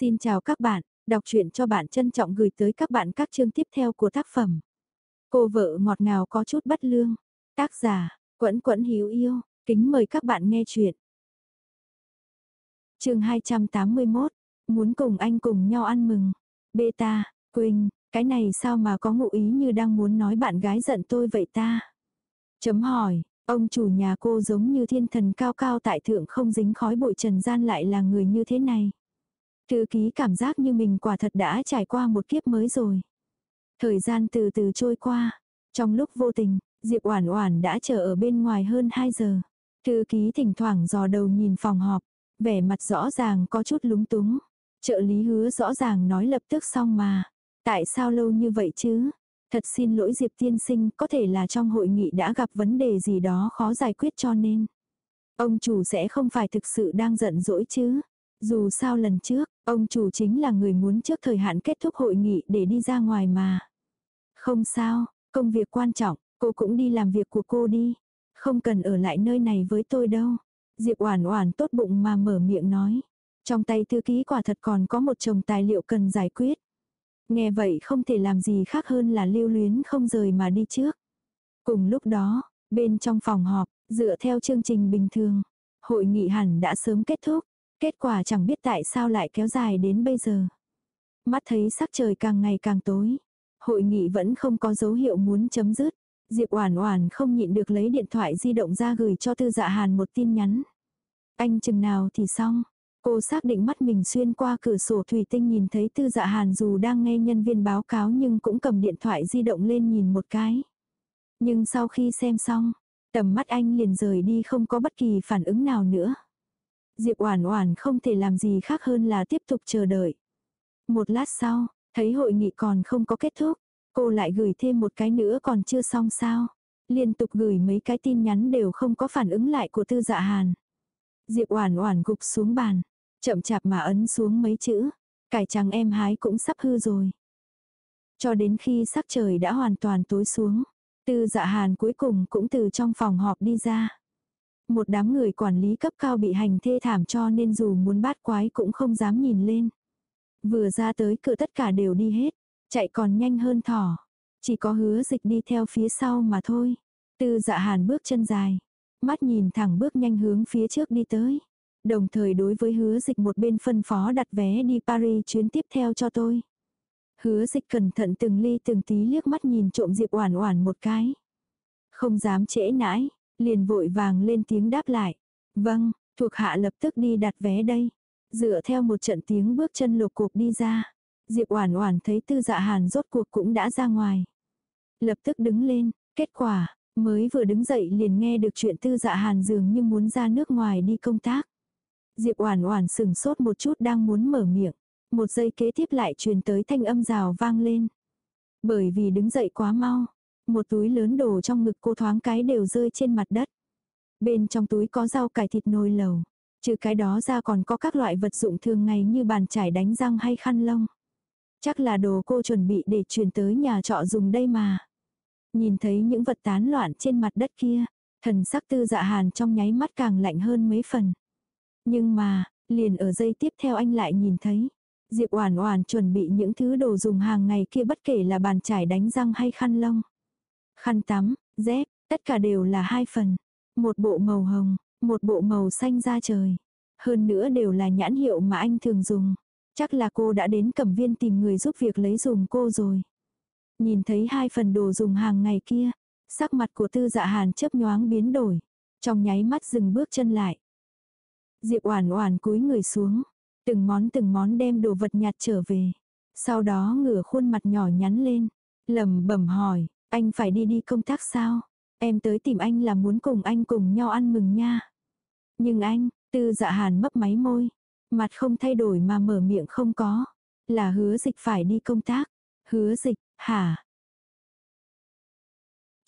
Xin chào các bạn, đọc truyện cho bạn trân trọng gửi tới các bạn các chương tiếp theo của tác phẩm. Cô vợ ngọt ngào có chút bất lương. Tác giả, Quẫn Quẫn Hiếu Yêu, kính mời các bạn nghe truyện. Chương 281, muốn cùng anh cùng nhau ăn mừng. Beta, Quỳnh, cái này sao mà có ngụ ý như đang muốn nói bạn gái giận tôi vậy ta? Chấm hỏi, ông chủ nhà cô giống như thiên thần cao cao tại thượng không dính khói bụi trần gian lại là người như thế này. Thư ký cảm giác như mình quả thật đã trải qua một kiếp mới rồi. Thời gian từ từ trôi qua. Trong lúc vô tình, Diệp Oản Oản đã chờ ở bên ngoài hơn 2 giờ. Thư ký thỉnh thoảng dò đầu nhìn phòng họp, vẻ mặt rõ ràng có chút lúng túng. Trợ lý hứa rõ ràng nói lập tức xong mà. Tại sao lâu như vậy chứ? Thật xin lỗi Diệp tiên sinh, có thể là trong hội nghị đã gặp vấn đề gì đó khó giải quyết cho nên. Ông chủ sẽ không phải thực sự đang giận dỗi chứ. Dù sao lần trước, ông chủ chính là người muốn trước thời hạn kết thúc hội nghị để đi ra ngoài mà. Không sao, công việc quan trọng, cô cũng đi làm việc của cô đi. Không cần ở lại nơi này với tôi đâu. Diệp Oản Oản tốt bụng mà mở miệng nói. Trong tay thư ký quả thật còn có một chồng tài liệu cần giải quyết. Nghe vậy không thể làm gì khác hơn là lưu luyến không rời mà đi trước. Cùng lúc đó, bên trong phòng họp, dựa theo chương trình bình thường, hội nghị hẳn đã sớm kết thúc. Kết quả chẳng biết tại sao lại kéo dài đến bây giờ. Mắt thấy sắc trời càng ngày càng tối. Hội nghị vẫn không có dấu hiệu muốn chấm dứt. Diệp Oản Oản không nhịn được lấy điện thoại di động ra gửi cho Tư Dạ Hàn một tin nhắn. Anh chừng nào thì xong. Cô xác định mắt mình xuyên qua cửa sổ thủy tinh nhìn thấy Tư Dạ Hàn dù đang nghe nhân viên báo cáo nhưng cũng cầm điện thoại di động lên nhìn một cái. Nhưng sau khi xem xong, tầm mắt anh liền rời đi không có bất kỳ phản ứng nào nữa. Diệp Oản Oản không thể làm gì khác hơn là tiếp tục chờ đợi. Một lát sau, thấy hội nghị còn không có kết thúc, cô lại gửi thêm một cái nữa còn chưa xong sao? Liên tục gửi mấy cái tin nhắn đều không có phản ứng lại của Tư Dạ Hàn. Diệp Oản Oản gục xuống bàn, chậm chạp mà ấn xuống mấy chữ, cải trắng em hái cũng sắp hư rồi. Cho đến khi sắc trời đã hoàn toàn tối xuống, Tư Dạ Hàn cuối cùng cũng từ trong phòng họp đi ra. Một đám người quản lý cấp cao bị hành thê thảm cho nên dù muốn bát quái cũng không dám nhìn lên. Vừa ra tới cửa tất cả đều đi hết, chạy còn nhanh hơn thỏ. Chỉ có hứa dịch đi theo phía sau mà thôi. Tư dạ hàn bước chân dài, mắt nhìn thẳng bước nhanh hướng phía trước đi tới. Đồng thời đối với hứa dịch một bên phân phó đặt vé đi Paris chuyến tiếp theo cho tôi. Hứa dịch cẩn thận từng ly từng tí liếc mắt nhìn trộm Diệp Oản Oản một cái. Không dám trễ nãi, liền vội vàng lên tiếng đáp lại. Vâng, thuộc hạ lập tức đi đặt vé đây. Dựa theo một trận tiếng bước chân lục cục đi ra. Diệp Oản Oản thấy Tư Dạ Hàn rốt cuộc cũng đã ra ngoài. Lập tức đứng lên, kết quả, mới vừa đứng dậy liền nghe được chuyện Tư Dạ Hàn dường như muốn ra nước ngoài đi công tác. Diệp Oản Oản sững sốt một chút đang muốn mở miệng, một giây kế tiếp lại truyền tới thanh âm rào vang lên. Bởi vì đứng dậy quá mau, một túi lớn đồ trong ngực cô thoáng cái đều rơi trên mặt đất. Bên trong túi có rau cải thịt nồi lầu. Trừ cái đó ra còn có các loại vật dụng thường ngày như bàn chải đánh răng hay khăn lông. Chắc là đồ cô chuẩn bị để chuyển tới nhà trọ dùng đây mà. Nhìn thấy những vật tán loạn trên mặt đất kia, thần sắc tư dạ hàn trong nháy mắt càng lạnh hơn mấy phần. Nhưng mà, liền ở giây tiếp theo anh lại nhìn thấy. Diệp Oản Oản chuẩn bị những thứ đồ dùng hàng ngày kia bất kể là bàn chải đánh răng hay khăn lông khăn tắm, dép, tất cả đều là hai phần. Một bộ màu hồng, một bộ màu xanh da trời. Hơn nữa đều là nhãn hiệu mà anh thường dùng. Chắc là cô đã đến cẩm viên tìm người giúp việc lấy dùng cô rồi. Nhìn thấy hai phần đồ dùng hàng ngày kia, sắc mặt của tư dạ hàn chớp nhoáng biến đổi. Trong nháy mắt dừng bước chân lại. Diệp oản oản cúi người xuống. Từng món từng món đem đồ vật nhặt trở về. Sau đó ngửa khuôn mặt nhỏ nhắn lên. lẩm bẩm hỏi, anh phải đi đi công tác sao? Em tới tìm anh là muốn cùng anh cùng nhau ăn mừng nha. Nhưng anh, tư dạ hàn mấp máy môi. Mặt không thay đổi mà mở miệng không có. Là hứa dịch phải đi công tác. Hứa dịch, hả?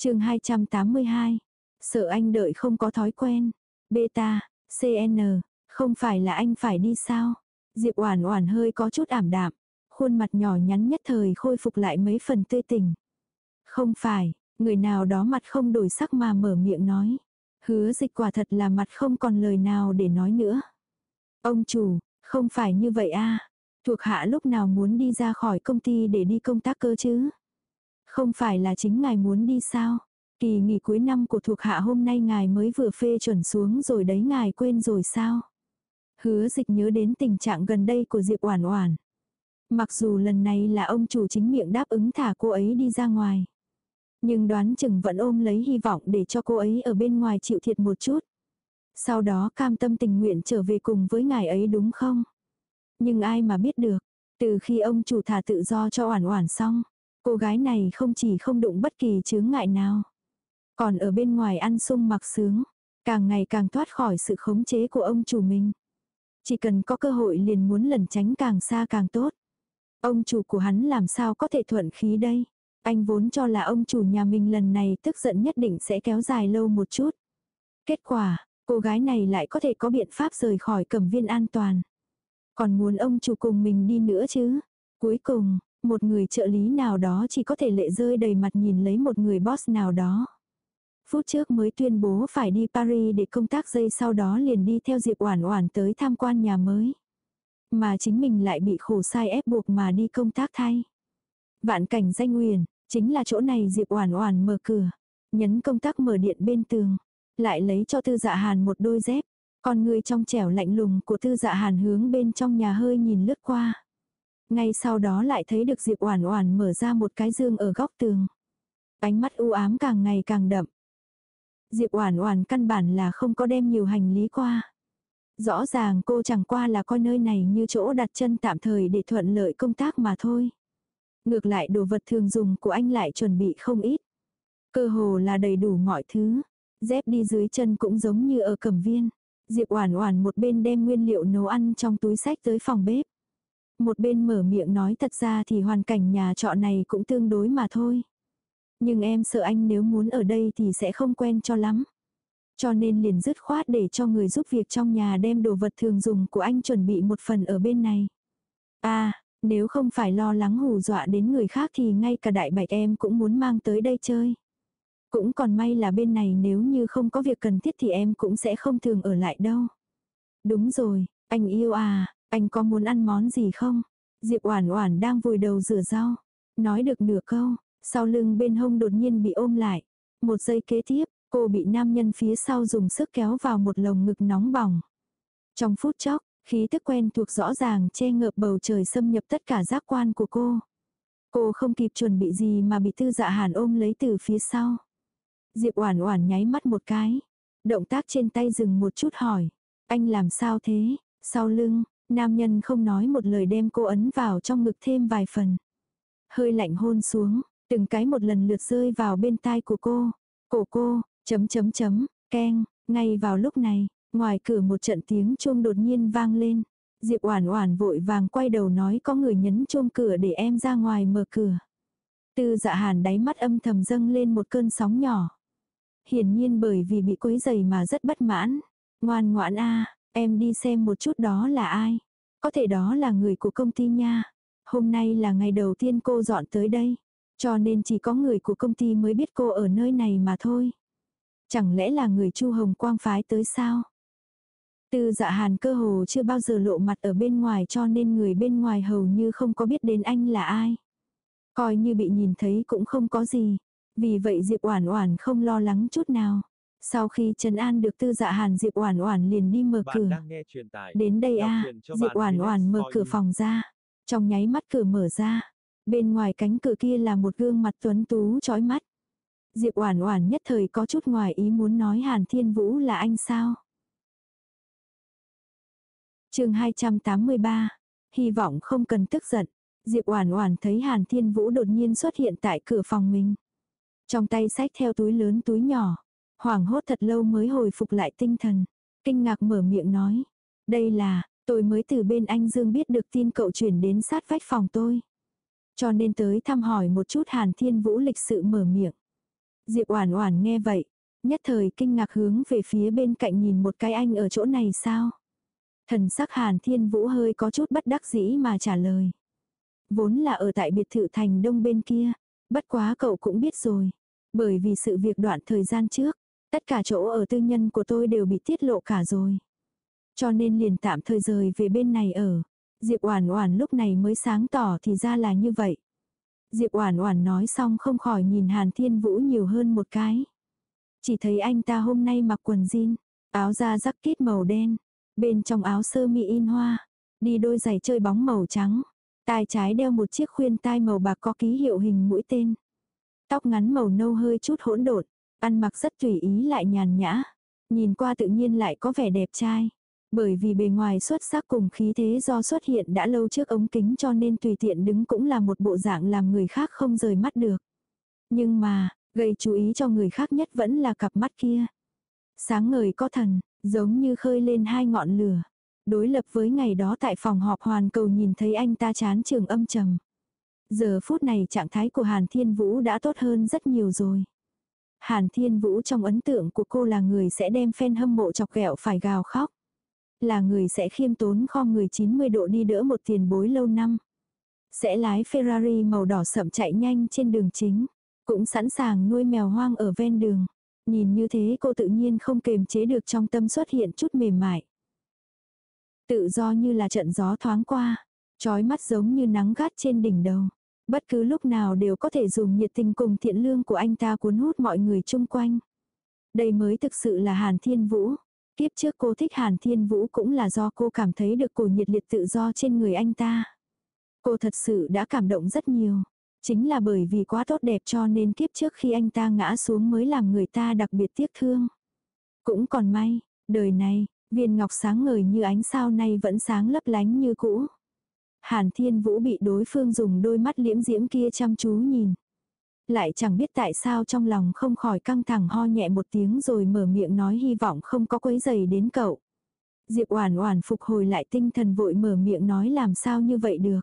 chương 282. Sợ anh đợi không có thói quen. Beta, CN, không phải là anh phải đi sao? Diệp Oản Oản hơi có chút ảm đạm, khuôn mặt nhỏ nhắn nhất thời khôi phục lại mấy phần tươi tỉnh. Không phải, người nào đó mặt không đổi sắc mà mở miệng nói. Hứa dịch quả thật là mặt không còn lời nào để nói nữa. Ông chủ, không phải như vậy a Thuộc hạ lúc nào muốn đi ra khỏi công ty để đi công tác cơ chứ? Không phải là chính ngài muốn đi sao? Kỳ nghỉ cuối năm của thuộc hạ hôm nay ngài mới vừa phê chuẩn xuống rồi đấy ngài quên rồi sao? Hứa dịch nhớ đến tình trạng gần đây của Diệp Oản Oản. Mặc dù lần này là ông chủ chính miệng đáp ứng thả cô ấy đi ra ngoài. Nhưng đoán chừng vẫn ôm lấy hy vọng để cho cô ấy ở bên ngoài chịu thiệt một chút. Sau đó cam tâm tình nguyện trở về cùng với ngài ấy đúng không? Nhưng ai mà biết được, từ khi ông chủ thả tự do cho Oản Oản xong, cô gái này không chỉ không đụng bất kỳ chướng ngại nào, còn ở bên ngoài ăn sung mặc sướng, càng ngày càng thoát khỏi sự khống chế của ông chủ mình. Chỉ cần có cơ hội liền muốn lẩn tránh càng xa càng tốt. Ông chủ của hắn làm sao có thể thuận khí đây? Anh vốn cho là ông chủ nhà mình lần này tức giận nhất định sẽ kéo dài lâu một chút. Kết quả, cô gái này lại có thể có biện pháp rời khỏi cẩm viên an toàn. Còn muốn ông chủ cùng mình đi nữa chứ. Cuối cùng, một người trợ lý nào đó chỉ có thể lệ rơi đầy mặt nhìn lấy một người boss nào đó. Phút trước mới tuyên bố phải đi Paris để công tác dây sau đó liền đi theo Diệp Oản Oản tới tham quan nhà mới. Mà chính mình lại bị khổ sai ép buộc mà đi công tác thay. Vạn cảnh danh huyền, chính là chỗ này Diệp Oản Oản mở cửa, nhấn công tắc mở điện bên tường, lại lấy cho Tư Dạ Hàn một đôi dép, con người trong trẻo lạnh lùng của Tư Dạ Hàn hướng bên trong nhà hơi nhìn lướt qua. Ngay sau đó lại thấy được Diệp Oản Oản mở ra một cái dương ở góc tường. Ánh mắt u ám càng ngày càng đậm. Diệp Oản Oản căn bản là không có đem nhiều hành lý qua. Rõ ràng cô chẳng qua là coi nơi này như chỗ đặt chân tạm thời để thuận lợi công tác mà thôi. Ngược lại đồ vật thường dùng của anh lại chuẩn bị không ít. Cơ hồ là đầy đủ mọi thứ. Dép đi dưới chân cũng giống như ở cẩm viên. Diệp Oản Oản một bên đem nguyên liệu nấu ăn trong túi sách tới phòng bếp. Một bên mở miệng nói thật ra thì hoàn cảnh nhà trọ này cũng tương đối mà thôi. Nhưng em sợ anh nếu muốn ở đây thì sẽ không quen cho lắm. Cho nên liền dứt khoát để cho người giúp việc trong nhà đem đồ vật thường dùng của anh chuẩn bị một phần ở bên này. À, nếu không phải lo lắng hù dọa đến người khác thì ngay cả đại bạch em cũng muốn mang tới đây chơi. Cũng còn may là bên này nếu như không có việc cần thiết thì em cũng sẽ không thường ở lại đâu. Đúng rồi, anh yêu à, anh có muốn ăn món gì không? Diệp Oản Oản đang vùi đầu rửa rau, nói được nửa câu, sau lưng bên hông đột nhiên bị ôm lại. Một giây kế tiếp, cô bị nam nhân phía sau dùng sức kéo vào một lồng ngực nóng bỏng. Trong phút chốc, khí tức quen thuộc rõ ràng che ngợp bầu trời xâm nhập tất cả giác quan của cô. Cô không kịp chuẩn bị gì mà bị tư dạ hàn ôm lấy từ phía sau. Diệp Oản Oản nháy mắt một cái. Động tác trên tay dừng một chút hỏi. Anh làm sao thế? Sau lưng, nam nhân không nói một lời đem cô ấn vào trong ngực thêm vài phần. Hơi lạnh hôn xuống, từng cái một lần lượt rơi vào bên tai của cô. Cổ cô, chấm chấm chấm, keng, ngay vào lúc này, ngoài cửa một trận tiếng chuông đột nhiên vang lên. Diệp Oản Oản vội vàng quay đầu nói có người nhấn chuông cửa để em ra ngoài mở cửa. Tư Dạ Hàn đáy mắt âm thầm dâng lên một cơn sóng nhỏ. Hiển nhiên bởi vì bị quấy rầy mà rất bất mãn. Ngoan ngoãn a, em đi xem một chút đó là ai. Có thể đó là người của công ty nha. Hôm nay là ngày đầu tiên cô dọn tới đây. Cho nên chỉ có người của công ty mới biết cô ở nơi này mà thôi. Chẳng lẽ là người Chu Hồng Quang phái tới sao? Tư dạ hàn cơ hồ chưa bao giờ lộ mặt ở bên ngoài cho nên người bên ngoài hầu như không có biết đến anh là ai. Coi như bị nhìn thấy cũng không có gì. Vì vậy Diệp Oản Oản không lo lắng chút nào. Sau khi Trần An được Tư Dạ Hàn Diệp Oản Oản liền đi mở cửa. Đến đây a, Diệp Oản Oản mở cửa phòng ra. Trong nháy mắt cửa mở ra, bên ngoài cánh cửa kia là một gương mặt tuấn tú chói mắt. Diệp Oản Oản nhất thời có chút ngoài ý muốn nói Hàn Thiên Vũ là anh sao? Chương 283. Hy vọng không cần tức giận. Diệp Oản Oản thấy Hàn Thiên Vũ đột nhiên xuất hiện tại cửa phòng mình. Trong tay xách theo túi lớn túi nhỏ. Hoảng hốt thật lâu mới hồi phục lại tinh thần. Kinh ngạc mở miệng nói. Đây là, tôi mới từ bên anh Dương biết được tin cậu chuyển đến sát vách phòng tôi. Cho nên tới thăm hỏi một chút Hàn Thiên Vũ lịch sự mở miệng. Diệp Oản Oản nghe vậy, nhất thời kinh ngạc hướng về phía bên cạnh nhìn một cái anh ở chỗ này sao? Thần sắc Hàn Thiên Vũ hơi có chút bất đắc dĩ mà trả lời. Vốn là ở tại biệt thự thành đông bên kia, bất quá cậu cũng biết rồi. Bởi vì sự việc đoạn thời gian trước, tất cả chỗ ở tư nhân của tôi đều bị tiết lộ cả rồi. Cho nên liền tạm thời rời về bên này ở. Diệp Oản Oản lúc này mới sáng tỏ thì ra là như vậy. Diệp Oản Oản nói xong không khỏi nhìn Hàn Thiên Vũ nhiều hơn một cái. Chỉ thấy anh ta hôm nay mặc quần jean, áo da jacket màu đen, bên trong áo sơ mi in hoa, đi đôi giày chơi bóng màu trắng, tai trái đeo một chiếc khuyên tai màu bạc có ký hiệu hình mũi tên. Tóc ngắn màu nâu hơi chút hỗn độn, ăn mặc rất tùy ý lại nhàn nhã, nhìn qua tự nhiên lại có vẻ đẹp trai. Bởi vì bề ngoài xuất sắc cùng khí thế do xuất hiện đã lâu trước ống kính cho nên tùy tiện đứng cũng là một bộ dạng làm người khác không rời mắt được. Nhưng mà, gây chú ý cho người khác nhất vẫn là cặp mắt kia. Sáng ngời có thần, giống như khơi lên hai ngọn lửa. Đối lập với ngày đó tại phòng họp hoàn cầu nhìn thấy anh ta chán trường âm trầm. Giờ phút này trạng thái của Hàn Thiên Vũ đã tốt hơn rất nhiều rồi. Hàn Thiên Vũ trong ấn tượng của cô là người sẽ đem fan hâm mộ chọc ghẹo phải gào khóc. Là người sẽ khiêm tốn kho người 90 độ đi đỡ một tiền bối lâu năm. Sẽ lái Ferrari màu đỏ sậm chạy nhanh trên đường chính. Cũng sẵn sàng nuôi mèo hoang ở ven đường. Nhìn như thế cô tự nhiên không kềm chế được trong tâm xuất hiện chút mềm mại. Tự do như là trận gió thoáng qua. Chói mắt giống như nắng gắt trên đỉnh đầu. Bất cứ lúc nào đều có thể dùng nhiệt tình cùng thiện lương của anh ta cuốn hút mọi người chung quanh. Đây mới thực sự là Hàn Thiên Vũ. Kiếp trước cô thích Hàn Thiên Vũ cũng là do cô cảm thấy được cổ nhiệt liệt tự do trên người anh ta. Cô thật sự đã cảm động rất nhiều. Chính là bởi vì quá tốt đẹp cho nên kiếp trước khi anh ta ngã xuống mới làm người ta đặc biệt tiếc thương. Cũng còn may, đời này, viên ngọc sáng ngời như ánh sao nay vẫn sáng lấp lánh như cũ. Hàn Thiên Vũ bị đối phương dùng đôi mắt liễm diễm kia chăm chú nhìn. Lại chẳng biết tại sao trong lòng không khỏi căng thẳng ho nhẹ một tiếng rồi mở miệng nói hy vọng không có quấy giày đến cậu. Diệp Oản Oản phục hồi lại tinh thần vội mở miệng nói làm sao như vậy được.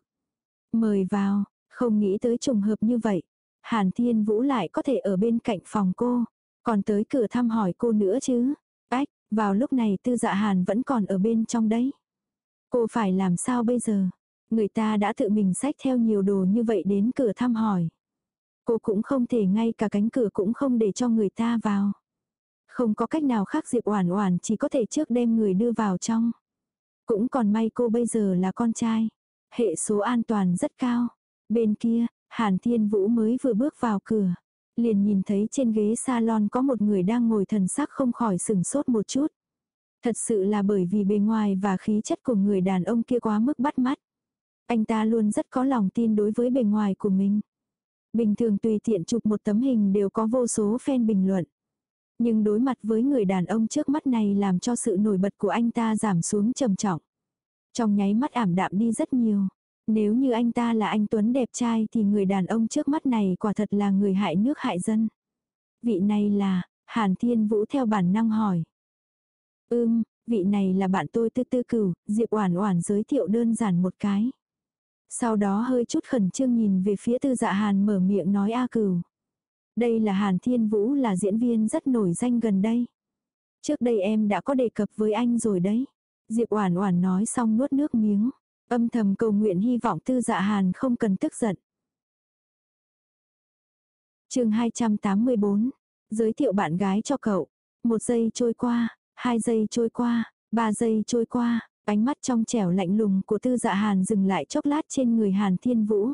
Mời vào, không nghĩ tới trùng hợp như vậy. Hàn Thiên Vũ lại có thể ở bên cạnh phòng cô, còn tới cửa thăm hỏi cô nữa chứ. Ách, vào lúc này tư dạ Hàn vẫn còn ở bên trong đấy. Cô phải làm sao bây giờ? Người ta đã tự mình xách theo nhiều đồ như vậy đến cửa thăm hỏi. Cô cũng không thể ngay cả cánh cửa cũng không để cho người ta vào. Không có cách nào khác Diệp Oản Oản chỉ có thể trước đem người đưa vào trong. Cũng còn may cô bây giờ là con trai. Hệ số an toàn rất cao. Bên kia, Hàn Thiên Vũ mới vừa bước vào cửa. Liền nhìn thấy trên ghế salon có một người đang ngồi thần sắc không khỏi sừng sốt một chút. Thật sự là bởi vì bề ngoài và khí chất của người đàn ông kia quá mức bắt mắt. Anh ta luôn rất có lòng tin đối với bề ngoài của mình. Bình thường tùy tiện chụp một tấm hình đều có vô số fan bình luận. Nhưng đối mặt với người đàn ông trước mắt này làm cho sự nổi bật của anh ta giảm xuống trầm trọng. Trong nháy mắt ảm đạm đi rất nhiều. Nếu như anh ta là anh Tuấn đẹp trai thì người đàn ông trước mắt này quả thật là người hại nước hại dân. Vị này là, Hàn Thiên Vũ theo bản năng hỏi. Ưm, vị này là bạn tôi tư tư cửu, Diệp Oản Oản giới thiệu đơn giản một cái. Sau đó hơi chút khẩn trương nhìn về phía tư dạ hàn mở miệng nói A cửu. Đây là Hàn Thiên Vũ là diễn viên rất nổi danh gần đây. Trước đây em đã có đề cập với anh rồi đấy. Diệp Oản Oản nói xong nuốt nước miếng, âm thầm cầu nguyện hy vọng Tư Dạ Hàn không cần tức giận. Chương 284. Giới thiệu bạn gái cho cậu. Một giây trôi qua, hai giây trôi qua, ba giây trôi qua, Ánh mắt trong trẻo lạnh lùng của tư dạ hàn dừng lại chốc lát trên người hàn thiên vũ.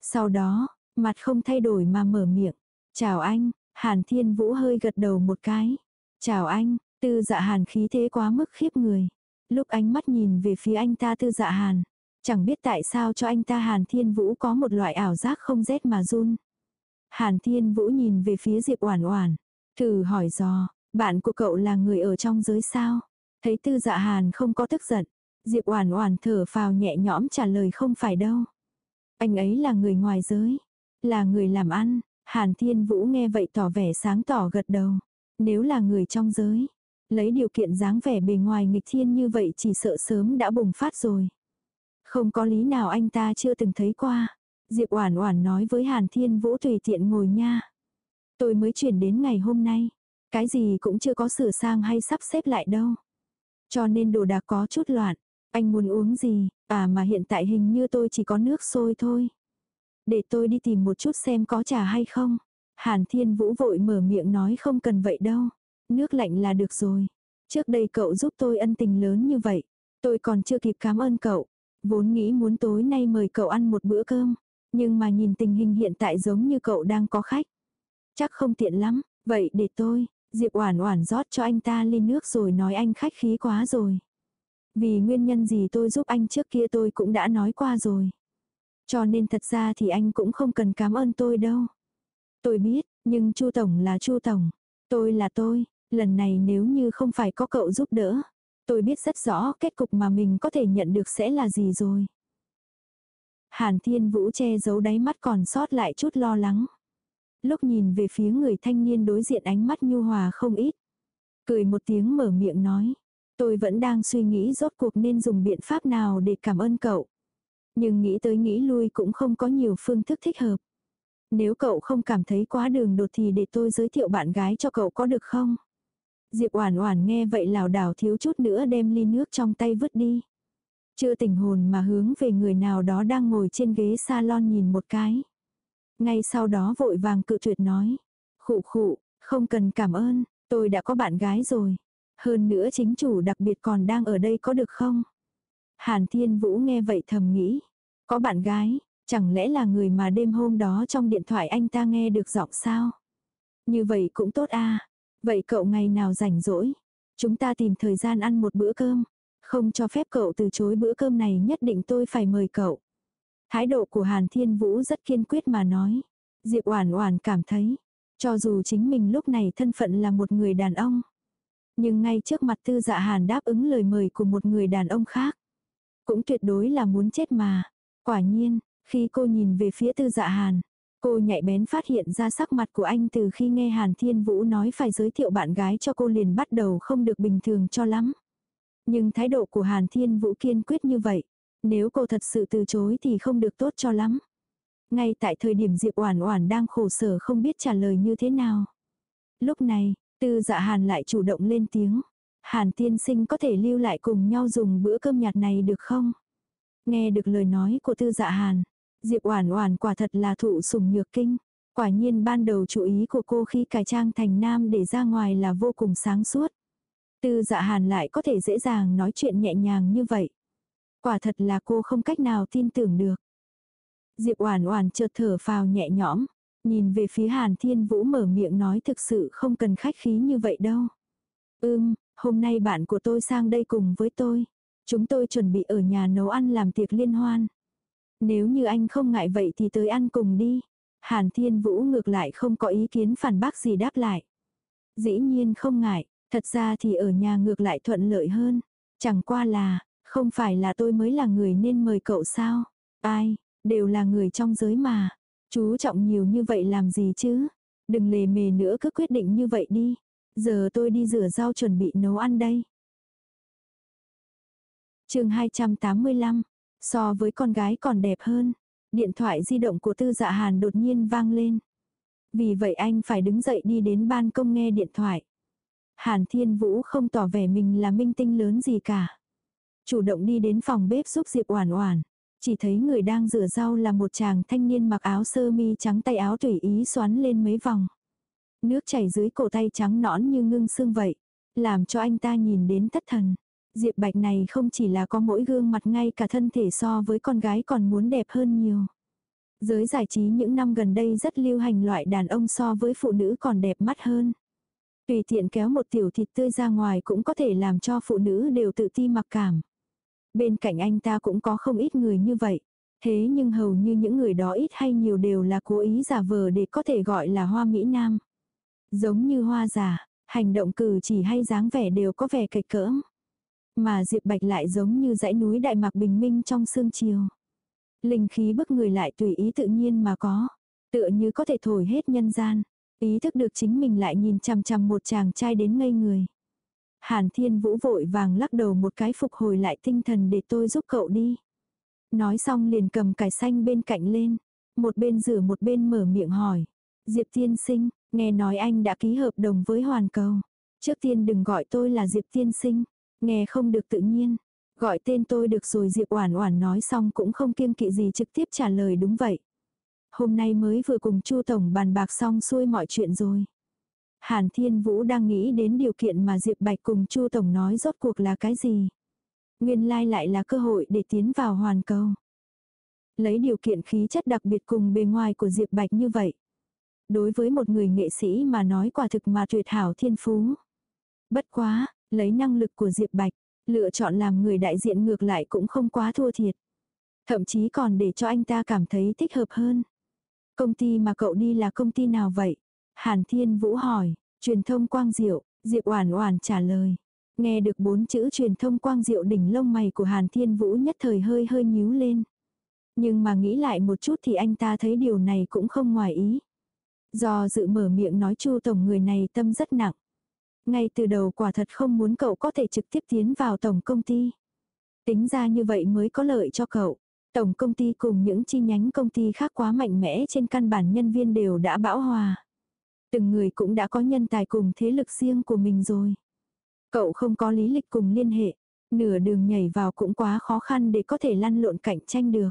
Sau đó, mặt không thay đổi mà mở miệng. Chào anh, hàn thiên vũ hơi gật đầu một cái. Chào anh, tư dạ hàn khí thế quá mức khiếp người. Lúc ánh mắt nhìn về phía anh ta tư dạ hàn. Chẳng biết tại sao cho anh ta hàn thiên vũ có một loại ảo giác không rét mà run. Hàn thiên vũ nhìn về phía Diệp Oản Oản, thử hỏi dò, bạn của cậu là người ở trong giới sao? Thấy tư dạ hàn không có tức giận. Diệp Oản Oản thở phào nhẹ nhõm trả lời không phải đâu. Anh ấy là người ngoài giới, là người làm ăn. Hàn Thiên Vũ nghe vậy tỏ vẻ sáng tỏ gật đầu. Nếu là người trong giới, lấy điều kiện dáng vẻ bề ngoài nghịch thiên như vậy chỉ sợ sớm đã bùng phát rồi. Không có lý nào anh ta chưa từng thấy qua. Diệp Oản Oản nói với Hàn Thiên Vũ tùy tiện ngồi nha. Tôi mới chuyển đến ngày hôm nay, cái gì cũng chưa có sửa sang hay sắp xếp lại đâu. Cho nên đồ đạc có chút loạn. Anh muốn uống gì? À mà hiện tại hình như tôi chỉ có nước sôi thôi. Để tôi đi tìm một chút xem có trà hay không. Hàn Thiên Vũ vội mở miệng nói không cần vậy đâu. Nước lạnh là được rồi. Trước đây cậu giúp tôi ân tình lớn như vậy. Tôi còn chưa kịp cảm ơn cậu. Vốn nghĩ muốn tối nay mời cậu ăn một bữa cơm, nhưng mà nhìn tình hình hiện tại giống như cậu đang có khách. Chắc không tiện lắm, vậy để tôi, Diệp Oản Oản rót cho anh ta ly nước rồi nói anh khách khí quá rồi. Vì nguyên nhân gì tôi giúp anh trước kia tôi cũng đã nói qua rồi. Cho nên thật ra thì anh cũng không cần cảm ơn tôi đâu. Tôi biết, nhưng Chu tổng là Chu tổng, tôi là tôi, lần này nếu như không phải có cậu giúp đỡ, tôi biết rất rõ kết cục mà mình có thể nhận được sẽ là gì rồi. Hàn Thiên Vũ che giấu đáy mắt còn sót lại chút lo lắng. Lúc nhìn về phía người thanh niên đối diện ánh mắt nhu hòa không ít. Cười một tiếng mở miệng nói. Tôi vẫn đang suy nghĩ rốt cuộc nên dùng biện pháp nào để cảm ơn cậu. Nhưng nghĩ tới nghĩ lui cũng không có nhiều phương thức thích hợp. Nếu cậu không cảm thấy quá đường đột thì để tôi giới thiệu bạn gái cho cậu có được không? Diệp Oản Oản nghe vậy lảo đảo thiếu chút nữa đem ly nước trong tay vứt đi. Chưa tỉnh hồn mà hướng về người nào đó đang ngồi trên ghế salon nhìn một cái. Ngay sau đó vội vàng cự tuyệt nói. Khụ khụ, không cần cảm ơn, tôi đã có bạn gái rồi. Hơn nữa chính chủ đặc biệt còn đang ở đây có được không? Hàn Thiên Vũ nghe vậy thầm nghĩ. Có bạn gái, chẳng lẽ là người mà đêm hôm đó trong điện thoại anh ta nghe được giọng sao? Như vậy cũng tốt à. Vậy cậu ngày nào rảnh rỗi? Chúng ta tìm thời gian ăn một bữa cơm. Không cho phép cậu từ chối bữa cơm này nhất định tôi phải mời cậu. Thái độ của Hàn Thiên Vũ rất kiên quyết mà nói. Diệp Oản Oản cảm thấy, cho dù chính mình lúc này thân phận là một người đàn ông, nhưng ngay trước mặt Tư Dạ Hàn đáp ứng lời mời của một người đàn ông khác, cũng tuyệt đối là muốn chết mà. Quả nhiên, khi cô nhìn về phía Tư Dạ Hàn, cô nhạy bén phát hiện ra sắc mặt của anh từ khi nghe Hàn Thiên Vũ nói phải giới thiệu bạn gái cho cô liền bắt đầu không được bình thường cho lắm. Nhưng thái độ của Hàn Thiên Vũ kiên quyết như vậy, nếu cô thật sự từ chối thì không được tốt cho lắm. Ngay tại thời điểm Diệp Oản Oản đang khổ sở không biết trả lời như thế nào. Lúc này, Tư Dạ Hàn lại chủ động lên tiếng. Hàn tiên sinh có thể lưu lại cùng nhau dùng bữa cơm nhạt này được không? Nghe được lời nói của Tư Dạ Hàn, Diệp Oản Oản quả thật là thụ sủng nhược kinh. Quả nhiên ban đầu chú ý của cô khi cải trang thành nam để ra ngoài là vô cùng sáng suốt. Tư Dạ Hàn lại có thể dễ dàng nói chuyện nhẹ nhàng như vậy. Quả thật là cô không cách nào tin tưởng được. Diệp Oản Oản chợt thở phào nhẹ nhõm, nhìn về phía Hàn Thiên Vũ mở miệng nói thực sự không cần khách khí như vậy đâu. Ừm, hôm nay bạn của tôi sang đây cùng với tôi. Chúng tôi chuẩn bị ở nhà nấu ăn làm tiệc liên hoan. Nếu như anh không ngại vậy thì tới ăn cùng đi. Hàn Thiên Vũ ngược lại không có ý kiến phản bác gì đáp lại. Dĩ nhiên không ngại, thật ra thì ở nhà ngược lại thuận lợi hơn. Chẳng qua là, không phải là tôi mới là người nên mời cậu sao? Ai, đều là người trong giới mà. Chú trọng nhiều như vậy làm gì chứ? Đừng lề mề nữa cứ quyết định như vậy đi. Giờ tôi đi rửa rau chuẩn bị nấu ăn đây. chương 285. So với con gái còn đẹp hơn. Điện thoại di động của tư dạ hàn đột nhiên vang lên. Vì vậy anh phải đứng dậy đi đến ban công nghe điện thoại. Hàn Thiên Vũ không tỏ vẻ mình là minh tinh lớn gì cả. Chủ động đi đến phòng bếp giúp Diệp Oản Oản. Chỉ thấy người đang rửa rau là một chàng thanh niên mặc áo sơ mi trắng tay áo tùy ý xoắn lên mấy vòng. Nước chảy dưới cổ tay trắng nõn như ngưng xương vậy, làm cho anh ta nhìn đến thất thần. Diệp Bạch này không chỉ là có mỗi gương mặt ngay cả thân thể so với con gái còn muốn đẹp hơn nhiều. Giới giải trí những năm gần đây rất lưu hành loại đàn ông so với phụ nữ còn đẹp mắt hơn. Tùy tiện kéo một tiểu thịt tươi ra ngoài cũng có thể làm cho phụ nữ đều tự ti mặc cảm. Bên cạnh anh ta cũng có không ít người như vậy. Thế nhưng hầu như những người đó ít hay nhiều đều là cố ý giả vờ để có thể gọi là hoa Mỹ Nam. Giống như hoa giả, hành động cử chỉ hay dáng vẻ đều có vẻ kịch cỡm. Mà Diệp Bạch lại giống như dãy núi Đại Mạc Bình Minh trong sương chiều. Linh khí bức người lại tùy ý tự nhiên mà có. Tựa như có thể thổi hết nhân gian. Ý thức được chính mình lại nhìn chằm chằm một chàng trai đến ngây người. Hàn Thiên Vũ vội vàng lắc đầu một cái phục hồi lại tinh thần để tôi giúp cậu đi. Nói xong liền cầm cải xanh bên cạnh lên. Một bên rửa một bên mở miệng hỏi. Diệp Tiên Sinh, nghe nói anh đã ký hợp đồng với Hoàn Cầu. Trước tiên đừng gọi tôi là Diệp Tiên Sinh. Nghe không được tự nhiên. Gọi tên tôi được rồi Diệp Oản Oản nói xong cũng không kiêng kỵ gì trực tiếp trả lời đúng vậy. Hôm nay mới vừa cùng Chu Tổng bàn bạc xong xuôi mọi chuyện rồi. Hàn Thiên Vũ đang nghĩ đến điều kiện mà Diệp Bạch cùng Chu Tổng nói rốt cuộc là cái gì. Nguyên lai lại là cơ hội để tiến vào hoàn cầu. Lấy điều kiện khí chất đặc biệt cùng bề ngoài của Diệp Bạch như vậy. Đối với một người nghệ sĩ mà nói quả thực mà tuyệt hảo thiên phú. Bất quá, lấy năng lực của Diệp Bạch, lựa chọn làm người đại diện ngược lại cũng không quá thua thiệt. Thậm chí còn để cho anh ta cảm thấy thích hợp hơn. Công ty mà cậu đi là công ty nào vậy? Hàn Thiên Vũ hỏi, truyền thông quang diệu, Diệp Oản Oản trả lời. Nghe được bốn chữ truyền thông quang diệu đỉnh lông mày của Hàn Thiên Vũ nhất thời hơi hơi nhíu lên. Nhưng mà nghĩ lại một chút thì anh ta thấy điều này cũng không ngoài ý. Do dự mở miệng nói Chu tổng người này tâm rất nặng. Ngay từ đầu quả thật không muốn cậu có thể trực tiếp tiến vào tổng công ty. Tính ra như vậy mới có lợi cho cậu. Tổng công ty cùng những chi nhánh công ty khác quá mạnh mẽ trên căn bản nhân viên đều đã bão hòa. Từng người cũng đã có nhân tài cùng thế lực riêng của mình rồi. Cậu không có lý lịch cùng liên hệ, nửa đường nhảy vào cũng quá khó khăn để có thể lăn lộn cạnh tranh được.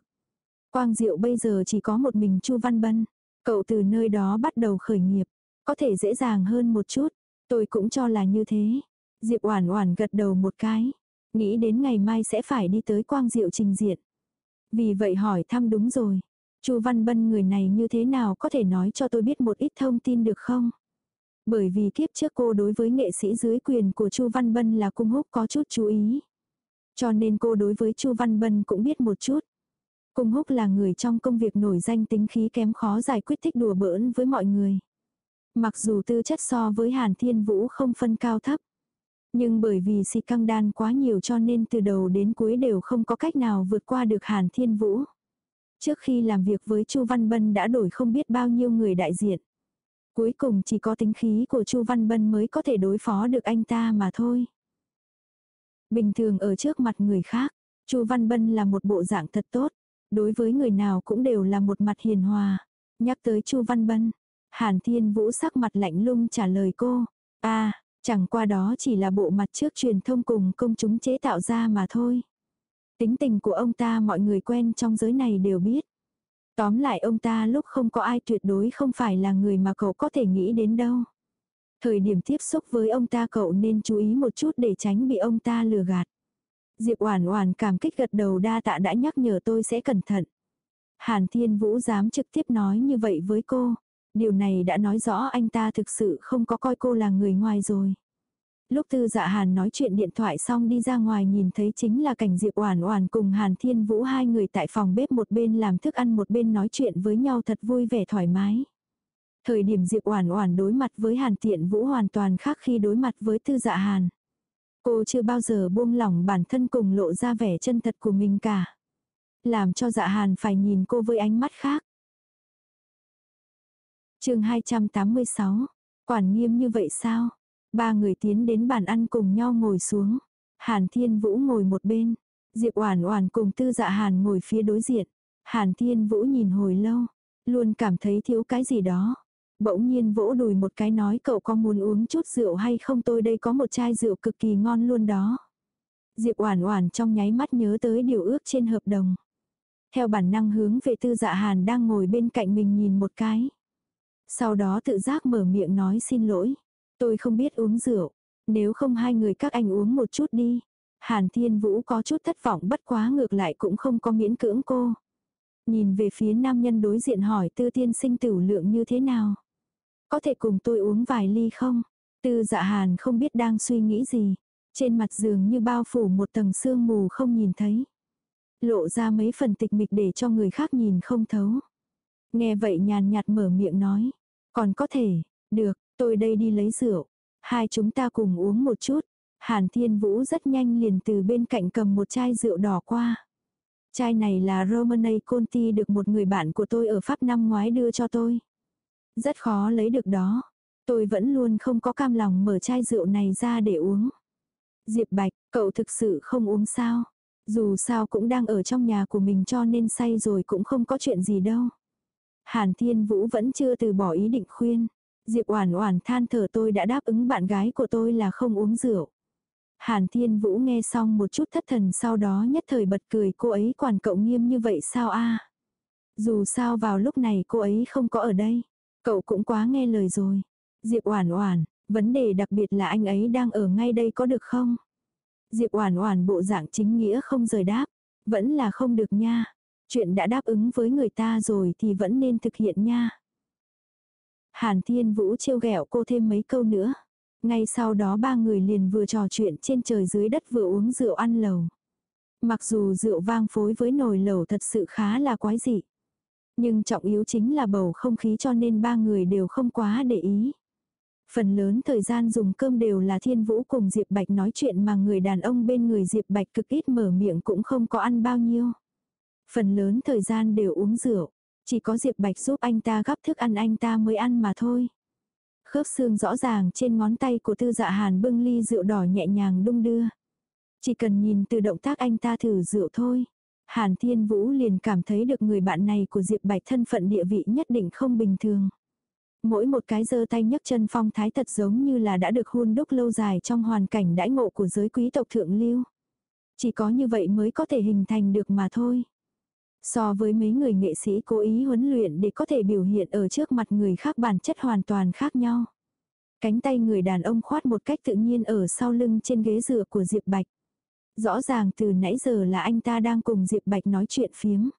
Quang Diệu bây giờ chỉ có một mình Chu Văn Bân, cậu từ nơi đó bắt đầu khởi nghiệp, có thể dễ dàng hơn một chút, tôi cũng cho là như thế. Diệp Oản Oản gật đầu một cái, nghĩ đến ngày mai sẽ phải đi tới Quang Diệu trình diện. Vì vậy hỏi thăm đúng rồi. Chu Văn Bân người này như thế nào có thể nói cho tôi biết một ít thông tin được không? Bởi vì kiếp trước cô đối với nghệ sĩ dưới quyền của Chu Văn Bân là cung húc có chút chú ý. Cho nên cô đối với Chu Văn Bân cũng biết một chút. Cung húc là người trong công việc nổi danh tính khí kém khó giải quyết thích đùa bỡn với mọi người. Mặc dù tư chất so với Hàn Thiên Vũ không phân cao thấp. Nhưng bởi vì si căng đan quá nhiều cho nên từ đầu đến cuối đều không có cách nào vượt qua được Hàn Thiên Vũ. Trước khi làm việc với Chu Văn Bân đã đổi không biết bao nhiêu người đại diện. Cuối cùng chỉ có tính khí của Chu Văn Bân mới có thể đối phó được anh ta mà thôi. Bình thường ở trước mặt người khác, Chu Văn Bân là một bộ dạng thật tốt, đối với người nào cũng đều là một mặt hiền hòa. Nhắc tới Chu Văn Bân, Hàn Thiên Vũ sắc mặt lạnh lung trả lời cô, "A, à, chẳng qua đó chỉ là bộ mặt trước truyền thông cùng công chúng chế tạo ra mà thôi." Tính tình của ông ta mọi người quen trong giới này đều biết. Tóm lại ông ta lúc không có ai tuyệt đối không phải là người mà cậu có thể nghĩ đến đâu. Thời điểm tiếp xúc với ông ta cậu nên chú ý một chút để tránh bị ông ta lừa gạt. Diệp Oản Oản cảm kích gật đầu đa tạ đã nhắc nhở tôi sẽ cẩn thận. Hàn Thiên Vũ dám trực tiếp nói như vậy với cô. Điều này đã nói rõ anh ta thực sự không có coi cô là người ngoài rồi. Lúc Tư Dạ Hàn nói chuyện điện thoại xong đi ra ngoài nhìn thấy chính là cảnh Diệp Oản Oản cùng Hàn Thiên Vũ hai người tại phòng bếp một bên làm thức ăn một bên nói chuyện với nhau thật vui vẻ thoải mái. Thời điểm Diệp Oản Oản đối mặt với Hàn Tiện Vũ hoàn toàn khác khi đối mặt với Tư Dạ Hàn. Cô chưa bao giờ buông lỏng bản thân cùng lộ ra vẻ chân thật của mình cả. Làm cho Dạ Hàn phải nhìn cô với ánh mắt khác. Chương 286. Quản nghiêm như vậy sao? Ba người tiến đến bàn ăn cùng nhau ngồi xuống. Hàn Thiên Vũ ngồi một bên. Diệp Oản Oản cùng Tư Dạ Hàn ngồi phía đối diện. Hàn Thiên Vũ nhìn hồi lâu, luôn cảm thấy thiếu cái gì đó. Bỗng nhiên vỗ đùi một cái nói cậu có muốn uống chút rượu hay không tôi đây có một chai rượu cực kỳ ngon luôn đó. Diệp Oản Oản trong nháy mắt nhớ tới điều ước trên hợp đồng. Theo bản năng hướng về Tư Dạ Hàn đang ngồi bên cạnh mình nhìn một cái. Sau đó tự giác mở miệng nói xin lỗi. Tôi không biết uống rượu. Nếu không hai người các anh uống một chút đi. Hàn Thiên Vũ có chút thất vọng bất quá ngược lại cũng không có miễn cưỡng cô. Nhìn về phía nam nhân đối diện hỏi tư tiên sinh tử lượng như thế nào. Có thể cùng tôi uống vài ly không? Tư dạ hàn không biết đang suy nghĩ gì. Trên mặt giường như bao phủ một tầng sương mù không nhìn thấy. Lộ ra mấy phần tịch mịch để cho người khác nhìn không thấu. Nghe vậy nhàn nhạt mở miệng nói. Còn có thể, được, tôi đây đi lấy rượu. Hai chúng ta cùng uống một chút. Hàn Thiên Vũ rất nhanh liền từ bên cạnh cầm một chai rượu đỏ qua. Chai này là Romanei Conti được một người bạn của tôi ở Pháp năm ngoái đưa cho tôi. Rất khó lấy được đó. Tôi vẫn luôn không có cam lòng mở chai rượu này ra để uống. Diệp Bạch, cậu thực sự không uống sao? Dù sao cũng đang ở trong nhà của mình cho nên say rồi cũng không có chuyện gì đâu. Hàn Thiên Vũ vẫn chưa từ bỏ ý định khuyên. Diệp Oản Oản than thở tôi đã đáp ứng bạn gái của tôi là không uống rượu. Hàn Thiên Vũ nghe xong một chút thất thần sau đó nhất thời bật cười cô ấy quản cậu nghiêm như vậy sao a? Dù sao vào lúc này cô ấy không có ở đây. Cậu cũng quá nghe lời rồi. Diệp Oản Oản, vấn đề đặc biệt là anh ấy đang ở ngay đây có được không? Diệp Oản Oản bộ dạng chính nghĩa không rời đáp, vẫn là không được nha. Chuyện đã đáp ứng với người ta rồi thì vẫn nên thực hiện nha. Hàn Thiên Vũ trêu ghẹo cô thêm mấy câu nữa. Ngay sau đó ba người liền vừa trò chuyện trên trời dưới đất vừa uống rượu ăn lẩu. Mặc dù rượu vang phối với nồi lẩu thật sự khá là quái dị. Nhưng trọng yếu chính là bầu không khí cho nên ba người đều không quá để ý. Phần lớn thời gian dùng cơm đều là Thiên Vũ cùng Diệp Bạch nói chuyện mà người đàn ông bên người Diệp Bạch cực ít mở miệng cũng không có ăn bao nhiêu. Phần lớn thời gian đều uống rượu, chỉ có Diệp Bạch giúp anh ta gắp thức ăn anh ta mới ăn mà thôi. Khớp xương rõ ràng trên ngón tay của tư dạ hàn bưng ly rượu đỏ nhẹ nhàng đung đưa. Chỉ cần nhìn từ động tác anh ta thử rượu thôi. Hàn Thiên Vũ liền cảm thấy được người bạn này của Diệp Bạch thân phận địa vị nhất định không bình thường. Mỗi một cái giơ tay nhấc chân phong thái thật giống như là đã được hôn đúc lâu dài trong hoàn cảnh đãi ngộ của giới quý tộc thượng lưu. Chỉ có như vậy mới có thể hình thành được mà thôi. So với mấy người nghệ sĩ cố ý huấn luyện để có thể biểu hiện ở trước mặt người khác bản chất hoàn toàn khác nhau. Cánh tay người đàn ông khoát một cách tự nhiên ở sau lưng trên ghế dựa của Diệp Bạch. Rõ ràng từ nãy giờ là anh ta đang cùng Diệp Bạch nói chuyện phiếm.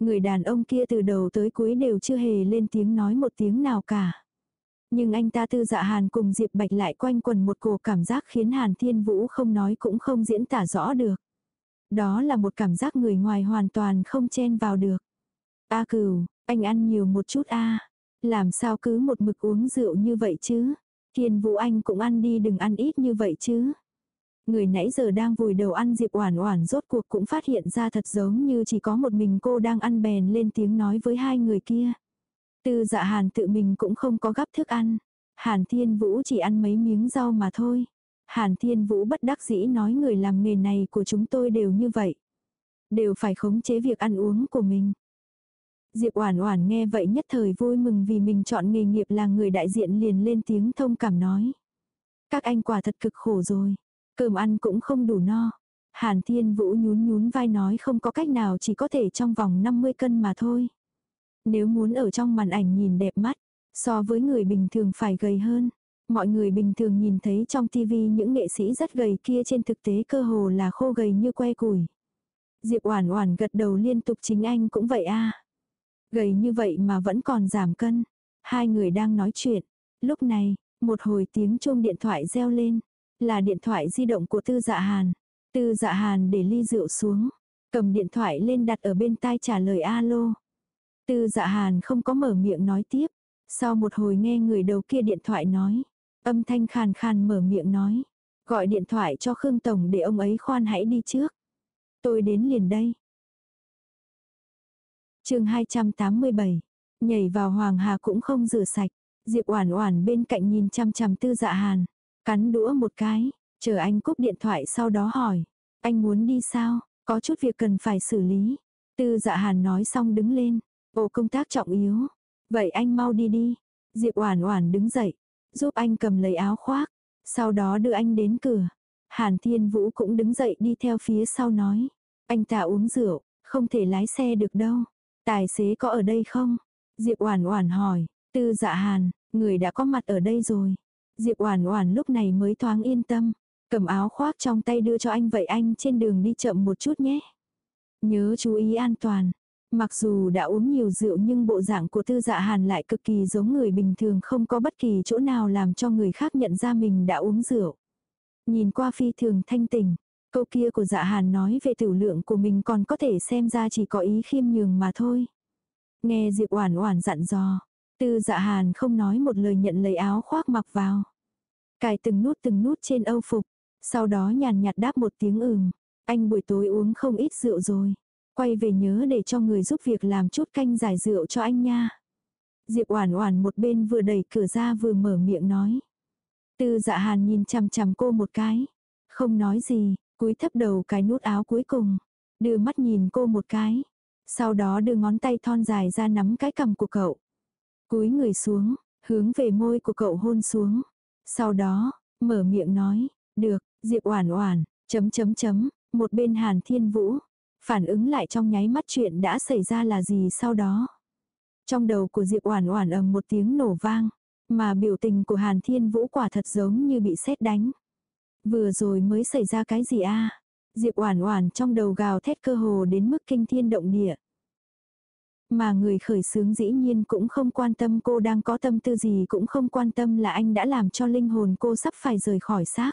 Người đàn ông kia từ đầu tới cuối đều chưa hề lên tiếng nói một tiếng nào cả. Nhưng anh ta tư dạ hàn cùng Diệp Bạch lại quanh quần một cổ cảm giác khiến Hàn Thiên Vũ không nói cũng không diễn tả rõ được. Đó là một cảm giác người ngoài hoàn toàn không chen vào được. A cửu, anh ăn nhiều một chút a Làm sao cứ một mực uống rượu như vậy chứ? Thiên Vũ Anh cũng ăn đi đừng ăn ít như vậy chứ. Người nãy giờ đang vùi đầu ăn Diệp Oản Oản rốt cuộc cũng phát hiện ra thật giống như chỉ có một mình cô đang ăn bèn lên tiếng nói với hai người kia. Tư Dạ Hàn tự mình cũng không có gắp thức ăn. Hàn Thiên Vũ chỉ ăn mấy miếng rau mà thôi. Hàn Thiên Vũ bất đắc dĩ nói người làm nghề này của chúng tôi đều như vậy. Đều phải khống chế việc ăn uống của mình. Diệp Oản Oản nghe vậy nhất thời vui mừng vì mình chọn nghề nghiệp là người đại diện liền lên tiếng thông cảm nói. Các anh quả thật cực khổ rồi. Cơm ăn cũng không đủ no. Hàn Thiên Vũ nhún nhún vai nói không có cách nào chỉ có thể trong vòng 50 cân mà thôi. Nếu muốn ở trong màn ảnh nhìn đẹp mắt, so với người bình thường phải gầy hơn. Mọi người bình thường nhìn thấy trong tivi những nghệ sĩ rất gầy kia trên thực tế cơ hồ là khô gầy như que củi. Diệp Oản Oản gật đầu liên tục chính anh cũng vậy a. Gầy như vậy mà vẫn còn giảm cân. Hai người đang nói chuyện. Lúc này, một hồi tiếng chuông điện thoại reo lên. Là điện thoại di động của Tư Dạ Hàn. Tư Dạ Hàn để ly rượu xuống, cầm điện thoại lên đặt ở bên tai trả lời alo. Tư Dạ Hàn không có mở miệng nói tiếp. Sau một hồi nghe người đầu kia điện thoại nói, âm thanh khàn khàn mở miệng nói, gọi điện thoại cho Khương Tổng để ông ấy khoan hãy đi trước. Tôi đến liền đây. chương 287, nhảy vào Hoàng Hà cũng không rửa sạch. Diệp Oản Oản bên cạnh nhìn chăm chăm Tư Dạ Hàn, Cắn đũa một cái, chờ anh cúp điện thoại sau đó hỏi. Anh muốn đi sao? Có chút việc cần phải xử lý. Tư dạ hàn nói xong đứng lên. Ồ công tác trọng yếu. Vậy anh mau đi đi. Diệp Oản Oản đứng dậy, giúp anh cầm lấy áo khoác, sau đó đưa anh đến cửa. Hàn Thiên Vũ cũng đứng dậy đi theo phía sau nói, anh ta uống rượu, không thể lái xe được đâu. Tài xế có ở đây không? Diệp Oản Oản hỏi, Tư Dạ Hàn, người đã có mặt ở đây rồi. Diệp Oản Oản lúc này mới thoáng yên tâm, cầm áo khoác trong tay đưa cho anh vậy anh trên đường đi chậm một chút nhé. Nhớ chú ý an toàn. Mặc dù đã uống nhiều rượu nhưng bộ dạng của Tư Dạ Hàn lại cực kỳ giống người bình thường không có bất kỳ chỗ nào làm cho người khác nhận ra mình đã uống rượu. Nhìn qua phi thường thanh tình, câu kia của Dạ Hàn nói về tiểu lượng của mình còn có thể xem ra chỉ có ý khiêm nhường mà thôi. Nghe Diệp Oản Oản dặn dò, Tư dạ hàn không nói một lời nhận lấy áo khoác mặc vào. Cài từng nút từng nút trên âu phục. Sau đó nhàn nhạt đáp một tiếng ừm. Anh buổi tối uống không ít rượu rồi. Quay về nhớ để cho người giúp việc làm chút canh giải rượu cho anh nha. Diệp Oản Oản một bên vừa đẩy cửa ra vừa mở miệng nói. Tư Dạ Hàn nhìn chằm chằm cô một cái, không nói gì, cúi thấp đầu cái nút áo cuối cùng, đưa mắt nhìn cô một cái, sau đó đưa ngón tay thon dài ra nắm cái cằm của cậu. Cúi người xuống, hướng về môi của cậu hôn xuống. Sau đó, mở miệng nói, được, Diệp Oản Oản, chấm chấm chấm, một bên Hàn Thiên Vũ, phản ứng lại trong nháy mắt chuyện đã xảy ra là gì sau đó. Trong đầu của Diệp Oản Oản ầm một tiếng nổ vang, mà biểu tình của Hàn Thiên Vũ quả thật giống như bị sét đánh. Vừa rồi mới xảy ra cái gì a Diệp Oản Oản trong đầu gào thét cơ hồ đến mức kinh thiên động địa. Mà người khởi sướng dĩ nhiên cũng không quan tâm cô đang có tâm tư gì cũng không quan tâm là anh đã làm cho linh hồn cô sắp phải rời khỏi xác.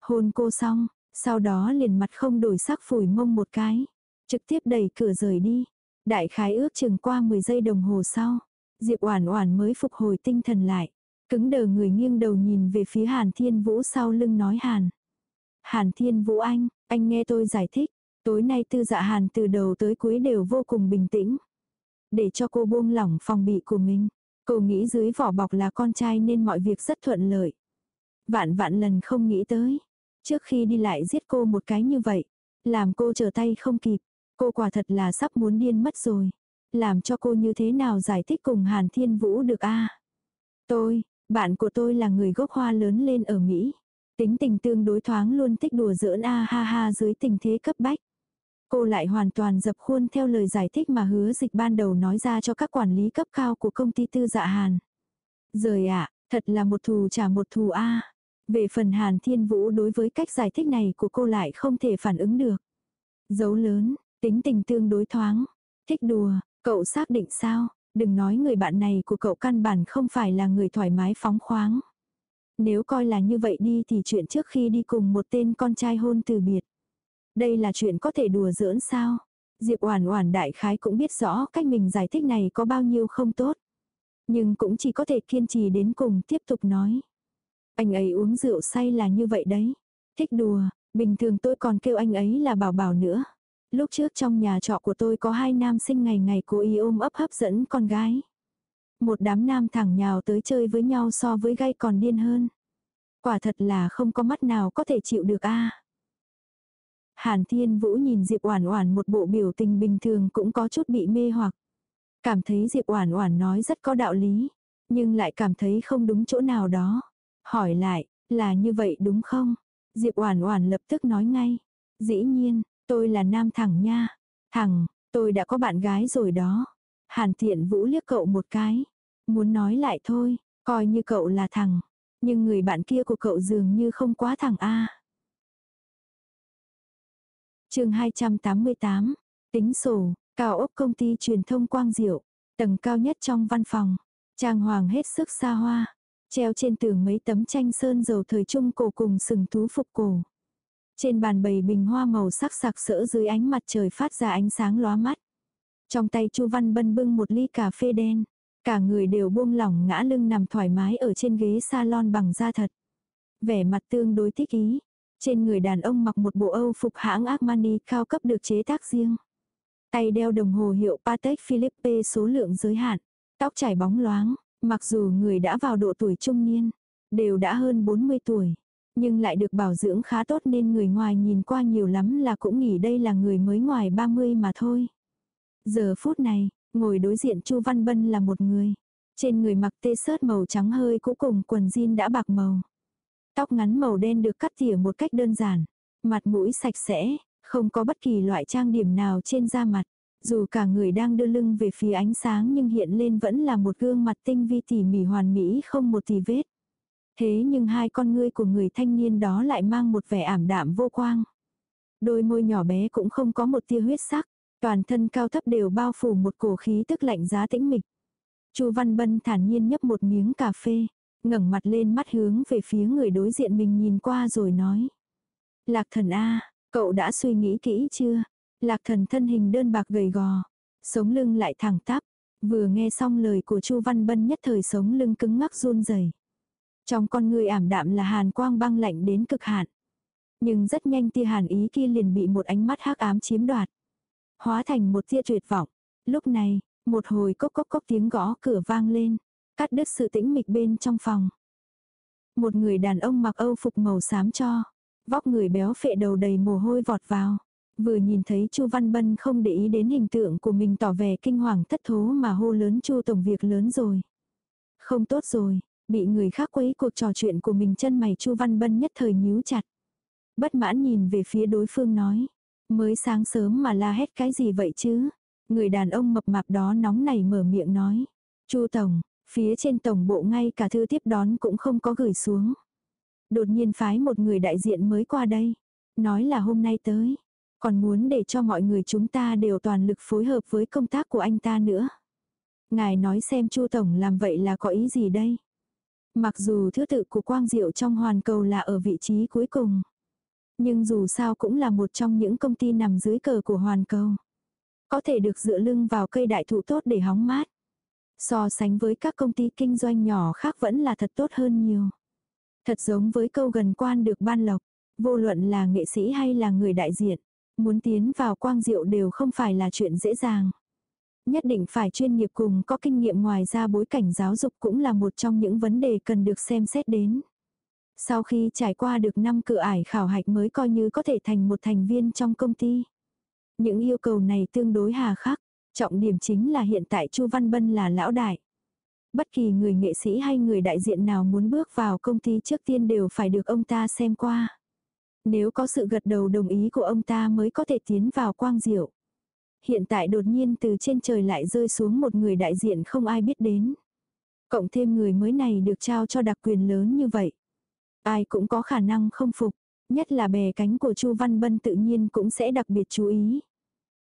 Hôn cô xong, sau đó liền mặt không đổi sắc phủi mông một cái. Trực tiếp đẩy cửa rời đi. Đại khái ước chừng qua 10 giây đồng hồ sau. Diệp Oản Oản mới phục hồi tinh thần lại. Cứng đờ người nghiêng đầu nhìn về phía Hàn Thiên Vũ sau lưng nói Hàn. Hàn Thiên Vũ anh, anh nghe tôi giải thích. Tối nay tư dạ Hàn từ đầu tới cuối đều vô cùng bình tĩnh. Để cho cô buông lỏng phòng bị của mình. Cô nghĩ dưới vỏ bọc là con trai nên mọi việc rất thuận lợi. Vạn vạn lần không nghĩ tới. Trước khi đi lại giết cô một cái như vậy. Làm cô trở tay không kịp. Cô quả thật là sắp muốn điên mất rồi. Làm cho cô như thế nào giải thích cùng Hàn Thiên Vũ được a Tôi, bạn của tôi là người gốc hoa lớn lên ở Mỹ. Tính tình tương đối thoáng luôn thích đùa giỡn a ha ha dưới tình thế cấp bách. Cô lại hoàn toàn dập khuôn theo lời giải thích mà hứa dịch ban đầu nói ra cho các quản lý cấp cao của công ty tư dạ Hàn. Rời ạ, thật là một thù trả một thù a. Về phần Hàn Thiên Vũ đối với cách giải thích này của cô lại không thể phản ứng được. Dấu lớn, tính tình tương đối thoáng, thích đùa, cậu xác định sao, đừng nói người bạn này của cậu căn bản không phải là người thoải mái phóng khoáng. Nếu coi là như vậy đi thì chuyện trước khi đi cùng một tên con trai hôn từ biệt. Đây là chuyện có thể đùa giỡn sao? Diệp Oản Oản đại khái cũng biết rõ cách mình giải thích này có bao nhiêu không tốt. Nhưng cũng chỉ có thể kiên trì đến cùng tiếp tục nói. Anh ấy uống rượu say là như vậy đấy. Thích đùa, bình thường tôi còn kêu anh ấy là bảo bảo nữa. Lúc trước trong nhà trọ của tôi có hai nam sinh ngày ngày cố ý ôm ấp hấp dẫn con gái. Một đám nam thẳng nhào tới chơi với nhau so với gay còn điên hơn. Quả thật là không có mắt nào có thể chịu được a. Hàn Thiên Vũ nhìn Diệp Oản Oản một bộ biểu tình bình thường cũng có chút bị mê hoặc. Cảm thấy Diệp Oản Oản nói rất có đạo lý, nhưng lại cảm thấy không đúng chỗ nào đó. Hỏi lại, là như vậy đúng không? Diệp Oản Oản lập tức nói ngay. Dĩ nhiên, tôi là nam thẳng nha. Thẳng, tôi đã có bạn gái rồi đó. Hàn Thiện Vũ liếc cậu một cái. Muốn nói lại thôi, coi như cậu là thằng. Nhưng người bạn kia của cậu dường như không quá thẳng a. chương 288, tính sổ, cao ốc công ty truyền thông Quang Diệu, tầng cao nhất trong văn phòng. Trang hoàng hết sức xa hoa, treo trên tường mấy tấm tranh sơn dầu thời trung cổ cùng sừng thú phục cổ. Trên bàn bày bình hoa màu sắc sặc sỡ dưới ánh mặt trời phát ra ánh sáng lóa mắt. Trong tay Chu Văn Bân bưng một ly cà phê đen. Cả người đều buông lỏng ngã lưng nằm thoải mái ở trên ghế salon bằng da thật. Vẻ mặt tương đối thích ý. Trên người đàn ông mặc một bộ Âu phục hãng Armani cao cấp được chế tác riêng. Tay đeo đồng hồ hiệu Patek Philippe số lượng giới hạn. Tóc chảy bóng loáng, mặc dù người đã vào độ tuổi trung niên, đều đã hơn 40 tuổi, nhưng lại được bảo dưỡng khá tốt nên người ngoài nhìn qua nhiều lắm là cũng nghĩ đây là người mới ngoài 30 mà thôi. Giờ phút này, ngồi đối diện Chu Văn Bân là một người. Trên người mặc tê sớt màu trắng hơi cũ cùng quần jean đã bạc màu. Tóc ngắn màu đen được cắt tỉa một cách đơn giản. Mặt mũi sạch sẽ, không có bất kỳ loại trang điểm nào trên da mặt. Dù cả người đang đưa lưng về phía ánh sáng nhưng hiện lên vẫn là một gương mặt tinh vi tỉ mỉ hoàn mỹ không một tì vết. Thế nhưng hai con ngươi của người thanh niên đó lại mang một vẻ ảm đạm vô quang. Đôi môi nhỏ bé cũng không có một tia huyết sắc. Toàn thân cao thấp đều bao phủ một cổ khí tức lạnh giá tĩnh mịch. Chu Văn Bân thản nhiên nhấp một miếng cà phê, ngẩng mặt lên mắt hướng về phía người đối diện mình nhìn qua rồi nói. Lạc thần A, cậu đã suy nghĩ kỹ chưa? Lạc thần thân hình đơn bạc gầy gò, sống lưng lại thẳng tắp. Vừa nghe xong lời của Chu Văn Bân nhất thời sống lưng cứng ngắc run rẩy. Trong con người ảm đạm là hàn quang băng lạnh đến cực hạn. Nhưng rất nhanh tia hàn ý kia liền bị một ánh mắt hắc ám chiếm đoạt hóa thành một tia tuyệt vọng. Lúc này, một hồi cốc cốc cốc tiếng gõ cửa vang lên, cắt đứt sự tĩnh mịch bên trong phòng. Một người đàn ông mặc âu phục màu xám cho, vóc người béo phệ đầu đầy mồ hôi vọt vào. Vừa nhìn thấy Chu Văn Bân không để ý đến hình tượng của mình tỏ vẻ kinh hoàng thất thố mà hô lớn Chu tổng việc lớn rồi. Không tốt rồi, bị người khác quấy cuộc trò chuyện của mình chân mày Chu Văn Bân nhất thời nhíu chặt. Bất mãn nhìn về phía đối phương nói, Mới sáng sớm mà la hét cái gì vậy chứ? Người đàn ông mập mạp đó nóng này mở miệng nói. Chu Tổng, phía trên tổng bộ ngay cả thư tiếp đón cũng không có gửi xuống. Đột nhiên phái một người đại diện mới qua đây. Nói là hôm nay tới. Còn muốn để cho mọi người chúng ta đều toàn lực phối hợp với công tác của anh ta nữa. Ngài nói xem Chu Tổng làm vậy là có ý gì đây? Mặc dù thứ tự của Quang Diệu trong hoàn cầu là ở vị trí cuối cùng. Nhưng dù sao cũng là một trong những công ty nằm dưới cờ của hoàn cầu. Có thể được dựa lưng vào cây đại thụ tốt để hóng mát. So sánh với các công ty kinh doanh nhỏ khác vẫn là thật tốt hơn nhiều. Thật giống với câu gần quan được ban lộc, vô luận là nghệ sĩ hay là người đại diện, muốn tiến vào quang diệu đều không phải là chuyện dễ dàng. Nhất định phải chuyên nghiệp cùng có kinh nghiệm ngoài ra bối cảnh giáo dục cũng là một trong những vấn đề cần được xem xét đến. Sau khi trải qua được năm cửa ải khảo hạch mới coi như có thể thành một thành viên trong công ty. Những yêu cầu này tương đối hà khắc, trọng điểm chính là hiện tại Chu Văn Bân là lão đại. Bất kỳ người nghệ sĩ hay người đại diện nào muốn bước vào công ty trước tiên đều phải được ông ta xem qua. Nếu có sự gật đầu đồng ý của ông ta mới có thể tiến vào quang diệu. Hiện tại đột nhiên từ trên trời lại rơi xuống một người đại diện không ai biết đến. Cộng thêm người mới này được trao cho đặc quyền lớn như vậy. Ai cũng có khả năng không phục, nhất là bè cánh của Chu Văn Bân tự nhiên cũng sẽ đặc biệt chú ý.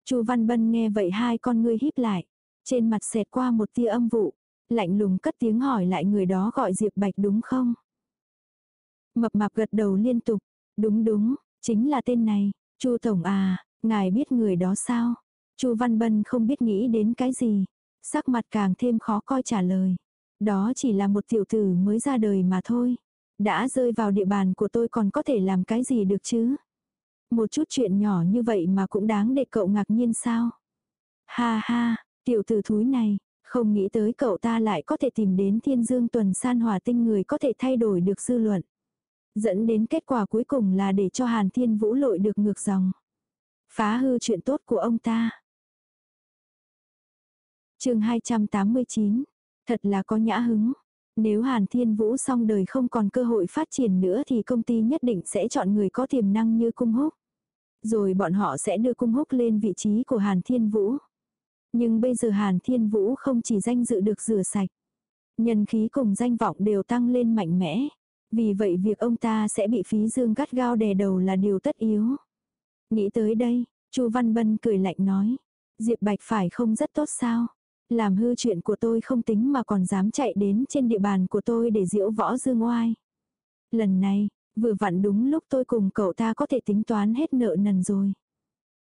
Chu Văn Bân nghe vậy hai con ngươi híp lại, trên mặt xẹt qua một tia âm vụ, lạnh lùng cất tiếng hỏi lại người đó gọi Diệp Bạch đúng không? Mập mạp gật đầu liên tục, đúng đúng, chính là tên này, Chu tổng à, ngài biết người đó sao? Chu Văn Bân không biết nghĩ đến cái gì, sắc mặt càng thêm khó coi trả lời. Đó chỉ là một tiểu tử mới ra đời mà thôi. Đã rơi vào địa bàn của tôi còn có thể làm cái gì được chứ? Một chút chuyện nhỏ như vậy mà cũng đáng để cậu ngạc nhiên sao? Ha ha, tiểu tử thúi này, không nghĩ tới cậu ta lại có thể tìm đến thiên dương tuần san hòa tinh người có thể thay đổi được dư luận. Dẫn đến kết quả cuối cùng là để cho Hàn Thiên Vũ lội được ngược dòng. Phá hư chuyện tốt của ông ta chương 289. Thật là có nhã hứng. Nếu Hàn Thiên Vũ xong đời không còn cơ hội phát triển nữa thì công ty nhất định sẽ chọn người có tiềm năng như Cung Húc. Rồi bọn họ sẽ đưa Cung Húc lên vị trí của Hàn Thiên Vũ. Nhưng bây giờ Hàn Thiên Vũ không chỉ danh dự được rửa sạch. Nhân khí cùng danh vọng đều tăng lên mạnh mẽ. Vì vậy việc ông ta sẽ bị phí dương gắt gao đè đầu là điều tất yếu. Nghĩ tới đây, Chu Văn Bân cười lạnh nói. Diệp Bạch phải không rất tốt sao? Làm hư chuyện của tôi không tính mà còn dám chạy đến trên địa bàn của tôi để diễu võ dương oai. Lần này, vừa vặn đúng lúc tôi cùng cậu ta có thể tính toán hết nợ nần rồi.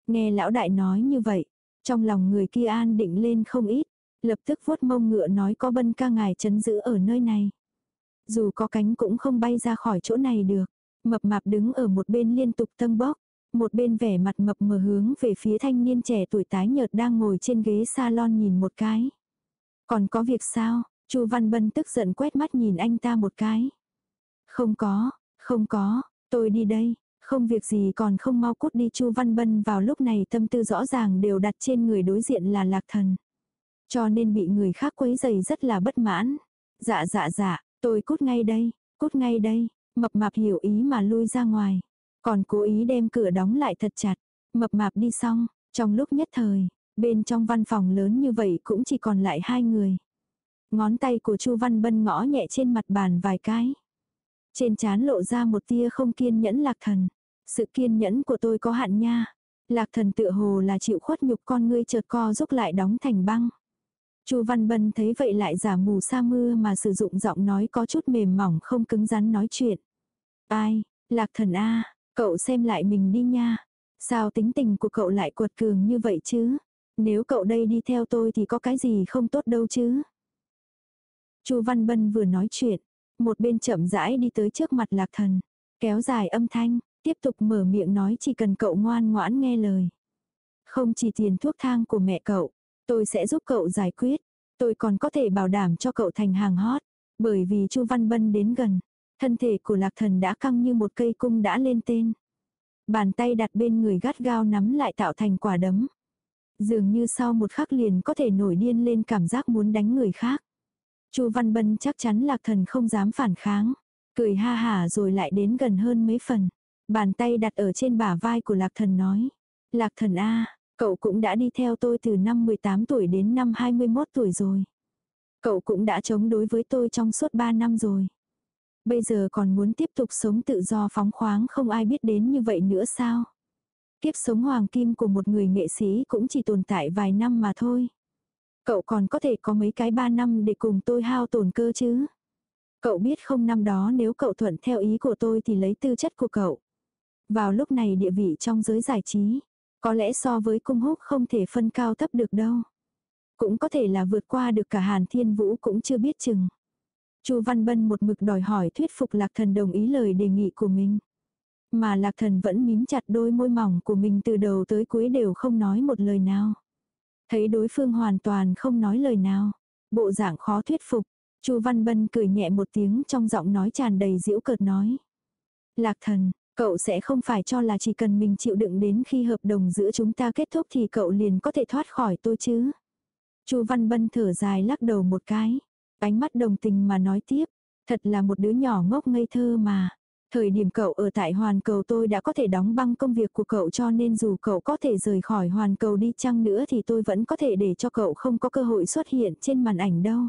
Nghe lão đại nói như vậy, trong lòng người kia an định lên không ít, lập tức vuốt mông ngựa nói có bân ca ngài chấn giữ ở nơi này. Dù có cánh cũng không bay ra khỏi chỗ này được. Mập mạp đứng ở một bên liên tục tân bốc, một bên vẻ mặt mập mờ hướng về phía thanh niên trẻ tuổi tái nhợt đang ngồi trên ghế salon nhìn một cái. Còn có việc sao? Chu Văn Bân tức giận quét mắt nhìn anh ta một cái. Không có, không có, tôi đi đây, không việc gì còn không mau cút đi Chu Văn Bân vào lúc này tâm tư rõ ràng đều đặt trên người đối diện là lạc thần. Cho nên bị người khác quấy giày rất là bất mãn. Dạ dạ dạ, tôi cút ngay đây, cút ngay đây, mập mạp hiểu ý mà lui ra ngoài. Còn cố ý đem cửa đóng lại thật chặt. Mập mạp đi xong, trong lúc nhất thời, bên trong văn phòng lớn như vậy cũng chỉ còn lại hai người. Ngón tay của Chu Văn Bân ngõ nhẹ trên mặt bàn vài cái. Trên trán lộ ra một tia không kiên nhẫn lạc thần. Sự kiên nhẫn của tôi có hạn nha. Lạc thần tự hồ là chịu khuất nhục con ngươi chợt co giúp lại đóng thành băng. Chu Văn Bân thấy vậy lại giả mù sa mưa mà sử dụng giọng nói có chút mềm mỏng không cứng rắn nói chuyện. Ai, lạc thần a cậu xem lại mình đi nha. Sao tính tình của cậu lại cuột cường như vậy chứ? Nếu cậu đây đi theo tôi thì có cái gì không tốt đâu chứ? Chu Văn Bân vừa nói chuyện, một bên chậm rãi đi tới trước mặt lạc thần, kéo dài âm thanh, tiếp tục mở miệng nói chỉ cần cậu ngoan ngoãn nghe lời. Không chỉ tiền thuốc thang của mẹ cậu, tôi sẽ giúp cậu giải quyết, tôi còn có thể bảo đảm cho cậu thành hàng hot, bởi vì Chu Văn Bân đến gần, thân thể của lạc thần đã căng như một cây cung đã lên tên. Bàn tay đặt bên người gắt gao nắm lại tạo thành quả đấm. Dường như sau một khắc liền có thể nổi điên lên cảm giác muốn đánh người khác. Chu Văn Bân chắc chắn Lạc Thần không dám phản kháng, cười ha hả rồi lại đến gần hơn mấy phần. Bàn tay đặt ở trên bả vai của Lạc Thần nói: "Lạc Thần a, cậu cũng đã đi theo tôi từ năm 18 tuổi đến năm 21 tuổi rồi. Cậu cũng đã chống đối với tôi trong suốt 3 năm rồi. Bây giờ còn muốn tiếp tục sống tự do phóng khoáng không ai biết đến như vậy nữa sao? Kiếp sống hoàng kim của một người nghệ sĩ cũng chỉ tồn tại vài năm mà thôi. Cậu còn có thể có mấy cái ba năm để cùng tôi hao tổn cơ chứ? Cậu biết không năm đó nếu cậu thuận theo ý của tôi thì lấy tư chất của cậu. Vào lúc này địa vị trong giới giải trí, có lẽ so với cung húc không thể phân cao thấp được đâu. Cũng có thể là vượt qua được cả Hàn Thiên Vũ cũng chưa biết chừng. Chu Văn Bân một mực đòi hỏi thuyết phục Lạc Thần đồng ý lời đề nghị của mình. Mà Lạc Thần vẫn mím chặt đôi môi mỏng của mình từ đầu tới cuối đều không nói một lời nào. Thấy đối phương hoàn toàn không nói lời nào, bộ dạng khó thuyết phục, Chu Văn Bân cười nhẹ một tiếng trong giọng nói tràn đầy giễu cợt nói. Lạc Thần, cậu sẽ không phải cho là chỉ cần mình chịu đựng đến khi hợp đồng giữa chúng ta kết thúc thì cậu liền có thể thoát khỏi tôi chứ. Chu Văn Bân thở dài lắc đầu một cái. Ánh mắt đồng tình mà nói tiếp. Thật là một đứa nhỏ ngốc ngây thơ mà. Thời điểm cậu ở tại hoàn cầu tôi đã có thể đóng băng công việc của cậu cho nên dù cậu có thể rời khỏi hoàn cầu đi chăng nữa thì tôi vẫn có thể để cho cậu không có cơ hội xuất hiện trên màn ảnh đâu.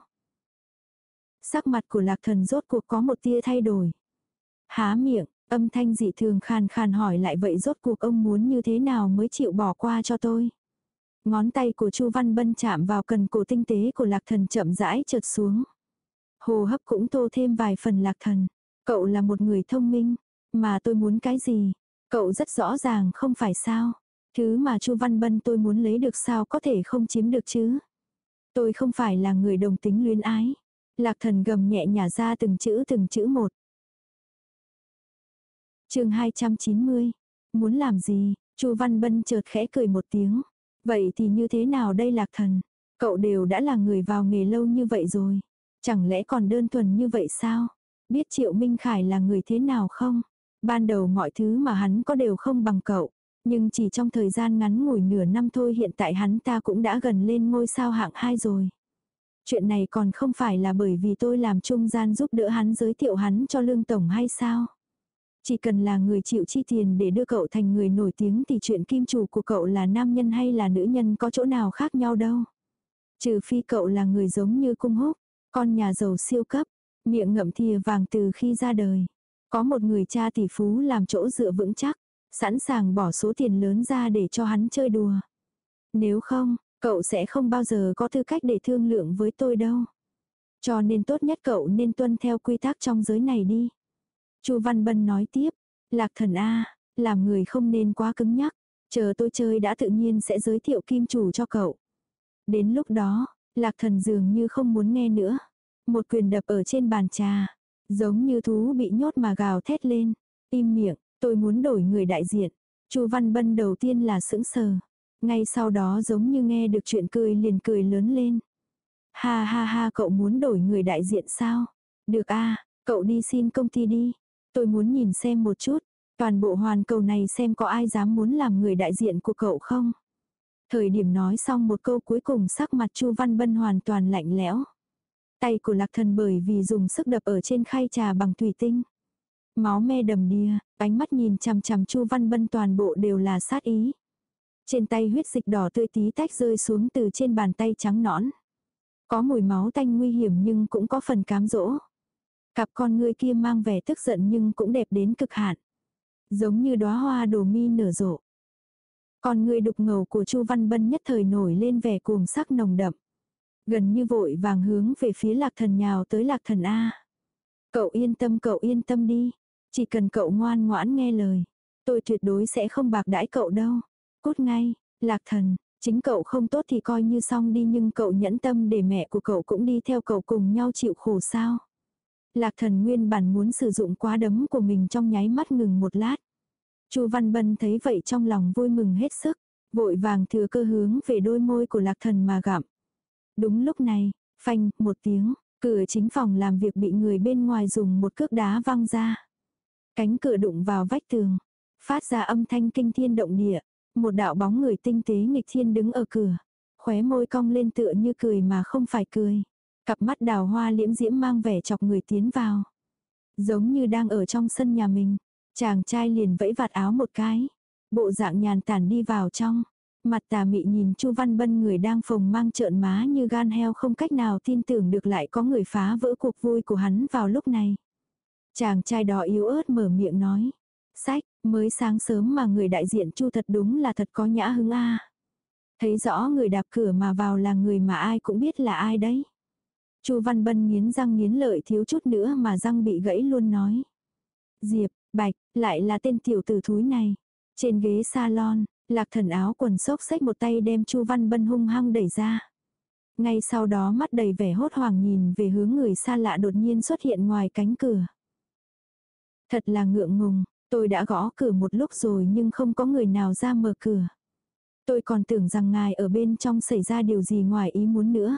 Sắc mặt của lạc thần rốt cuộc có một tia thay đổi. Há miệng, âm thanh dị thường khàn khàn hỏi lại vậy rốt cuộc ông muốn như thế nào mới chịu bỏ qua cho tôi. Ngón tay của Chu Văn Bân chạm vào cần cổ tinh tế của lạc thần chậm rãi trượt xuống. Hồ hấp cũng tô thêm vài phần lạc thần. Cậu là một người thông minh, mà tôi muốn cái gì? Cậu rất rõ ràng không phải sao? Thứ mà Chu Văn Bân tôi muốn lấy được sao có thể không chiếm được chứ? Tôi không phải là người đồng tính luyến ái. Lạc thần gầm nhẹ nhả ra từng chữ từng chữ một. chương 290. Muốn làm gì? Chu Văn Bân chợt khẽ cười một tiếng. Vậy thì như thế nào đây lạc thần? Cậu đều đã là người vào nghề lâu như vậy rồi. Chẳng lẽ còn đơn thuần như vậy sao? Biết Triệu Minh Khải là người thế nào không? Ban đầu mọi thứ mà hắn có đều không bằng cậu. Nhưng chỉ trong thời gian ngắn ngủi nửa năm thôi hiện tại hắn ta cũng đã gần lên ngôi sao hạng 2 rồi. Chuyện này còn không phải là bởi vì tôi làm trung gian giúp đỡ hắn giới thiệu hắn cho lương tổng hay sao? Chỉ cần là người chịu chi tiền để đưa cậu thành người nổi tiếng thì chuyện kim chủ của cậu là nam nhân hay là nữ nhân có chỗ nào khác nhau đâu. Trừ phi cậu là người giống như cung húc, con nhà giàu siêu cấp, miệng ngậm thìa vàng từ khi ra đời. Có một người cha tỷ phú làm chỗ dựa vững chắc, sẵn sàng bỏ số tiền lớn ra để cho hắn chơi đùa. Nếu không, cậu sẽ không bao giờ có tư cách để thương lượng với tôi đâu. Cho nên tốt nhất cậu nên tuân theo quy tắc trong giới này đi. Chu Văn Bân nói tiếp, Lạc thần A, làm người không nên quá cứng nhắc, chờ tôi chơi đã tự nhiên sẽ giới thiệu kim chủ cho cậu. Đến lúc đó, Lạc thần dường như không muốn nghe nữa. Một quyền đập ở trên bàn trà, giống như thú bị nhốt mà gào thét lên. Im miệng, tôi muốn đổi người đại diện. Chu Văn Bân đầu tiên là sững sờ. Ngay sau đó giống như nghe được chuyện cười liền cười lớn lên. Ha ha ha cậu muốn đổi người đại diện sao? Được a cậu đi xin công ty đi. Tôi muốn nhìn xem một chút, toàn bộ hoàn cầu này xem có ai dám muốn làm người đại diện của cậu không. Thời điểm nói xong một câu cuối cùng sắc mặt Chu Văn Bân hoàn toàn lạnh lẽo. Tay của lạc thần bởi vì dùng sức đập ở trên khay trà bằng thủy tinh. Máu me đầm đìa, ánh mắt nhìn chằm chằm Chu Văn Bân toàn bộ đều là sát ý. Trên tay huyết dịch đỏ tươi tí tách rơi xuống từ trên bàn tay trắng nõn. Có mùi máu tanh nguy hiểm nhưng cũng có phần cám dỗ. Cặp con ngươi kia mang vẻ tức giận nhưng cũng đẹp đến cực hạn. Giống như đóa hoa đồ mi nở rộ. Con ngươi đục ngầu của Chu Văn Bân nhất thời nổi lên vẻ cuồng sắc nồng đậm. Gần như vội vàng hướng về phía lạc thần nhào tới lạc thần A. Cậu yên tâm cậu yên tâm đi. Chỉ cần cậu ngoan ngoãn nghe lời. Tôi tuyệt đối sẽ không bạc đãi cậu đâu. Cút ngay, lạc thần, chính cậu không tốt thì coi như xong đi nhưng cậu nhẫn tâm để mẹ của cậu cũng đi theo cậu cùng nhau chịu khổ sao. Lạc thần nguyên bản muốn sử dụng quá đấm của mình trong nháy mắt ngừng một lát. Chu Văn Bân thấy vậy trong lòng vui mừng hết sức, vội vàng thừa cơ hướng về đôi môi của lạc thần mà gặm. Đúng lúc này, phanh, một tiếng, cửa chính phòng làm việc bị người bên ngoài dùng một cước đá văng ra. Cánh cửa đụng vào vách tường, phát ra âm thanh kinh thiên động địa, một đạo bóng người tinh tế nghịch thiên đứng ở cửa, khóe môi cong lên tựa như cười mà không phải cười. Cặp mắt đào hoa liễm diễm mang vẻ chọc người tiến vào. Giống như đang ở trong sân nhà mình. Chàng trai liền vẫy vạt áo một cái. Bộ dạng nhàn tản đi vào trong. Mặt tà mị nhìn Chu Văn Bân người đang phồng mang trợn má như gan heo không cách nào tin tưởng được lại có người phá vỡ cuộc vui của hắn vào lúc này. Chàng trai đó yếu ớt mở miệng nói. Sách, mới sáng sớm mà người đại diện Chu thật đúng là thật có nhã hứng a. Thấy rõ người đạp cửa mà vào là người mà ai cũng biết là ai đấy. Chu Văn Bân nghiến răng nghiến lợi thiếu chút nữa mà răng bị gãy luôn nói. Diệp, Bạch, lại là tên tiểu tử thúi này. Trên ghế salon, lạc thần áo quần xốc xách một tay đem Chu Văn Bân hung hăng đẩy ra. Ngay sau đó mắt đầy vẻ hốt hoảng nhìn về hướng người xa lạ đột nhiên xuất hiện ngoài cánh cửa. Thật là ngượng ngùng, tôi đã gõ cửa một lúc rồi nhưng không có người nào ra mở cửa. Tôi còn tưởng rằng ngài ở bên trong xảy ra điều gì ngoài ý muốn nữa.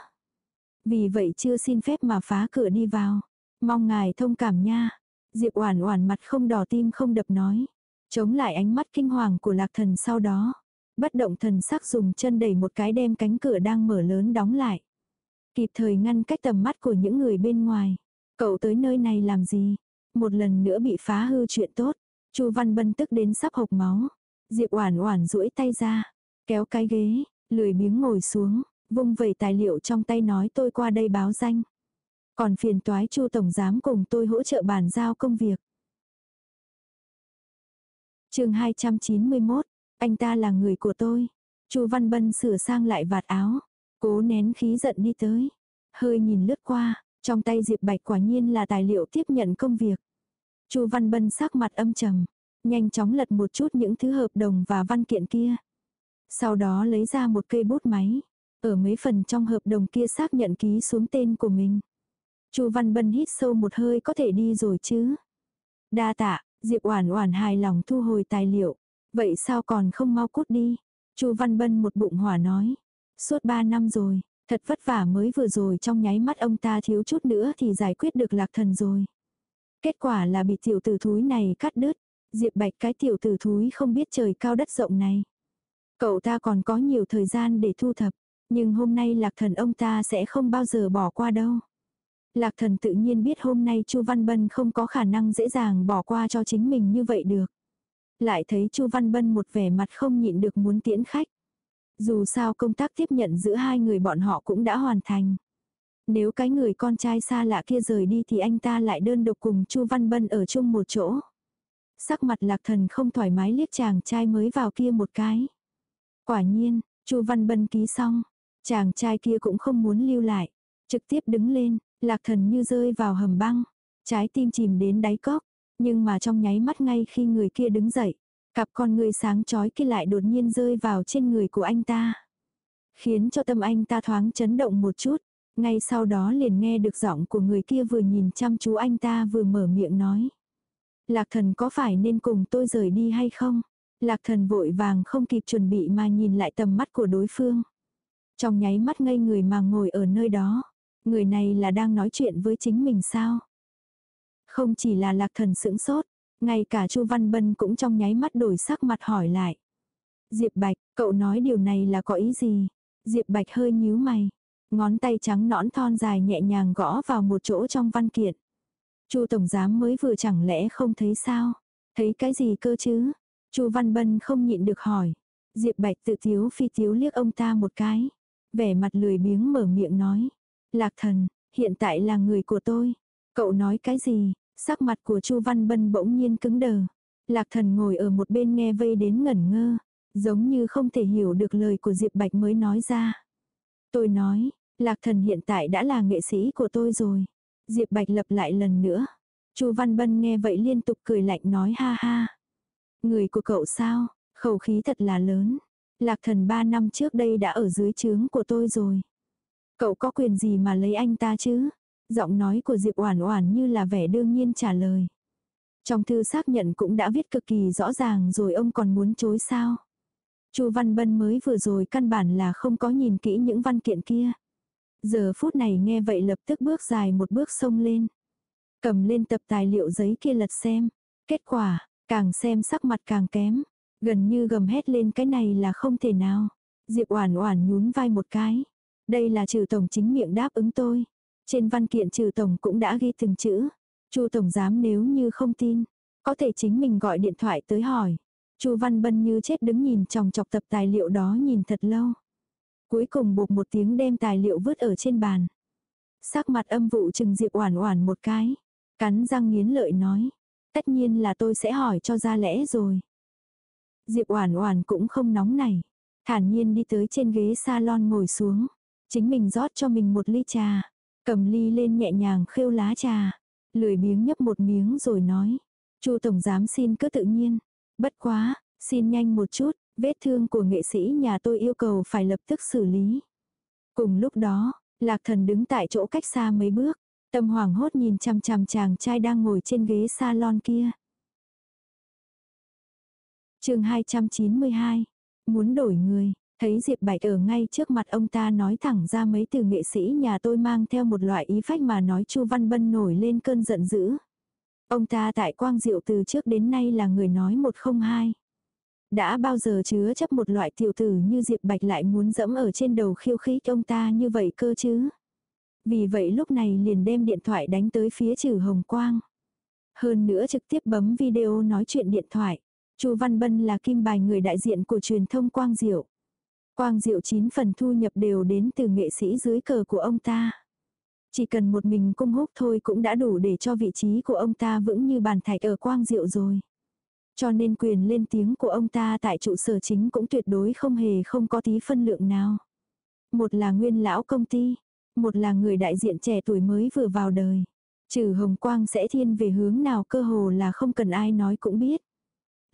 Vì vậy chưa xin phép mà phá cửa đi vào. Mong ngài thông cảm nha. Diệp Oản Oản mặt không đỏ tim không đập nói, chống lại ánh mắt kinh hoàng của Lạc Thần sau đó, bất động thần sắc dùng chân đẩy một cái đem cánh cửa đang mở lớn đóng lại. Kịp thời ngăn cách tầm mắt của những người bên ngoài. Cậu tới nơi này làm gì? Một lần nữa bị phá hư chuyện tốt. Chu Văn Bân tức đến sắp hộc máu. Diệp Oản Oản duỗi tay ra, kéo cái ghế, lười biếng ngồi xuống, vung vẩy tài liệu trong tay nói tôi qua đây báo danh. Còn phiền toái Chu tổng giám cùng tôi hỗ trợ bàn giao công việc. Chương 291, anh ta là người của tôi. Chu Văn Bân sửa sang lại vạt áo, cố nén khí giận đi tới, hơi nhìn lướt qua, trong tay Diệp Bạch quả nhiên là tài liệu tiếp nhận công việc. Chu Văn Bân sắc mặt âm trầm, nhanh chóng lật một chút những thứ hợp đồng và văn kiện kia. Sau đó lấy ra một cây bút máy, ở mấy phần trong hợp đồng kia xác nhận ký xuống tên của mình. Chu Văn Bân hít sâu một hơi có thể đi rồi chứ. Đa tạ, Diệp Oản Oản hài lòng thu hồi tài liệu. Vậy sao còn không mau cút đi? Chu Văn Bân một bụng hỏa nói. Suốt ba năm rồi, thật vất vả mới vừa rồi trong nháy mắt ông ta thiếu chút nữa thì giải quyết được lạc thần rồi. Kết quả là bị tiểu tử thúi này cắt đứt. Diệp Bạch cái tiểu tử thúi không biết trời cao đất rộng này. Cậu ta còn có nhiều thời gian để thu thập. Nhưng hôm nay lạc thần ông ta sẽ không bao giờ bỏ qua đâu. Lạc thần tự nhiên biết hôm nay Chu Văn Bân không có khả năng dễ dàng bỏ qua cho chính mình như vậy được. Lại thấy Chu Văn Bân một vẻ mặt không nhịn được muốn tiễn khách. Dù sao công tác tiếp nhận giữa hai người bọn họ cũng đã hoàn thành. Nếu cái người con trai xa lạ kia rời đi thì anh ta lại đơn độc cùng Chu Văn Bân ở chung một chỗ. Sắc mặt lạc thần không thoải mái liếc chàng trai mới vào kia một cái. Quả nhiên, Chu Văn Bân ký xong, chàng trai kia cũng không muốn lưu lại. Trực tiếp đứng lên, Lạc thần như rơi vào hầm băng, trái tim chìm đến đáy cốc, nhưng mà trong nháy mắt ngay khi người kia đứng dậy, cặp con người sáng chói kia lại đột nhiên rơi vào trên người của anh ta. Khiến cho tâm anh ta thoáng chấn động một chút, ngay sau đó liền nghe được giọng của người kia vừa nhìn chăm chú anh ta vừa mở miệng nói. Lạc thần có phải nên cùng tôi rời đi hay không? Lạc thần vội vàng không kịp chuẩn bị mà nhìn lại tầm mắt của đối phương. Trong nháy mắt ngây người mà ngồi ở nơi đó. Người này là đang nói chuyện với chính mình sao? Không chỉ là lạc thần sững sốt, ngay cả Chu Văn Bân cũng trong nháy mắt đổi sắc mặt hỏi lại. Diệp Bạch, cậu nói điều này là có ý gì? Diệp Bạch hơi nhíu mày, ngón tay trắng nõn thon dài nhẹ nhàng gõ vào một chỗ trong văn kiện. Chu tổng giám mới vừa chẳng lẽ không thấy sao? Thấy cái gì cơ chứ? Chu Văn Bân không nhịn được hỏi. Diệp Bạch tự thiếu phi thiếu liếc ông ta một cái, vẻ mặt lười biếng mở miệng nói. Lạc thần, hiện tại là người của tôi. Cậu nói cái gì? Sắc mặt của Chu Văn Bân bỗng nhiên cứng đờ. Lạc thần ngồi ở một bên nghe vây đến ngẩn ngơ. Giống như không thể hiểu được lời của Diệp Bạch mới nói ra. Tôi nói, Lạc thần hiện tại đã là nghệ sĩ của tôi rồi. Diệp Bạch lập lại lần nữa. Chu Văn Bân nghe vậy liên tục cười lạnh nói ha ha. Người của cậu sao, khẩu khí thật là lớn. Lạc thần ba năm trước đây đã ở dưới trướng của tôi rồi. Cậu có quyền gì mà lấy anh ta chứ? Giọng nói của Diệp Oản Oản như là vẻ đương nhiên trả lời. Trong thư xác nhận cũng đã viết cực kỳ rõ ràng rồi ông còn muốn chối sao? Chu Văn Bân mới vừa rồi căn bản là không có nhìn kỹ những văn kiện kia. Giờ phút này nghe vậy lập tức bước dài một bước xông lên. Cầm lên tập tài liệu giấy kia lật xem. Kết quả, càng xem sắc mặt càng kém. Gần như gầm hét lên cái này là không thể nào. Diệp Oản Oản nhún vai một cái. Đây là trừ tổng chính miệng đáp ứng tôi. Trên văn kiện trừ tổng cũng đã ghi từng chữ. Chu tổng giám nếu như không tin, có thể chính mình gọi điện thoại tới hỏi. Chu Văn Bân như chết đứng nhìn chòng chọc tập tài liệu đó nhìn thật lâu. Cuối cùng buộc một tiếng đem tài liệu vứt ở trên bàn. Sắc mặt âm vụ trừng Diệp Oản Oản một cái. Cắn răng nghiến lợi nói. Tất nhiên là tôi sẽ hỏi cho ra lẽ rồi. Diệp Oản Oản cũng không nóng nảy, thản nhiên đi tới trên ghế salon ngồi xuống, chính mình rót cho mình một ly trà, cầm ly lên nhẹ nhàng khêu lá trà, lười biếng nhấp một miếng rồi nói: "Chu tổng giám xin cứ tự nhiên, bất quá, xin nhanh một chút, vết thương của nghệ sĩ nhà tôi yêu cầu phải lập tức xử lý." Cùng lúc đó, Lạc Thần đứng tại chỗ cách xa mấy bước, tâm hoàng hốt nhìn chằm chằm chàng trai đang ngồi trên ghế salon kia chương 292. Muốn đổi người, thấy Diệp Bạch ở ngay trước mặt ông ta nói thẳng ra mấy từ nghệ sĩ nhà tôi mang theo một loại ý phách mà nói Chu Văn Bân nổi lên cơn giận dữ. Ông ta tại Quang Diệu từ trước đến nay là người nói một không hai. Đã bao giờ chứa chấp một loại tiểu tử như Diệp Bạch lại muốn dẫm ở trên đầu khiêu khích ông ta như vậy cơ chứ. Vì vậy lúc này liền đem điện thoại đánh tới phía trừ Hồng Quang. Hơn nữa trực tiếp bấm video nói chuyện điện thoại. Chu Văn Bân là kim bài người đại diện của truyền thông Quang Diệu. Quang Diệu 9 phần thu nhập đều đến từ nghệ sĩ dưới cờ của ông ta. Chỉ cần một mình cung húc thôi cũng đã đủ để cho vị trí của ông ta vững như bàn thạch ở Quang Diệu rồi. Cho nên quyền lên tiếng của ông ta tại trụ sở chính cũng tuyệt đối không hề không có tí phân lượng nào. Một là nguyên lão công ty, một là người đại diện trẻ tuổi mới vừa vào đời. Trừ hồng quang sẽ thiên về hướng nào cơ hồ là không cần ai nói cũng biết.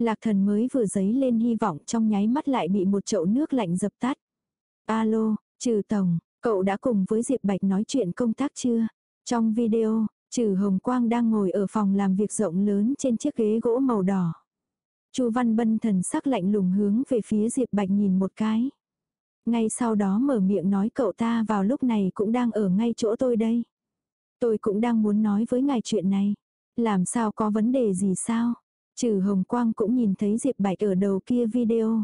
Lạc thần mới vừa giấy lên hy vọng trong nháy mắt lại bị một chậu nước lạnh dập tắt. Alo, trừ tổng, cậu đã cùng với Diệp Bạch nói chuyện công tác chưa? Trong video, trừ Hồng Quang đang ngồi ở phòng làm việc rộng lớn trên chiếc ghế gỗ màu đỏ. Chu Văn Bân thần sắc lạnh lùng hướng về phía Diệp Bạch nhìn một cái. Ngay sau đó mở miệng nói cậu ta vào lúc này cũng đang ở ngay chỗ tôi đây. Tôi cũng đang muốn nói với ngài chuyện này. Làm sao có vấn đề gì sao? Trừ Hồng Quang cũng nhìn thấy Diệp Bạch ở đầu kia video.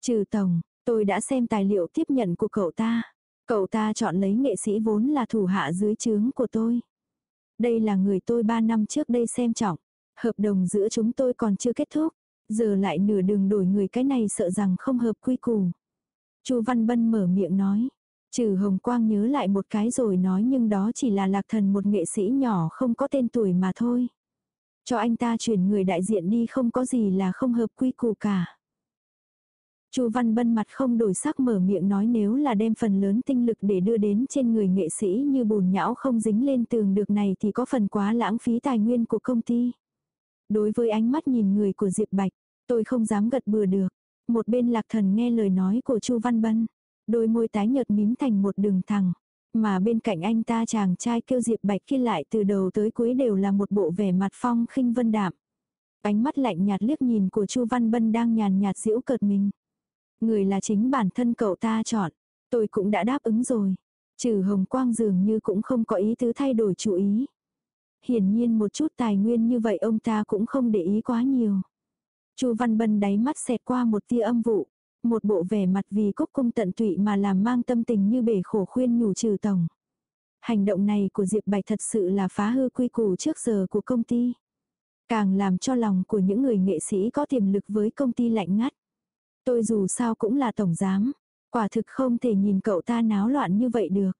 Trừ Tổng, tôi đã xem tài liệu tiếp nhận của cậu ta. Cậu ta chọn lấy nghệ sĩ vốn là thủ hạ dưới trướng của tôi. Đây là người tôi 3 năm trước đây xem trọng. Hợp đồng giữa chúng tôi còn chưa kết thúc. Giờ lại nửa đường đổi người cái này sợ rằng không hợp quy củ. Chu Văn Bân mở miệng nói. Trừ Hồng Quang nhớ lại một cái rồi nói nhưng đó chỉ là lạc thần một nghệ sĩ nhỏ không có tên tuổi mà thôi. Cho anh ta chuyển người đại diện đi không có gì là không hợp quy củ cả. Chu Văn Bân mặt không đổi sắc mở miệng nói nếu là đem phần lớn tinh lực để đưa đến trên người nghệ sĩ như bùn nhão không dính lên tường được này thì có phần quá lãng phí tài nguyên của công ty. Đối với ánh mắt nhìn người của Diệp Bạch, tôi không dám gật bừa được. Một bên lạc thần nghe lời nói của Chu Văn Bân, đôi môi tái nhợt mím thành một đường thẳng. Mà bên cạnh anh ta chàng trai kêu Diệp Bạch kia lại từ đầu tới cuối đều là một bộ vẻ mặt phong khinh vân đạm. Ánh mắt lạnh nhạt liếc nhìn của Chu Văn Bân đang nhàn nhạt giễu cợt mình. Người là chính bản thân cậu ta chọn. Tôi cũng đã đáp ứng rồi. Trừ Hồng Quang dường như cũng không có ý tứ thay đổi chủ ý. Hiển nhiên một chút tài nguyên như vậy ông ta cũng không để ý quá nhiều. Chu Văn Bân đáy mắt xẹt qua một tia âm vụ. Một bộ vẻ mặt vì cúc cung tận tụy mà làm mang tâm tình như bể khổ khuyên nhủ trừ tổng. Hành động này của Diệp Bạch thật sự là phá hư quy củ trước giờ của công ty. Càng làm cho lòng của những người nghệ sĩ có tiềm lực với công ty lạnh ngắt. Tôi dù sao cũng là tổng giám, quả thực không thể nhìn cậu ta náo loạn như vậy được.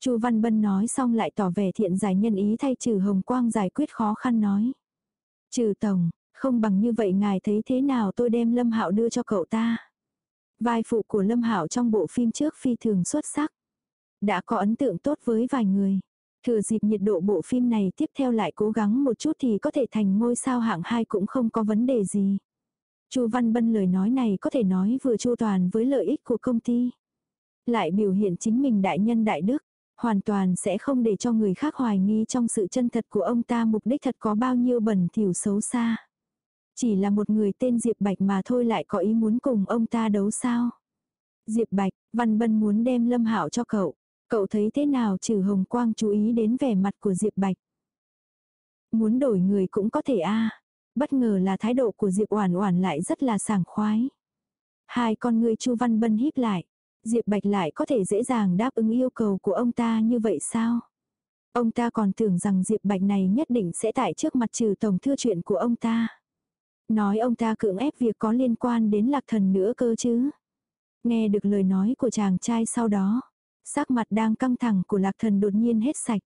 Chu Văn Bân nói xong lại tỏ vẻ thiện giải nhân ý thay trừ hồng quang giải quyết khó khăn nói. Trừ tổng, không bằng như vậy ngài thấy thế nào tôi đem Lâm Hạo đưa cho cậu ta. Vai phụ của Lâm Hạo trong bộ phim trước phi thường xuất sắc. Đã có ấn tượng tốt với vài người. Thừa dịp nhiệt độ bộ phim này tiếp theo lại cố gắng một chút thì có thể thành ngôi sao hạng hai cũng không có vấn đề gì. Chu Văn Bân lời nói này có thể nói vừa chu toàn với lợi ích của công ty. Lại biểu hiện chính mình đại nhân đại đức, hoàn toàn sẽ không để cho người khác hoài nghi trong sự chân thật của ông ta mục đích thật có bao nhiêu bẩn thỉu xấu xa. Chỉ là một người tên Diệp Bạch mà thôi lại có ý muốn cùng ông ta đấu sao. Diệp Bạch, Văn Bân muốn đem Lâm Hạo cho cậu. Cậu thấy thế nào trừ Hồng Quang chú ý đến vẻ mặt của Diệp Bạch. Muốn đổi người cũng có thể a Bất ngờ là thái độ của Diệp Oản Oản lại rất là sảng khoái. Hai con người Chu Văn Bân híp lại. Diệp Bạch lại có thể dễ dàng đáp ứng yêu cầu của ông ta như vậy sao? Ông ta còn tưởng rằng Diệp Bạch này nhất định sẽ tại trước mặt trừ tổng thư chuyện của ông ta. Nói ông ta cưỡng ép việc có liên quan đến lạc thần nữa cơ chứ. Nghe được lời nói của chàng trai sau đó. Sắc mặt đang căng thẳng của lạc thần đột nhiên hết sạch.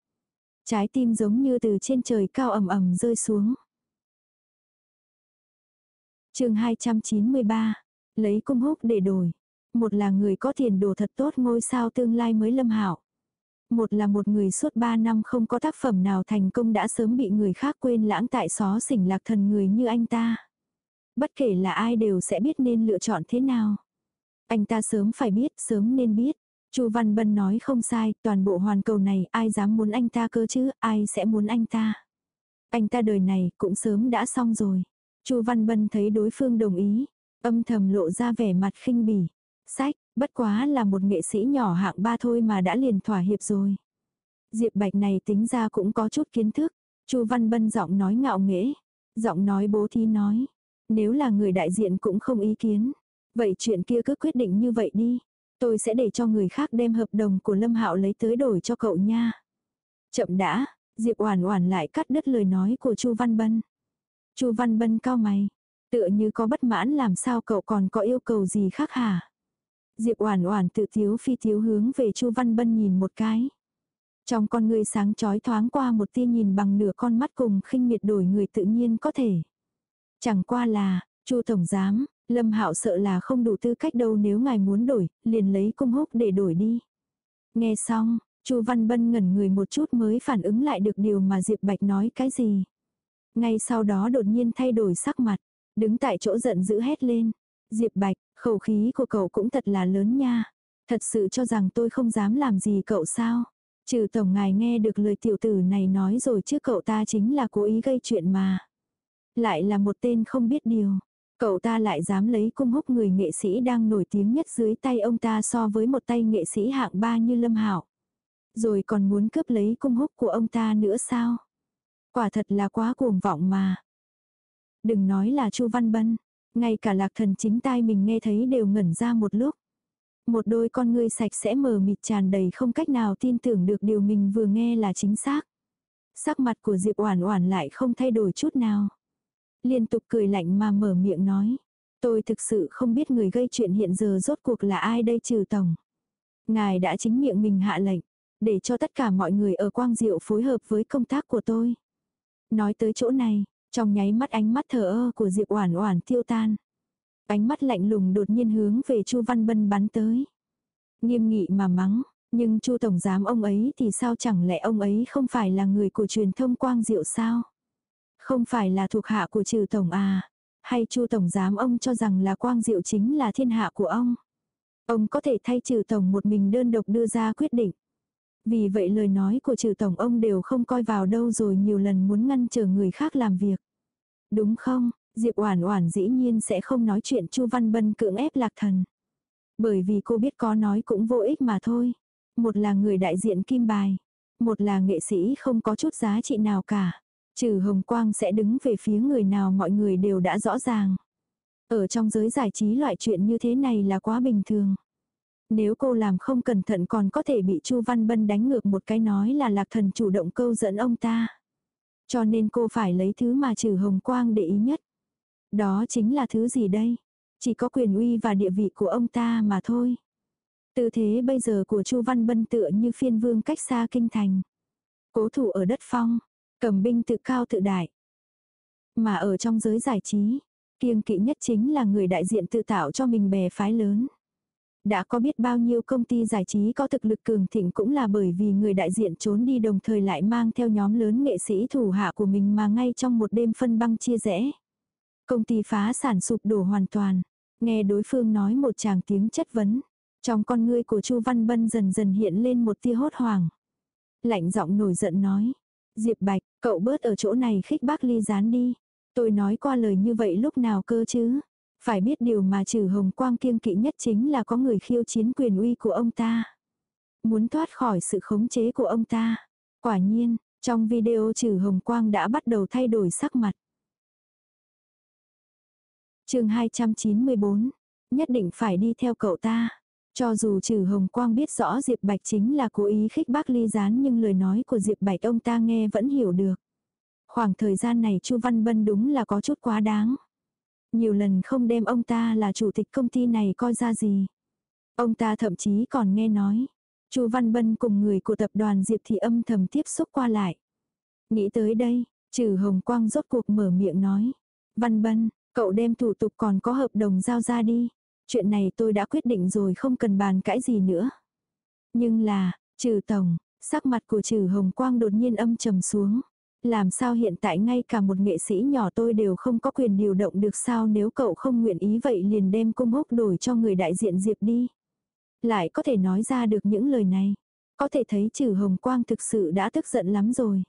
Trái tim giống như từ trên trời cao ầm ầm rơi xuống. chương 293. Lấy cung húc để đổi. Một là người có tiền đồ thật tốt ngôi sao tương lai mới lâm hảo. Một là một người suốt 3 năm không có tác phẩm nào thành công đã sớm bị người khác quên lãng tại xó xỉnh lạc thần người như anh ta. Bất kể là ai đều sẽ biết nên lựa chọn thế nào. Anh ta sớm phải biết, sớm nên biết. Chu Văn Bân nói không sai, toàn bộ hoàn cầu này ai dám muốn anh ta cơ chứ, ai sẽ muốn anh ta. Anh ta đời này cũng sớm đã xong rồi. Chu Văn Bân thấy đối phương đồng ý, âm thầm lộ ra vẻ mặt khinh bỉ. Sách, bất quá là một nghệ sĩ nhỏ hạng ba thôi mà đã liền thỏa hiệp rồi. Diệp Bạch này tính ra cũng có chút kiến thức. Chu Văn Bân giọng nói ngạo nghễ, giọng nói bố thí nói, nếu là người đại diện cũng không ý kiến, vậy chuyện kia cứ quyết định như vậy đi. Tôi sẽ để cho người khác đem hợp đồng của Lâm Hạo lấy tới đổi cho cậu nha. Chậm đã, Diệp Oản Oản lại cắt đứt lời nói của Chu Văn Bân. Chu Văn Bân cao mày, tựa như có bất mãn làm sao cậu còn có yêu cầu gì khác hả? Diệp Oản Oản tự thiếu phi thiếu hướng về Chu Văn Bân nhìn một cái. Trong con người sáng chói thoáng qua một tia nhìn bằng nửa con mắt cùng khinh miệt đổi người tự nhiên có thể. Chẳng qua là, Chu tổng giám, Lâm Hạo sợ là không đủ tư cách đâu nếu ngài muốn đổi, liền lấy cung húc để đổi đi. Nghe xong, Chu Văn Bân ngẩn người một chút mới phản ứng lại được điều mà Diệp Bạch nói cái gì. Ngay sau đó đột nhiên thay đổi sắc mặt, đứng tại chỗ giận dữ hét lên. Diệp Bạch, khẩu khí của cậu cũng thật là lớn nha. Thật sự cho rằng tôi không dám làm gì cậu sao? Trừ tổng ngài nghe được lời tiểu tử này nói rồi chứ cậu ta chính là cố ý gây chuyện mà. Lại là một tên không biết điều. Cậu ta lại dám lấy cung húc người nghệ sĩ đang nổi tiếng nhất dưới tay ông ta so với một tay nghệ sĩ hạng ba như Lâm Hảo. Rồi còn muốn cướp lấy cung húc của ông ta nữa sao? Quả thật là quá cuồng vọng mà. Đừng nói là Chu Văn Bân, ngay cả lạc thần chính tai mình nghe thấy đều ngẩn ra một lúc. Một đôi con ngươi sạch sẽ mờ mịt tràn đầy không cách nào tin tưởng được điều mình vừa nghe là chính xác. Sắc mặt của Diệp Oản Oản lại không thay đổi chút nào. Liên tục cười lạnh mà mở miệng nói. Tôi thực sự không biết người gây chuyện hiện giờ rốt cuộc là ai đây trừ tổng. Ngài đã chính miệng mình hạ lệnh, để cho tất cả mọi người ở Quang Diệu phối hợp với công tác của tôi. Nói tới chỗ này, trong nháy mắt ánh mắt thờ ơ của Diệp Oản Oản tiêu tan. Ánh mắt lạnh lùng đột nhiên hướng về Chu Văn Bân bắn tới. Nghiêm nghị mà mắng, nhưng Chu tổng giám ông ấy thì sao chẳng lẽ ông ấy không phải là người của truyền thông Quang Diệu sao? Không phải là thuộc hạ của trừ tổng à? Hay Chu tổng giám ông cho rằng là Quang Diệu chính là thiên hạ của ông? Ông có thể thay trừ tổng một mình đơn độc đưa ra quyết định. Vì vậy lời nói của trừ tổng ông đều không coi vào đâu rồi nhiều lần muốn ngăn trở người khác làm việc. Đúng không, Diệp Oản Oản dĩ nhiên sẽ không nói chuyện Chu Văn Bân cưỡng ép Lạc Thần. Bởi vì cô biết có nói cũng vô ích mà thôi. Một là người đại diện kim bài, một là nghệ sĩ không có chút giá trị nào cả. Trừ Hồng Quang sẽ đứng về phía người nào mọi người đều đã rõ ràng. Ở trong giới giải trí loại chuyện như thế này là quá bình thường. Nếu cô làm không cẩn thận còn có thể bị Chu Văn Bân đánh ngược một cái nói là lạc thần chủ động câu dẫn ông ta. Cho nên cô phải lấy thứ mà trừ hồng quang để ý nhất. Đó chính là thứ gì đây? Chỉ có quyền uy và địa vị của ông ta mà thôi. Tư thế bây giờ của Chu Văn Bân tựa như phiên vương cách xa kinh thành. Cố thủ ở đất phong, cầm binh tự cao tự đại. Mà ở trong giới giải trí, kiêng kỵ nhất chính là người đại diện tự tạo cho mình bè phái lớn. Đã có biết bao nhiêu công ty giải trí có thực lực cường thịnh cũng là bởi vì người đại diện trốn đi đồng thời lại mang theo nhóm lớn nghệ sĩ thủ hạ của mình mà ngay trong một đêm phân băng chia rẽ. Công ty phá sản sụp đổ hoàn toàn. Nghe đối phương nói một chàng tiếng chất vấn. Trong con ngươi của Chu Văn Bân dần dần hiện lên một tia hốt hoảng. Lạnh giọng nổi giận nói. Diệp Bạch, cậu bớt ở chỗ này khích bác ly gián đi. Tôi nói qua lời như vậy lúc nào cơ chứ. Phải biết điều mà trừ hồng quang kiêng kỵ nhất chính là có người khiêu chiến quyền uy của ông ta. Muốn thoát khỏi sự khống chế của ông ta. Quả nhiên, trong video trừ hồng quang đã bắt đầu thay đổi sắc mặt. chương 294, nhất định phải đi theo cậu ta. Cho dù trừ hồng quang biết rõ Diệp Bạch chính là cố ý khích bác ly gián nhưng lời nói của Diệp Bạch ông ta nghe vẫn hiểu được. Khoảng thời gian này Chu Văn Bân đúng là có chút quá đáng. Nhiều lần không đem ông ta là chủ tịch công ty này coi ra gì. Ông ta thậm chí còn nghe nói. Chu Văn Bân cùng người của tập đoàn Diệp thì âm thầm tiếp xúc qua lại. Nghĩ tới đây, trừ Hồng Quang rốt cuộc mở miệng nói. Văn Bân, cậu đem thủ tục còn có hợp đồng giao ra đi. Chuyện này tôi đã quyết định rồi không cần bàn cãi gì nữa. Nhưng là, trừ tổng, sắc mặt của trừ Hồng Quang đột nhiên âm trầm xuống. Làm sao hiện tại ngay cả một nghệ sĩ nhỏ tôi đều không có quyền điều động được sao nếu cậu không nguyện ý vậy liền đem cung húc đổi cho người đại diện Diệp đi. Lại có thể nói ra được những lời này. Có thể thấy trừ Hồng Quang thực sự đã tức giận lắm rồi.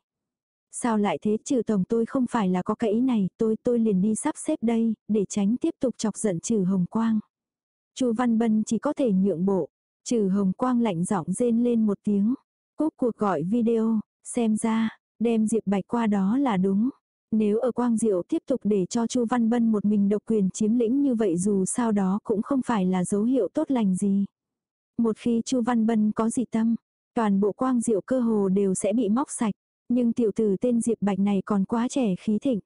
Sao lại thế trừ tổng tôi không phải là có cái ý này, tôi tôi liền đi sắp xếp đây, để tránh tiếp tục chọc giận trừ Hồng Quang. Chu Văn Bân chỉ có thể nhượng bộ, trừ Hồng Quang lạnh giọng rên lên một tiếng. Cúp cuộc gọi video, xem ra, đem Diệp Bạch qua đó là đúng. Nếu ở Quang Diệu tiếp tục để cho Chu Văn Bân một mình độc quyền chiếm lĩnh như vậy dù sao đó cũng không phải là dấu hiệu tốt lành gì. Một khi Chu Văn Bân có gì tâm, toàn bộ Quang Diệu cơ hồ đều sẽ bị móc sạch. Nhưng tiểu tử tên Diệp Bạch này còn quá trẻ khí thịnh.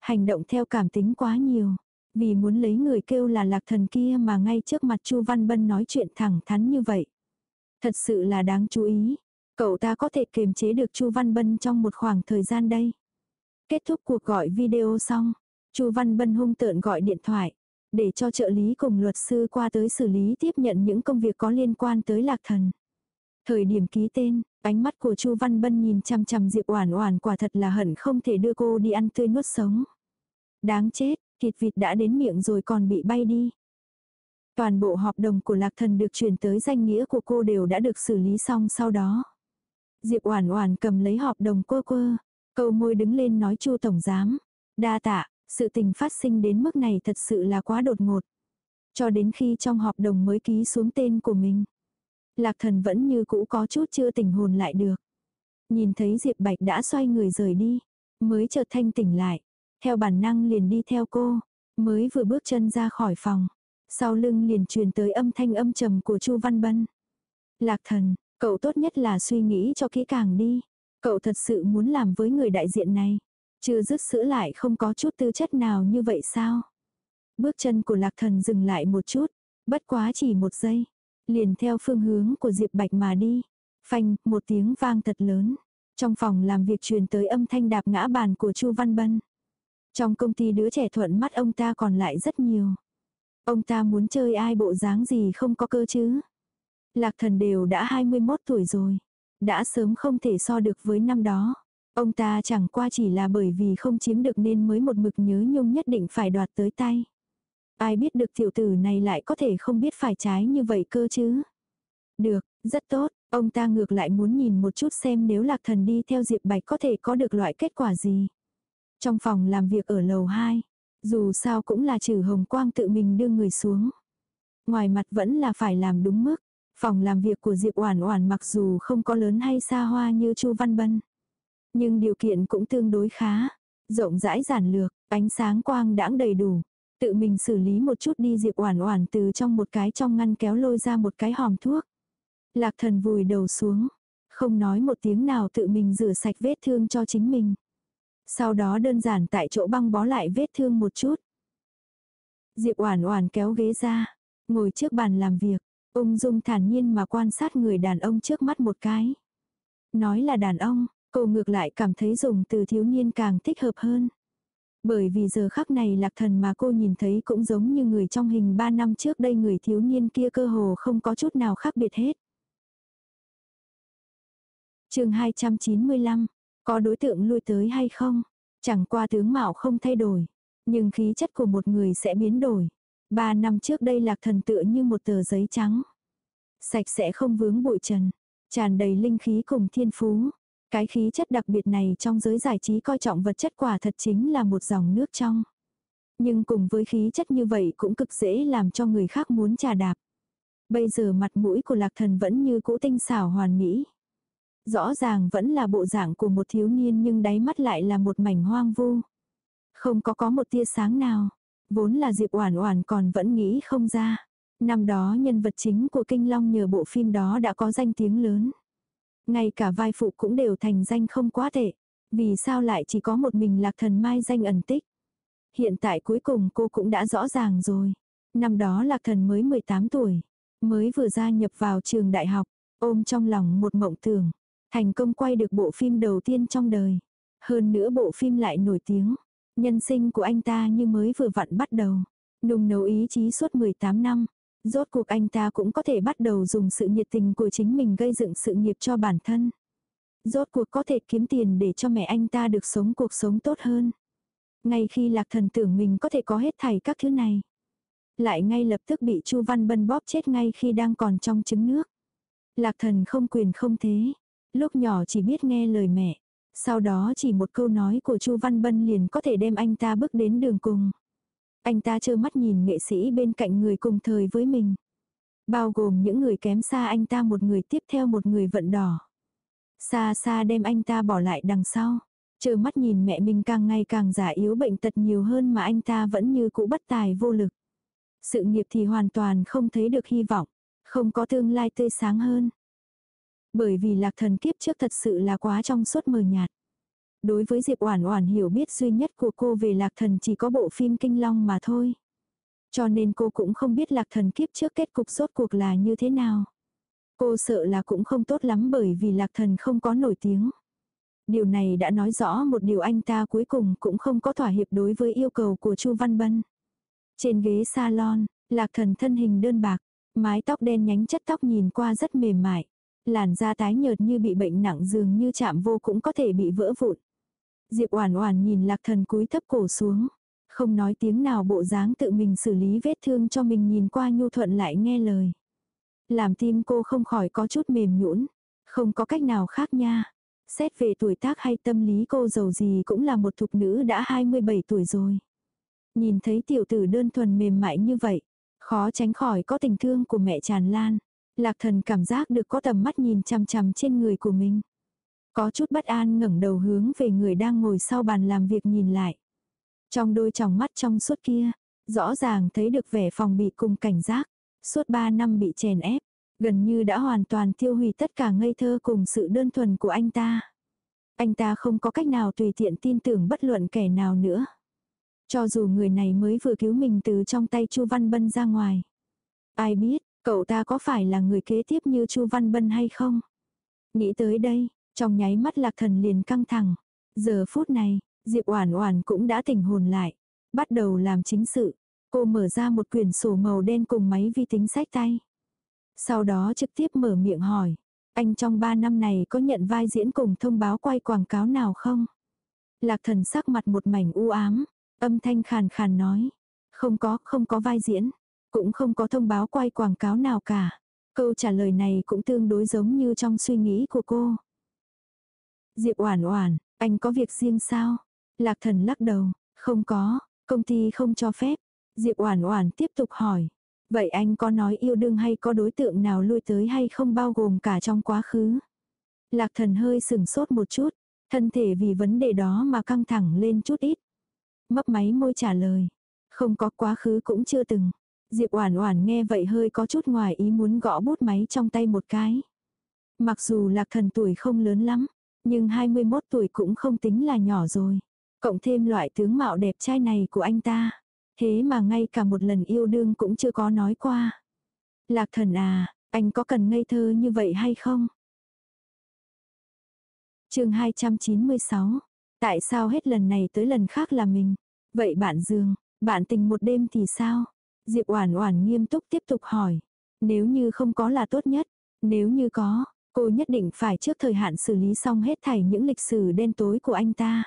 Hành động theo cảm tính quá nhiều. Vì muốn lấy người kêu là lạc thần kia mà ngay trước mặt Chu Văn Bân nói chuyện thẳng thắn như vậy. Thật sự là đáng chú ý. Cậu ta có thể kiềm chế được Chu Văn Bân trong một khoảng thời gian đây. Kết thúc cuộc gọi video xong, Chu Văn Bân hung tợn gọi điện thoại, để cho trợ lý cùng luật sư qua tới xử lý tiếp nhận những công việc có liên quan tới lạc thần. Thời điểm ký tên, ánh mắt của Chu Văn Bân nhìn chăm chăm Diệp Oản Oản quả thật là hận không thể đưa cô đi ăn tươi nuốt sống. Đáng chết, thịt vịt đã đến miệng rồi còn bị bay đi. Toàn bộ hợp đồng của Lạc Thần được chuyển tới danh nghĩa của cô đều đã được xử lý xong sau đó. Diệp Oản Oản cầm lấy hợp đồng quơ quơ, câu môi đứng lên nói Chu tổng giám, đa tạ, sự tình phát sinh đến mức này thật sự là quá đột ngột. Cho đến khi trong hợp đồng mới ký xuống tên của mình, Lạc Thần vẫn như cũ có chút chưa tỉnh hồn lại được. Nhìn thấy Diệp Bạch đã xoay người rời đi, mới chợt thanh tỉnh lại, theo bản năng liền đi theo cô, mới vừa bước chân ra khỏi phòng, sau lưng liền truyền tới âm thanh âm trầm của Chu Văn Bân. Lạc Thần, Cậu tốt nhất là suy nghĩ cho kỹ càng đi. Cậu thật sự muốn làm với người đại diện này. Chưa dứt sữa lại không có chút tư chất nào như vậy sao? Bước chân của lạc thần dừng lại một chút. Bất quá chỉ một giây. Liền theo phương hướng của Diệp Bạch mà đi. Phanh, một tiếng vang thật lớn. Trong phòng làm việc truyền tới âm thanh đạp ngã bàn của Chu Văn Bân. Trong công ty đứa trẻ thuận mắt ông ta còn lại rất nhiều. Ông ta muốn chơi ai bộ dáng gì không có cơ chứ. Lạc thần đều đã 21 tuổi rồi. Đã sớm không thể so được với năm đó. Ông ta chẳng qua chỉ là bởi vì không chiếm được nên mới một mực nhớ nhung nhất định phải đoạt tới tay. Ai biết được tiểu tử này lại có thể không biết phải trái như vậy cơ chứ. Được, rất tốt, ông ta ngược lại muốn nhìn một chút xem nếu lạc thần đi theo Diệp Bạch có thể có được loại kết quả gì. Trong phòng làm việc ở lầu 2, dù sao cũng là trừ hồng quang tự mình đưa người xuống. Ngoài mặt vẫn là phải làm đúng mức, Phòng làm việc của Diệp Oản Oản mặc dù không có lớn hay xa hoa như Chu Văn Bân, nhưng điều kiện cũng tương đối khá, rộng rãi giản lược, ánh sáng quang đãng đầy đủ. Tự mình xử lý một chút đi Diệp Oản Oản từ trong một cái trong ngăn kéo lôi ra một cái hòm thuốc. Lạc Thần vùi đầu xuống, không nói một tiếng nào tự mình rửa sạch vết thương cho chính mình. Sau đó đơn giản tại chỗ băng bó lại vết thương một chút. Diệp Oản Oản kéo ghế ra, ngồi trước bàn làm việc, Ung dung thản nhiên mà quan sát người đàn ông trước mắt một cái. Nói là đàn ông, cô ngược lại cảm thấy dùng từ thiếu niên càng thích hợp hơn. Bởi vì giờ khắc này lạc thần mà cô nhìn thấy cũng giống như người trong hình 3 năm trước đây người thiếu niên kia cơ hồ không có chút nào khác biệt hết. chương 295, có đối tượng lui tới hay không? Chẳng qua tướng mạo không thay đổi, nhưng khí chất của một người sẽ biến đổi. Ba năm trước đây lạc thần tựa như một tờ giấy trắng. Sạch sẽ không vướng bụi trần. Tràn đầy linh khí cùng thiên phú. Cái khí chất đặc biệt này trong giới giải trí coi trọng vật chất quả thật chính là một dòng nước trong. Nhưng cùng với khí chất như vậy cũng cực dễ làm cho người khác muốn trà đạp. Bây giờ mặt mũi của lạc thần vẫn như cũ tinh xảo hoàn mỹ. Rõ ràng vẫn là bộ dạng của một thiếu niên nhưng đáy mắt lại là một mảnh hoang vu. Không có có một tia sáng nào. Vốn là Diệp Oản Oản còn vẫn nghĩ không ra. Năm đó nhân vật chính của Kinh Long nhờ bộ phim đó đã có danh tiếng lớn. Ngay cả vai phụ cũng đều thành danh không quá tệ. Vì sao lại chỉ có một mình Lạc Thần Mai danh ẩn tích? Hiện tại cuối cùng cô cũng đã rõ ràng rồi. Năm đó Lạc Thần mới 18 tuổi, mới vừa gia nhập vào trường đại học, ôm trong lòng một mộng tưởng, thành công quay được bộ phim đầu tiên trong đời. Hơn nữa bộ phim lại nổi tiếng, nhân sinh của anh ta như mới vừa vặn bắt đầu. Nung nấu ý chí suốt 18 năm, rốt cuộc anh ta cũng có thể bắt đầu dùng sự nhiệt tình của chính mình gây dựng sự nghiệp cho bản thân. Rốt cuộc có thể kiếm tiền để cho mẹ anh ta được sống cuộc sống tốt hơn. Ngay khi lạc thần tưởng mình có thể có hết thảy các thứ này. Lại ngay lập tức bị Chu Văn Bân bóp chết ngay khi đang còn trong trứng nước. Lạc thần không quyền không thế. Lúc nhỏ chỉ biết nghe lời mẹ. Sau đó chỉ một câu nói của Chu Văn Bân liền có thể đem anh ta bước đến đường cùng. Anh ta trơ mắt nhìn nghệ sĩ bên cạnh người cùng thời với mình. Bao gồm những người kém xa anh ta một người tiếp theo một người vận đỏ. Xa xa đem anh ta bỏ lại đằng sau. Trơ mắt nhìn mẹ mình càng ngày càng giả yếu bệnh tật nhiều hơn mà anh ta vẫn như cũ bất tài vô lực. Sự nghiệp thì hoàn toàn không thấy được hy vọng. Không có tương lai tươi sáng hơn. Bởi vì lạc thần kiếp trước thật sự là quá trong suốt mờ nhạt. Đối với Diệp Oản Oản hiểu biết duy nhất của cô về lạc thần chỉ có bộ phim Kinh Long mà thôi. Cho nên cô cũng không biết lạc thần kiếp trước kết cục rốt cuộc là như thế nào. Cô sợ là cũng không tốt lắm bởi vì lạc thần không có nổi tiếng. Điều này đã nói rõ một điều anh ta cuối cùng cũng không có thỏa hiệp đối với yêu cầu của Chu Văn Bân. Trên ghế salon, lạc thần thân hình đơn bạc, mái tóc đen nhánh chất tóc nhìn qua rất mềm mại. Làn da tái nhợt như bị bệnh nặng dường như chạm vô cũng có thể bị vỡ vụn. Diệp Oản Oản nhìn Lạc Thần cúi thấp cổ xuống, không nói tiếng nào bộ dáng tự mình xử lý vết thương cho mình nhìn qua nhu thuận lại nghe lời. Làm tim cô không khỏi có chút mềm nhũn, không có cách nào khác nha. Xét về tuổi tác hay tâm lý cô giàu gì cũng là một thục nữ đã 27 tuổi rồi. Nhìn thấy tiểu tử đơn thuần mềm mại như vậy, khó tránh khỏi có tình thương của mẹ tràn lan. Lạc thần cảm giác được có tầm mắt nhìn chằm chằm trên người của mình. Có chút bất an ngẩng đầu hướng về người đang ngồi sau bàn làm việc nhìn lại. Trong đôi tròng mắt trong suốt kia, rõ ràng thấy được vẻ phòng bị cùng cảnh giác. Suốt ba năm bị chèn ép, gần như đã hoàn toàn tiêu hủy tất cả ngây thơ cùng sự đơn thuần của anh ta. Anh ta không có cách nào tùy tiện tin tưởng bất luận kẻ nào nữa. Cho dù người này mới vừa cứu mình từ trong tay Chu Văn Bân ra ngoài. Ai biết, cậu ta có phải là người kế tiếp như Chu Văn Bân hay không? Nghĩ tới đây, trong nháy mắt lạc thần liền căng thẳng. Giờ phút này, Diệp Oản Oản cũng đã tỉnh hồn lại. Bắt đầu làm chính sự. Cô mở ra một quyển sổ màu đen cùng máy vi tính sách tay. Sau đó trực tiếp mở miệng hỏi. Anh trong 3 năm này có nhận vai diễn cùng thông báo quay quảng cáo nào không? Lạc thần sắc mặt một mảnh u ám. Âm thanh khàn khàn nói. Không có, không có vai diễn. Cũng không có thông báo quay quảng cáo nào cả. Câu trả lời này cũng tương đối giống như trong suy nghĩ của cô. Diệp Oản Oản, anh có việc riêng sao? Lạc Thần lắc đầu, không có, công ty không cho phép. Diệp Oản Oản tiếp tục hỏi, vậy anh có nói yêu đương hay có đối tượng nào lui tới hay không bao gồm cả trong quá khứ? Lạc Thần hơi sững sốt một chút, thân thể vì vấn đề đó mà căng thẳng lên chút ít. Mấp máy môi trả lời, không có quá khứ cũng chưa từng. Diệp Oản Oản nghe vậy hơi có chút ngoài ý muốn gõ bút máy trong tay một cái. Mặc dù Lạc Thần tuổi không lớn lắm, nhưng 21 tuổi cũng không tính là nhỏ rồi. Cộng thêm loại tướng mạo đẹp trai này của anh ta. Thế mà ngay cả một lần yêu đương cũng chưa có nói qua. Lạc thần à, anh có cần ngây thơ như vậy hay không? chương 296. Tại sao hết lần này tới lần khác là mình? Vậy bạn Dương, bạn tình một đêm thì sao? Diệp Oản Oản nghiêm túc tiếp tục hỏi. Nếu như không có là tốt nhất, nếu như có, Cô nhất định phải trước thời hạn xử lý xong hết thảy những lịch sử đen tối của anh ta.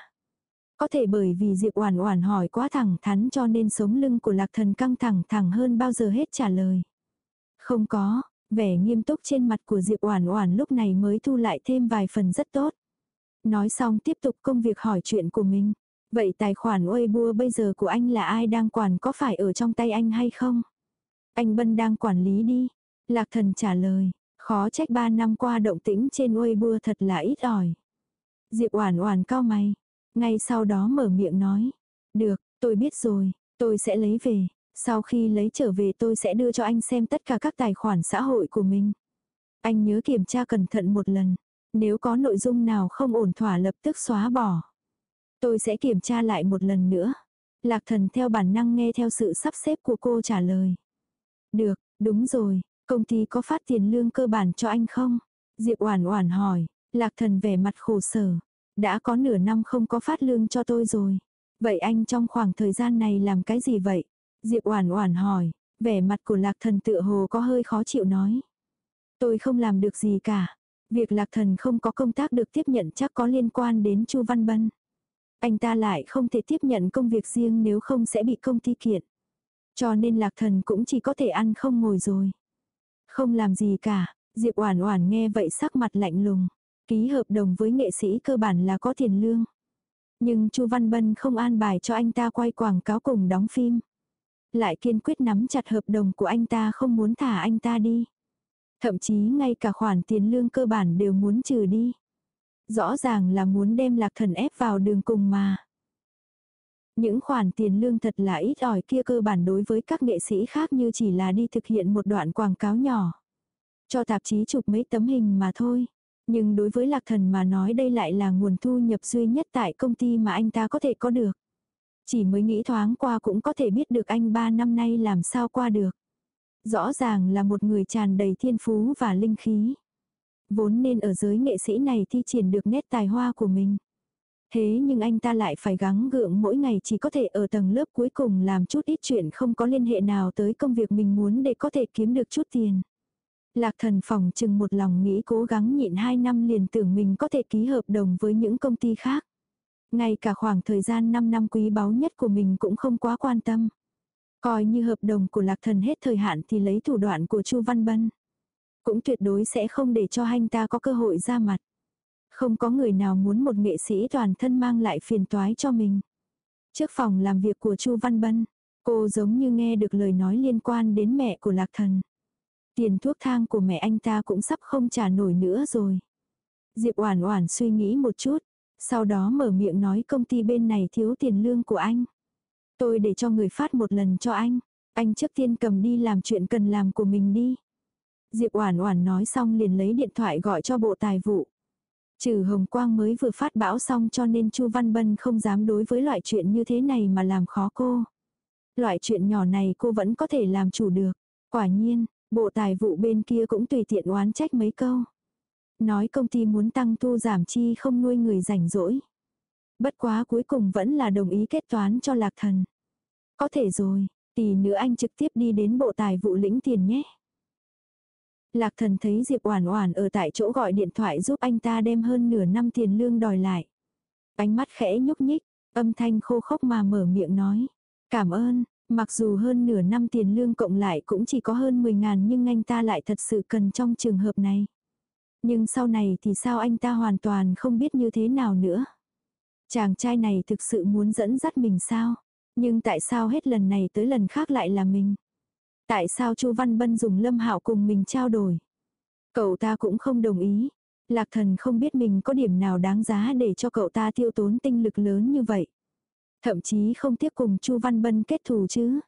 Có thể bởi vì Diệp Oản Oản hỏi quá thẳng thắn cho nên sống lưng của Lạc Thần căng thẳng thẳng hơn bao giờ hết trả lời. Không có, vẻ nghiêm túc trên mặt của Diệp Oản Oản lúc này mới thu lại thêm vài phần rất tốt. Nói xong tiếp tục công việc hỏi chuyện của mình. Vậy tài khoản Weibo bây giờ của anh là ai đang quản có phải ở trong tay anh hay không? Anh Bân đang quản lý đi. Lạc Thần trả lời. Khó trách ba năm qua động tĩnh trên Weibo thật là ít ỏi. Diệp Oản Oản cao mày, ngay sau đó mở miệng nói, "Được, tôi biết rồi, tôi sẽ lấy về, sau khi lấy trở về tôi sẽ đưa cho anh xem tất cả các tài khoản xã hội của mình. Anh nhớ kiểm tra cẩn thận một lần, nếu có nội dung nào không ổn thỏa lập tức xóa bỏ. Tôi sẽ kiểm tra lại một lần nữa." Lạc Thần theo bản năng nghe theo sự sắp xếp của cô trả lời. "Được, đúng rồi, Công ty có phát tiền lương cơ bản cho anh không? Diệp Oản Oản hỏi, Lạc Thần vẻ mặt khổ sở. Đã có nửa năm không có phát lương cho tôi rồi. Vậy anh trong khoảng thời gian này làm cái gì vậy? Diệp Oản Oản hỏi, vẻ mặt của Lạc Thần tựa hồ có hơi khó chịu nói. Tôi không làm được gì cả. Việc Lạc Thần không có công tác được tiếp nhận chắc có liên quan đến Chu Văn Bân. Anh ta lại không thể tiếp nhận công việc riêng nếu không sẽ bị công ty kiện. Cho nên Lạc Thần cũng chỉ có thể ăn không ngồi rồi. Không làm gì cả, Diệp Oản Oản nghe vậy sắc mặt lạnh lùng. Ký hợp đồng với nghệ sĩ cơ bản là có tiền lương. Nhưng Chu Văn Bân không an bài cho anh ta quay quảng cáo cùng đóng phim. Lại kiên quyết nắm chặt hợp đồng của anh ta không muốn thả anh ta đi. Thậm chí ngay cả khoản tiền lương cơ bản đều muốn trừ đi. Rõ ràng là muốn đem lạc thần ép vào đường cùng mà. Những khoản tiền lương thật là ít ỏi kia cơ bản đối với các nghệ sĩ khác như chỉ là đi thực hiện một đoạn quảng cáo nhỏ. Cho tạp chí chụp mấy tấm hình mà thôi. Nhưng đối với lạc thần mà nói đây lại là nguồn thu nhập duy nhất tại công ty mà anh ta có thể có được. Chỉ mới nghĩ thoáng qua cũng có thể biết được anh ba năm nay làm sao qua được. Rõ ràng là một người tràn đầy thiên phú và linh khí. Vốn nên ở giới nghệ sĩ này thi triển được nét tài hoa của mình. Thế nhưng anh ta lại phải gắng gượng mỗi ngày chỉ có thể ở tầng lớp cuối cùng làm chút ít chuyện không có liên hệ nào tới công việc mình muốn để có thể kiếm được chút tiền. Lạc thần phòng chừng một lòng nghĩ cố gắng nhịn hai năm liền tưởng mình có thể ký hợp đồng với những công ty khác. Ngay cả khoảng thời gian 5 năm quý báu nhất của mình cũng không quá quan tâm. Coi như hợp đồng của lạc thần hết thời hạn thì lấy thủ đoạn của Chu Văn Bân. Cũng tuyệt đối sẽ không để cho anh ta có cơ hội ra mặt. Không có người nào muốn một nghệ sĩ toàn thân mang lại phiền toái cho mình. Trước phòng làm việc của Chu Văn Bân, cô giống như nghe được lời nói liên quan đến mẹ của lạc thần. Tiền thuốc thang của mẹ anh ta cũng sắp không trả nổi nữa rồi. Diệp Oản Oản suy nghĩ một chút, sau đó mở miệng nói công ty bên này thiếu tiền lương của anh. Tôi để cho người phát một lần cho anh. Anh trước tiên cầm đi làm chuyện cần làm của mình đi. Diệp Oản Oản nói xong liền lấy điện thoại gọi cho bộ tài vụ. Trừ Hồng Quang mới vừa phát bão xong cho nên Chu Văn Bân không dám đối với loại chuyện như thế này mà làm khó cô. Loại chuyện nhỏ này cô vẫn có thể làm chủ được. Quả nhiên, bộ tài vụ bên kia cũng tùy tiện oán trách mấy câu. Nói công ty muốn tăng thu giảm chi không nuôi người rảnh rỗi. Bất quá cuối cùng vẫn là đồng ý kết toán cho lạc thần. Có thể rồi, tỷ nữ anh trực tiếp đi đến bộ tài vụ lĩnh tiền nhé. Lạc thần thấy Diệp Oản Oản ở tại chỗ gọi điện thoại giúp anh ta đem hơn nửa năm tiền lương đòi lại. Ánh mắt khẽ nhúc nhích, âm thanh khô khốc mà mở miệng nói. Cảm ơn, mặc dù hơn nửa năm tiền lương cộng lại cũng chỉ có hơn 10 ngàn nhưng anh ta lại thật sự cần trong trường hợp này. Nhưng sau này thì sao anh ta hoàn toàn không biết như thế nào nữa. Chàng trai này thực sự muốn dẫn dắt mình sao? Nhưng tại sao hết lần này tới lần khác lại là mình? Tại sao Chu Văn Bân dùng Lâm Hạo cùng mình trao đổi? Cậu ta cũng không đồng ý. Lạc thần không biết mình có điểm nào đáng giá để cho cậu ta tiêu tốn tinh lực lớn như vậy. Thậm chí không tiếp cùng Chu Văn Bân kết thù chứ.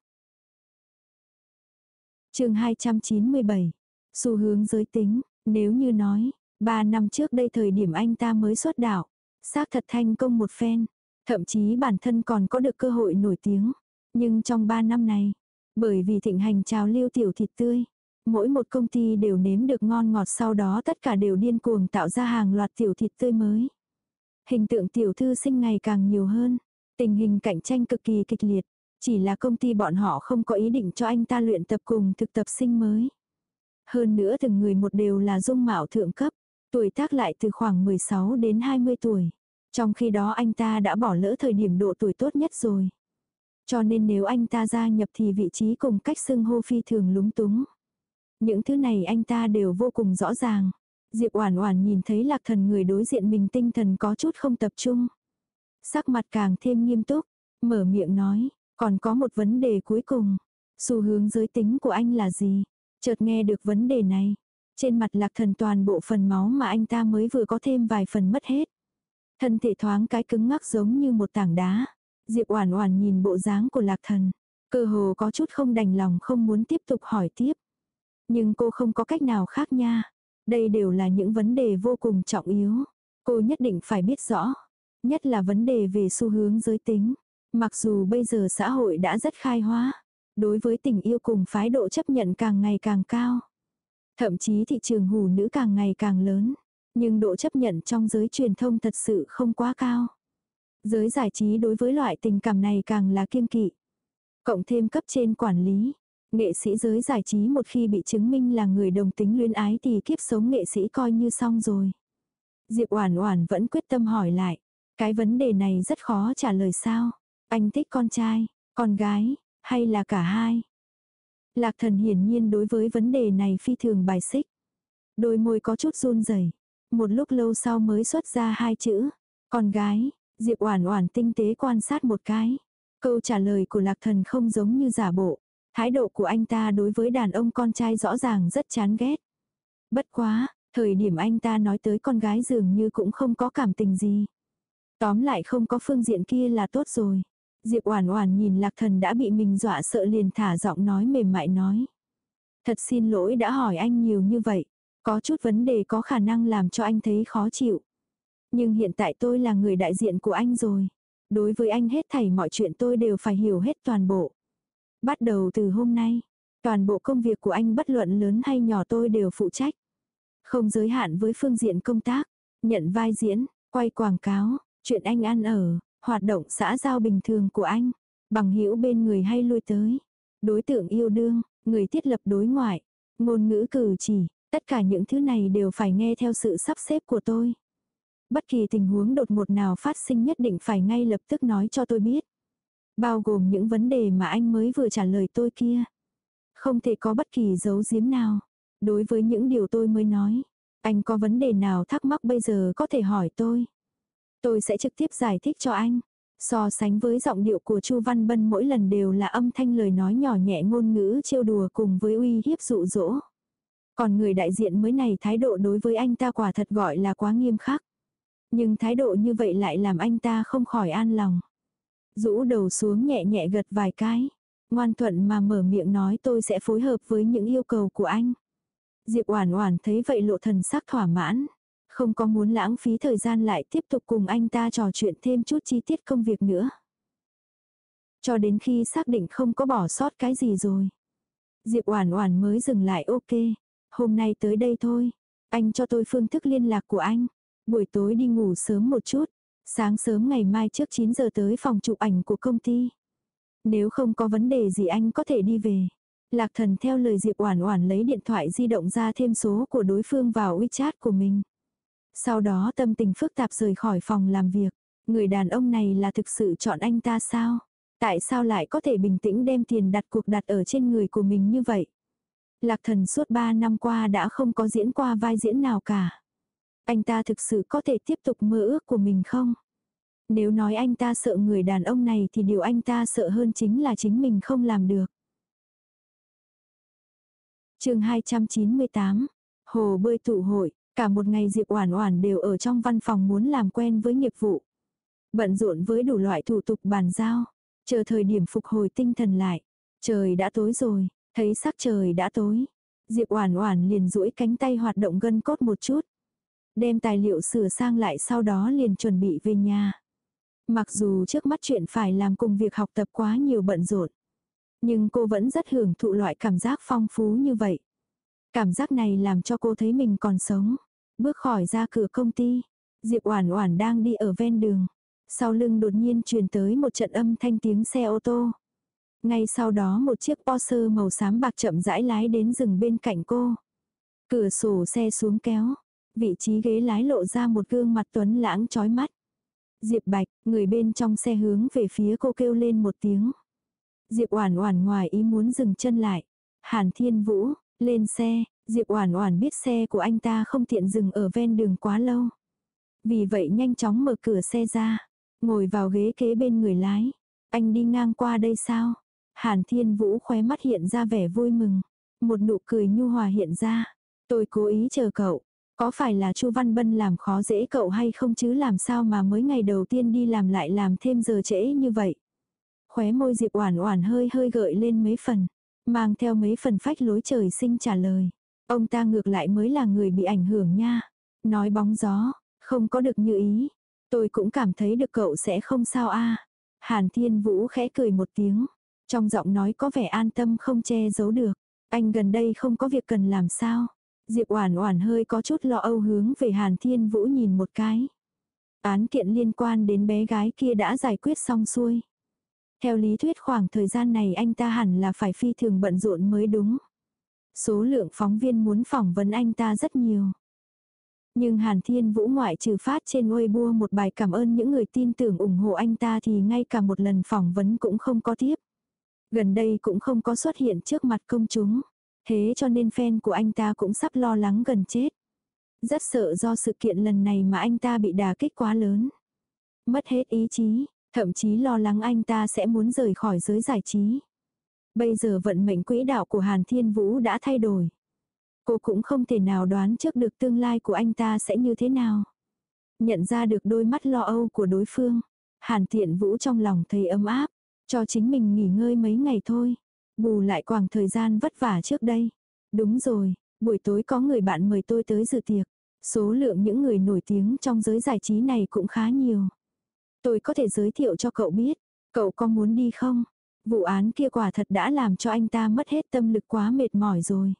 chương 297. Xu hướng giới tính, nếu như nói, ba năm trước đây thời điểm anh ta mới xuất đạo, xác thật thành công một phen, thậm chí bản thân còn có được cơ hội nổi tiếng. Nhưng trong ba năm này, bởi vì thịnh hành trào lưu tiểu thịt tươi, mỗi một công ty đều nếm được ngon ngọt sau đó tất cả đều điên cuồng tạo ra hàng loạt tiểu thịt tươi mới. Hình tượng tiểu thư sinh ngày càng nhiều hơn, tình hình cạnh tranh cực kỳ kịch liệt, chỉ là công ty bọn họ không có ý định cho anh ta luyện tập cùng thực tập sinh mới. Hơn nữa từng người một đều là dung mạo thượng cấp, tuổi tác lại từ khoảng 16 đến 20 tuổi. Trong khi đó anh ta đã bỏ lỡ thời điểm độ tuổi tốt nhất rồi. Cho nên nếu anh ta gia nhập thì vị trí cùng cách xưng hô phi thường lúng túng. Những thứ này anh ta đều vô cùng rõ ràng. Diệp Oản Oản nhìn thấy Lạc Thần người đối diện mình tinh thần có chút không tập trung. Sắc mặt càng thêm nghiêm túc, mở miệng nói, còn có một vấn đề cuối cùng, xu hướng giới tính của anh là gì? Chợt nghe được vấn đề này, trên mặt Lạc Thần toàn bộ phần máu mà anh ta mới vừa có thêm vài phần mất hết. Thân thể thoáng cái cứng ngắc giống như một tảng đá. Diệp Oản Oản nhìn bộ dáng của Lạc Thần, cơ hồ có chút không đành lòng không muốn tiếp tục hỏi tiếp. Nhưng cô không có cách nào khác nha. Đây đều là những vấn đề vô cùng trọng yếu. Cô nhất định phải biết rõ. Nhất là vấn đề về xu hướng giới tính. Mặc dù bây giờ xã hội đã rất khai hóa. Đối với tình yêu cùng phái độ chấp nhận càng ngày càng cao. Thậm chí thị trường hủ nữ càng ngày càng lớn. Nhưng độ chấp nhận trong giới truyền thông thật sự không quá cao. Giới giải trí đối với loại tình cảm này càng là kiêng kỵ. Cộng thêm cấp trên quản lý. Nghệ sĩ giới giải trí một khi bị chứng minh là người đồng tính luyến ái thì kiếp sống nghệ sĩ coi như xong rồi. Diệp Oản Oản vẫn quyết tâm hỏi lại. Cái vấn đề này rất khó trả lời sao? Anh thích con trai, con gái, hay là cả hai? Lạc thần hiển nhiên đối với vấn đề này phi thường bài xích. Đôi môi có chút run rẩy Một lúc lâu sau mới xuất ra hai chữ. Con gái, Diệp Oản Oản tinh tế quan sát một cái. Câu trả lời của Lạc Thần không giống như giả bộ. Thái độ của anh ta đối với đàn ông con trai rõ ràng rất chán ghét. Bất quá, thời điểm anh ta nói tới con gái dường như cũng không có cảm tình gì. Tóm lại không có phương diện kia là tốt rồi. Diệp Oản Oản nhìn Lạc Thần đã bị mình dọa sợ liền thả giọng nói mềm mại nói: "Thật xin lỗi đã hỏi anh nhiều như vậy, có chút vấn đề có khả năng làm cho anh thấy khó chịu. Nhưng hiện tại tôi là người đại diện của anh rồi, đối với anh hết thảy mọi chuyện tôi đều phải hiểu hết toàn bộ. Bắt đầu từ hôm nay, toàn bộ công việc của anh bất luận lớn hay nhỏ tôi đều phụ trách. Không giới hạn với phương diện công tác, nhận vai diễn, quay quảng cáo, chuyện anh ăn ở, hoạt động xã giao bình thường của anh, bằng hữu bên người hay lui tới, đối tượng yêu đương, người thiết lập đối ngoại, ngôn ngữ cử chỉ, tất cả những thứ này đều phải nghe theo sự sắp xếp của tôi. Bất kỳ tình huống đột ngột nào phát sinh nhất định phải ngay lập tức nói cho tôi biết. Bao gồm những vấn đề mà anh mới vừa trả lời tôi kia. Không thể có bất kỳ dấu giếm nào. Đối với những điều tôi mới nói, anh có vấn đề nào thắc mắc bây giờ có thể hỏi tôi. Tôi sẽ trực tiếp giải thích cho anh. So sánh với giọng điệu của Chu Văn Bân mỗi lần đều là âm thanh lời nói nhỏ nhẹ ngôn ngữ trêu đùa cùng với uy hiếp dụ dỗ. Còn người đại diện mới này thái độ đối với anh ta quả thật gọi là quá nghiêm khắc. Nhưng thái độ như vậy lại làm anh ta không khỏi an lòng. Rũ đầu xuống nhẹ nhẹ gật vài cái. Ngoan thuận mà mở miệng nói tôi sẽ phối hợp với những yêu cầu của anh. Diệp Oản Oản thấy vậy lộ thần sắc thỏa mãn không có muốn lãng phí thời gian lại tiếp tục cùng anh ta trò chuyện thêm chút chi tiết công việc nữa. Cho đến khi xác định không có bỏ sót cái gì rồi. Diệp Oản Oản mới dừng lại, ok. Hôm nay tới đây thôi. Anh cho tôi phương thức liên lạc của anh. Buổi tối đi ngủ sớm một chút. Sáng sớm ngày mai trước 9 giờ tới phòng chụp ảnh của công ty. Nếu không có vấn đề gì anh có thể đi về. Lạc thần theo lời Diệp Oản Oản lấy điện thoại di động ra thêm số của đối phương vào WeChat của mình. Sau đó tâm tình phức tạp rời khỏi phòng làm việc. Người đàn ông này là thực sự chọn anh ta sao? Tại sao lại có thể bình tĩnh đem tiền đặt cuộc đặt ở trên người của mình như vậy? Lạc thần suốt 3 năm qua đã không có diễn qua vai diễn nào cả. Anh ta thực sự có thể tiếp tục mơ ước của mình không? Nếu nói anh ta sợ người đàn ông này thì điều anh ta sợ hơn chính là chính mình không làm được. chương 298 Hồ bơi tụ hội Cả một ngày Diệp Oản Oản đều ở trong văn phòng muốn làm quen với nghiệp vụ. Bận rộn với đủ loại thủ tục bàn giao, chờ thời điểm phục hồi tinh thần lại. Trời đã tối rồi, thấy sắc trời đã tối. Diệp Oản Oản liền duỗi cánh tay hoạt động gân cốt một chút. Đem tài liệu sửa sang lại sau đó liền chuẩn bị về nhà. Mặc dù trước mắt chuyện phải làm cùng việc học tập quá nhiều bận rộn, nhưng cô vẫn rất hưởng thụ loại cảm giác phong phú như vậy. Cảm giác này làm cho cô thấy mình còn sống. Bước khỏi ra cửa công ty, Diệp Oản Oản đang đi ở ven đường. Sau lưng đột nhiên truyền tới một trận âm thanh tiếng xe ô tô. Ngay sau đó một chiếc Porsche màu xám bạc chậm rãi lái đến dừng bên cạnh cô. Cửa sổ xe xuống kéo, vị trí ghế lái lộ ra một gương mặt tuấn lãng chói mắt. Diệp Bạch, người bên trong xe hướng về phía cô kêu lên một tiếng. Diệp Oản Oản ngoài ý muốn dừng chân lại. Hàn Thiên Vũ, lên xe, Diệp Oản Oản biết xe của anh ta không tiện dừng ở ven đường quá lâu. Vì vậy nhanh chóng mở cửa xe ra, ngồi vào ghế kế bên người lái. Anh đi ngang qua đây sao? Hàn Thiên Vũ khóe mắt hiện ra vẻ vui mừng, một nụ cười nhu hòa hiện ra. Tôi cố ý chờ cậu, có phải là Chu Văn Bân làm khó dễ cậu hay không chứ làm sao mà mới ngày đầu tiên đi làm lại làm thêm giờ trễ như vậy? Khóe môi Diệp Oản Oản hơi hơi gợi lên mấy phần, mang theo mấy phần phách lối trời sinh trả lời. Ông ta ngược lại mới là người bị ảnh hưởng nha. Nói bóng gió, không có được như ý. Tôi cũng cảm thấy được cậu sẽ không sao a. Hàn Thiên Vũ khẽ cười một tiếng. Trong giọng nói có vẻ an tâm không che giấu được. Anh gần đây không có việc cần làm sao. Diệp Oản Oản hơi có chút lo âu hướng về Hàn Thiên Vũ nhìn một cái. Án kiện liên quan đến bé gái kia đã giải quyết xong xuôi. Theo lý thuyết khoảng thời gian này anh ta hẳn là phải phi thường bận rộn mới đúng. Số lượng phóng viên muốn phỏng vấn anh ta rất nhiều. Nhưng Hàn Thiên Vũ ngoại trừ phát trên Weibo một bài cảm ơn những người tin tưởng ủng hộ anh ta thì ngay cả một lần phỏng vấn cũng không có tiếp. Gần đây cũng không có xuất hiện trước mặt công chúng. Thế cho nên fan của anh ta cũng sắp lo lắng gần chết. Rất sợ do sự kiện lần này mà anh ta bị đả kích quá lớn. Mất hết ý chí, thậm chí lo lắng anh ta sẽ muốn rời khỏi giới giải trí. Bây giờ vận mệnh quỹ đạo của Hàn Thiên Vũ đã thay đổi. Cô cũng không thể nào đoán trước được tương lai của anh ta sẽ như thế nào. Nhận ra được đôi mắt lo âu của đối phương. Hàn Thiện Vũ trong lòng thấy ấm áp. Cho chính mình nghỉ ngơi mấy ngày thôi. Bù lại khoảng thời gian vất vả trước đây. Đúng rồi, buổi tối có người bạn mời tôi tới dự tiệc. Số lượng những người nổi tiếng trong giới giải trí này cũng khá nhiều. Tôi có thể giới thiệu cho cậu biết. Cậu có muốn đi không? Vụ án kia quả thật đã làm cho anh ta mất hết tâm lực quá mệt mỏi rồi.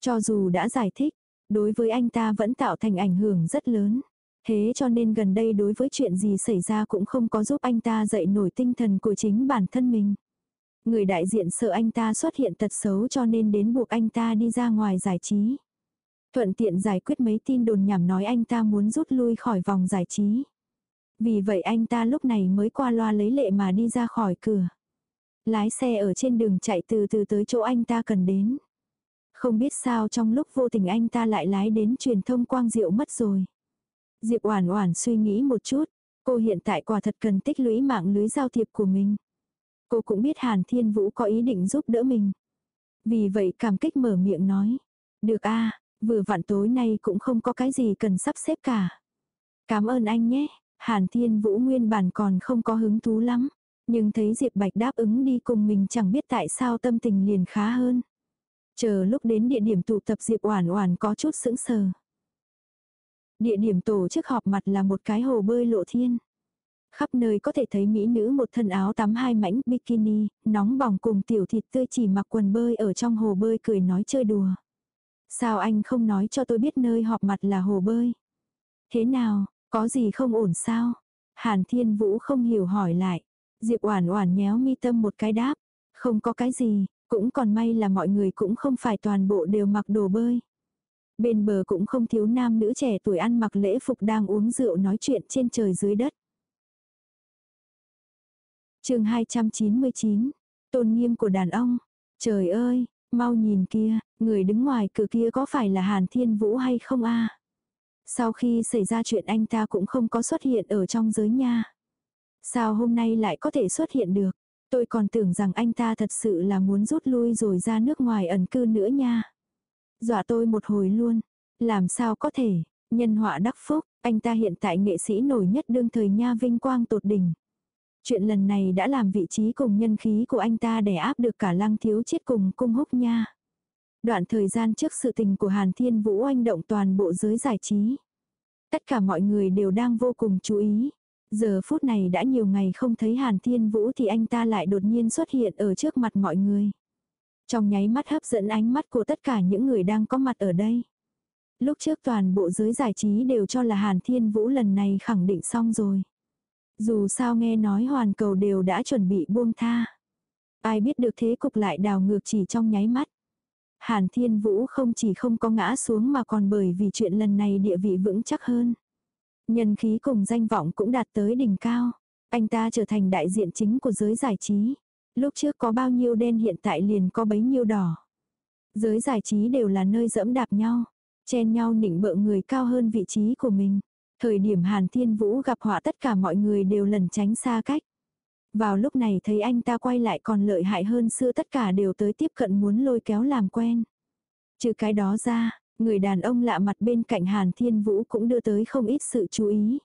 Cho dù đã giải thích, đối với anh ta vẫn tạo thành ảnh hưởng rất lớn. Thế cho nên gần đây đối với chuyện gì xảy ra cũng không có giúp anh ta dậy nổi tinh thần của chính bản thân mình. Người đại diện sợ anh ta xuất hiện tật xấu cho nên đến buộc anh ta đi ra ngoài giải trí. Thuận tiện giải quyết mấy tin đồn nhảm nói anh ta muốn rút lui khỏi vòng giải trí. Vì vậy anh ta lúc này mới qua loa lấy lệ mà đi ra khỏi cửa. Lái xe ở trên đường chạy từ từ tới chỗ anh ta cần đến. Không biết sao trong lúc vô tình anh ta lại lái đến truyền thông quang diệu mất rồi. Diệp Oản Oản suy nghĩ một chút, cô hiện tại quả thật cần tích lũy mạng lưới giao thiệp của mình. Cô cũng biết Hàn Thiên Vũ có ý định giúp đỡ mình. Vì vậy cảm kích mở miệng nói. Được a, vừa vặn tối nay cũng không có cái gì cần sắp xếp cả. Cảm ơn anh nhé. Hàn Thiên Vũ nguyên bản còn không có hứng thú lắm. Nhưng thấy Diệp Bạch đáp ứng đi cùng mình chẳng biết tại sao tâm tình liền khá hơn. Chờ lúc đến địa điểm tụ tập Diệp Oản Oản có chút sững sờ. Địa điểm tổ chức họp mặt là một cái hồ bơi lộ thiên. Khắp nơi có thể thấy mỹ nữ một thân áo tắm hai mảnh bikini, nóng bỏng cùng tiểu thịt tươi chỉ mặc quần bơi ở trong hồ bơi cười nói chơi đùa. Sao anh không nói cho tôi biết nơi họp mặt là hồ bơi? Thế nào, có gì không ổn sao? Hàn Thiên Vũ không hiểu hỏi lại. Diệp Oản Oản nhéo mi tâm một cái đáp, không có cái gì, cũng còn may là mọi người cũng không phải toàn bộ đều mặc đồ bơi. Bên bờ cũng không thiếu nam nữ trẻ tuổi ăn mặc lễ phục đang uống rượu nói chuyện trên trời dưới đất chương 299, tôn nghiêm của đàn ông. Trời ơi, mau nhìn kia, người đứng ngoài cửa kia có phải là Hàn Thiên Vũ hay không a Sau khi xảy ra chuyện anh ta cũng không có xuất hiện ở trong giới nha. Sao hôm nay lại có thể xuất hiện được? Tôi còn tưởng rằng anh ta thật sự là muốn rút lui rồi ra nước ngoài ẩn cư nữa nha. Dọa tôi một hồi luôn. Làm sao có thể, nhân họa đắc phúc, anh ta hiện tại nghệ sĩ nổi nhất đương thời nha vinh quang tột đỉnh. Chuyện lần này đã làm vị trí cùng nhân khí của anh ta đè áp được cả lăng thiếu chết cùng cung húc nha. Đoạn thời gian trước sự tình của Hàn Thiên Vũ anh động toàn bộ giới giải trí. Tất cả mọi người đều đang vô cùng chú ý. Giờ phút này đã nhiều ngày không thấy Hàn Thiên Vũ thì anh ta lại đột nhiên xuất hiện ở trước mặt mọi người. Trong nháy mắt hấp dẫn ánh mắt của tất cả những người đang có mặt ở đây. Lúc trước toàn bộ giới giải trí đều cho là Hàn Thiên Vũ lần này khẳng định xong rồi. Dù sao nghe nói hoàn cầu đều đã chuẩn bị buông tha. Ai biết được thế cục lại đào ngược chỉ trong nháy mắt. Hàn Thiên Vũ không chỉ không có ngã xuống mà còn bởi vì chuyện lần này địa vị vững chắc hơn. Nhân khí cùng danh vọng cũng đạt tới đỉnh cao. Anh ta trở thành đại diện chính của giới giải trí. Lúc trước có bao nhiêu đen hiện tại liền có bấy nhiêu đỏ. Giới giải trí đều là nơi dẫm đạp nhau. Chen nhau nịnh bợ người cao hơn vị trí của mình. Thời điểm Hàn Thiên Vũ gặp họa tất cả mọi người đều lẩn tránh xa cách. Vào lúc này thấy anh ta quay lại còn lợi hại hơn xưa tất cả đều tới tiếp cận muốn lôi kéo làm quen. Trừ cái đó ra, Người đàn ông lạ mặt bên cạnh Hàn Thiên Vũ cũng đưa tới không ít sự chú ý.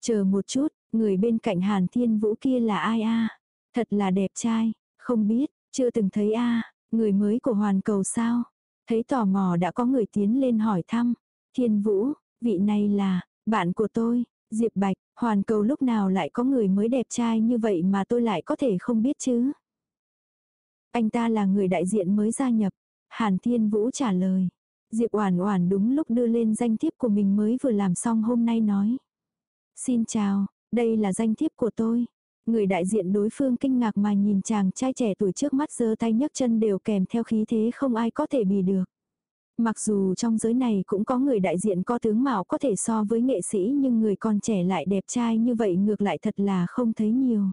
Chờ một chút, người bên cạnh Hàn Thiên Vũ kia là ai a? Thật là đẹp trai, không biết, chưa từng thấy a, người mới của Hoàn Cầu sao? Thấy tò mò đã có người tiến lên hỏi thăm. Thiên Vũ, vị này là, bạn của tôi, Diệp Bạch, Hoàn Cầu lúc nào lại có người mới đẹp trai như vậy mà tôi lại có thể không biết chứ? Anh ta là người đại diện mới gia nhập. Hàn Thiên Vũ trả lời. Diệp Oản Oản đúng lúc đưa lên danh thiếp của mình mới vừa làm xong hôm nay nói. Xin chào, đây là danh thiếp của tôi. Người đại diện đối phương kinh ngạc mà nhìn chàng trai trẻ tuổi trước mắt giơ tay nhấc chân đều kèm theo khí thế không ai có thể bì được. Mặc dù trong giới này cũng có người đại diện có tướng mạo có thể so với nghệ sĩ nhưng người còn trẻ lại đẹp trai như vậy ngược lại thật là không thấy nhiều.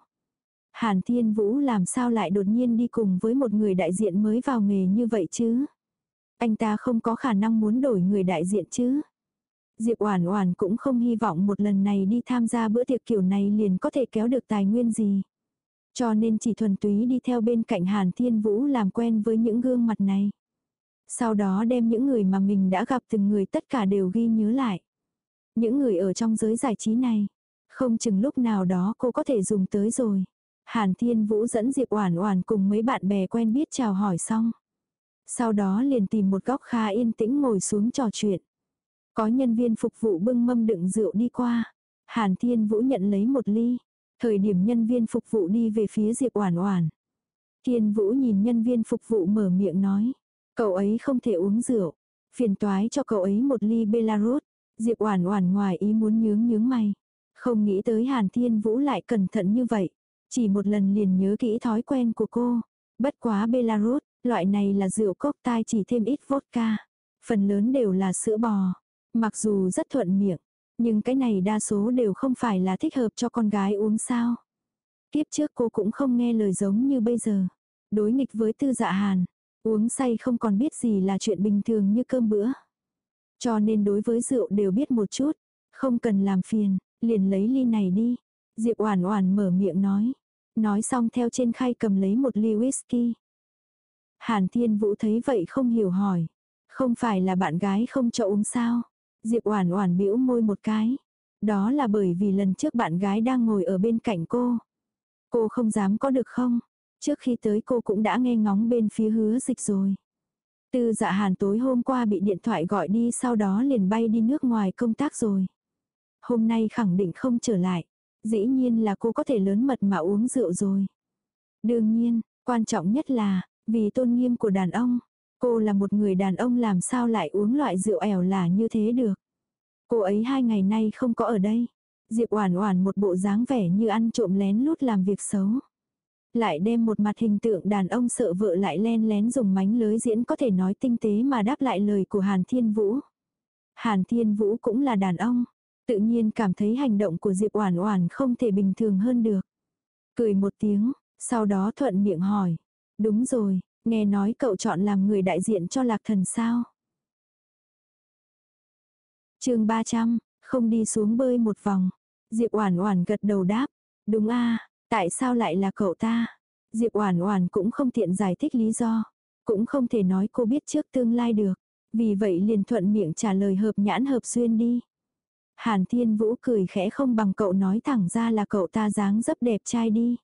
Hàn Thiên Vũ làm sao lại đột nhiên đi cùng với một người đại diện mới vào nghề như vậy chứ? Anh ta không có khả năng muốn đổi người đại diện chứ? Diệp Oản Oản cũng không hy vọng một lần này đi tham gia bữa tiệc kiểu này liền có thể kéo được tài nguyên gì. Cho nên chỉ thuần túy đi theo bên cạnh Hàn Thiên Vũ làm quen với những gương mặt này. Sau đó đem những người mà mình đã gặp từng người tất cả đều ghi nhớ lại. Những người ở trong giới giải trí này, không chừng lúc nào đó cô có thể dùng tới rồi. Hàn Thiên Vũ dẫn Diệp Oản Oản cùng mấy bạn bè quen biết chào hỏi xong. Sau đó liền tìm một góc khá yên tĩnh ngồi xuống trò chuyện. Có nhân viên phục vụ bưng mâm đựng rượu đi qua. Hàn Thiên Vũ nhận lấy một ly. Thời điểm nhân viên phục vụ đi về phía Diệp Oản Oản. Thiên Vũ nhìn nhân viên phục vụ mở miệng nói. Cậu ấy không thể uống rượu. Phiền toái cho cậu ấy một ly Belarus. Diệp Oản Oản ngoài ý muốn nhướng nhướng mày. Không nghĩ tới Hàn Thiên Vũ lại cẩn thận như vậy. Chỉ một lần liền nhớ kỹ thói quen của cô. Bất quá Belarus, loại này là rượu cốc tai chỉ thêm ít vodka. Phần lớn đều là sữa bò. Mặc dù rất thuận miệng, nhưng cái này đa số đều không phải là thích hợp cho con gái uống sao. Kiếp trước cô cũng không nghe lời giống như bây giờ. Đối nghịch với tư dạ hàn, uống say không còn biết gì là chuyện bình thường như cơm bữa. Cho nên đối với rượu đều biết một chút, không cần làm phiền, liền lấy ly này đi. Diệp Oản Oản mở miệng nói. Nói xong theo trên khay cầm lấy một ly whisky. Hàn Thiên Vũ thấy vậy không hiểu hỏi. Không phải là bạn gái không cho uống sao? Diệp Oản Oản bĩu môi một cái. Đó là bởi vì lần trước bạn gái đang ngồi ở bên cạnh cô. Cô không dám có được không? Trước khi tới cô cũng đã nghe ngóng bên phía hứa dịch rồi. Tư dạ hàn tối hôm qua bị điện thoại gọi đi sau đó liền bay đi nước ngoài công tác rồi. Hôm nay khẳng định không trở lại. Dĩ nhiên là cô có thể lớn mật mà uống rượu rồi. Đương nhiên, quan trọng nhất là, vì tôn nghiêm của đàn ông, Cô là một người đàn ông làm sao lại uống loại rượu ẻo là như thế được. Cô ấy hai ngày nay không có ở đây. Diệp Oản Oản một bộ dáng vẻ như ăn trộm lén lút làm việc xấu. Lại đem một mặt hình tượng đàn ông sợ vợ lại len lén dùng mánh lưới diễn có thể nói tinh tế mà đáp lại lời của Hàn Thiên Vũ. Hàn Thiên Vũ cũng là đàn ông, tự nhiên cảm thấy hành động của Diệp Oản Oản không thể bình thường hơn được. Cười một tiếng, sau đó thuận miệng hỏi, "Đúng rồi, Nghe nói cậu chọn làm người đại diện cho lạc thần sao? chương 300, không đi xuống bơi một vòng. Diệp Oản Oản gật đầu đáp, "Đúng a, tại sao lại là cậu ta?" Diệp Oản Oản cũng không tiện giải thích lý do, cũng không thể nói cô biết trước tương lai được, vì vậy liền thuận miệng trả lời hợp nhãn hợp xuyên đi. Hàn Thiên Vũ cười khẽ không bằng cậu nói thẳng ra là cậu ta dáng dấp đẹp trai đi.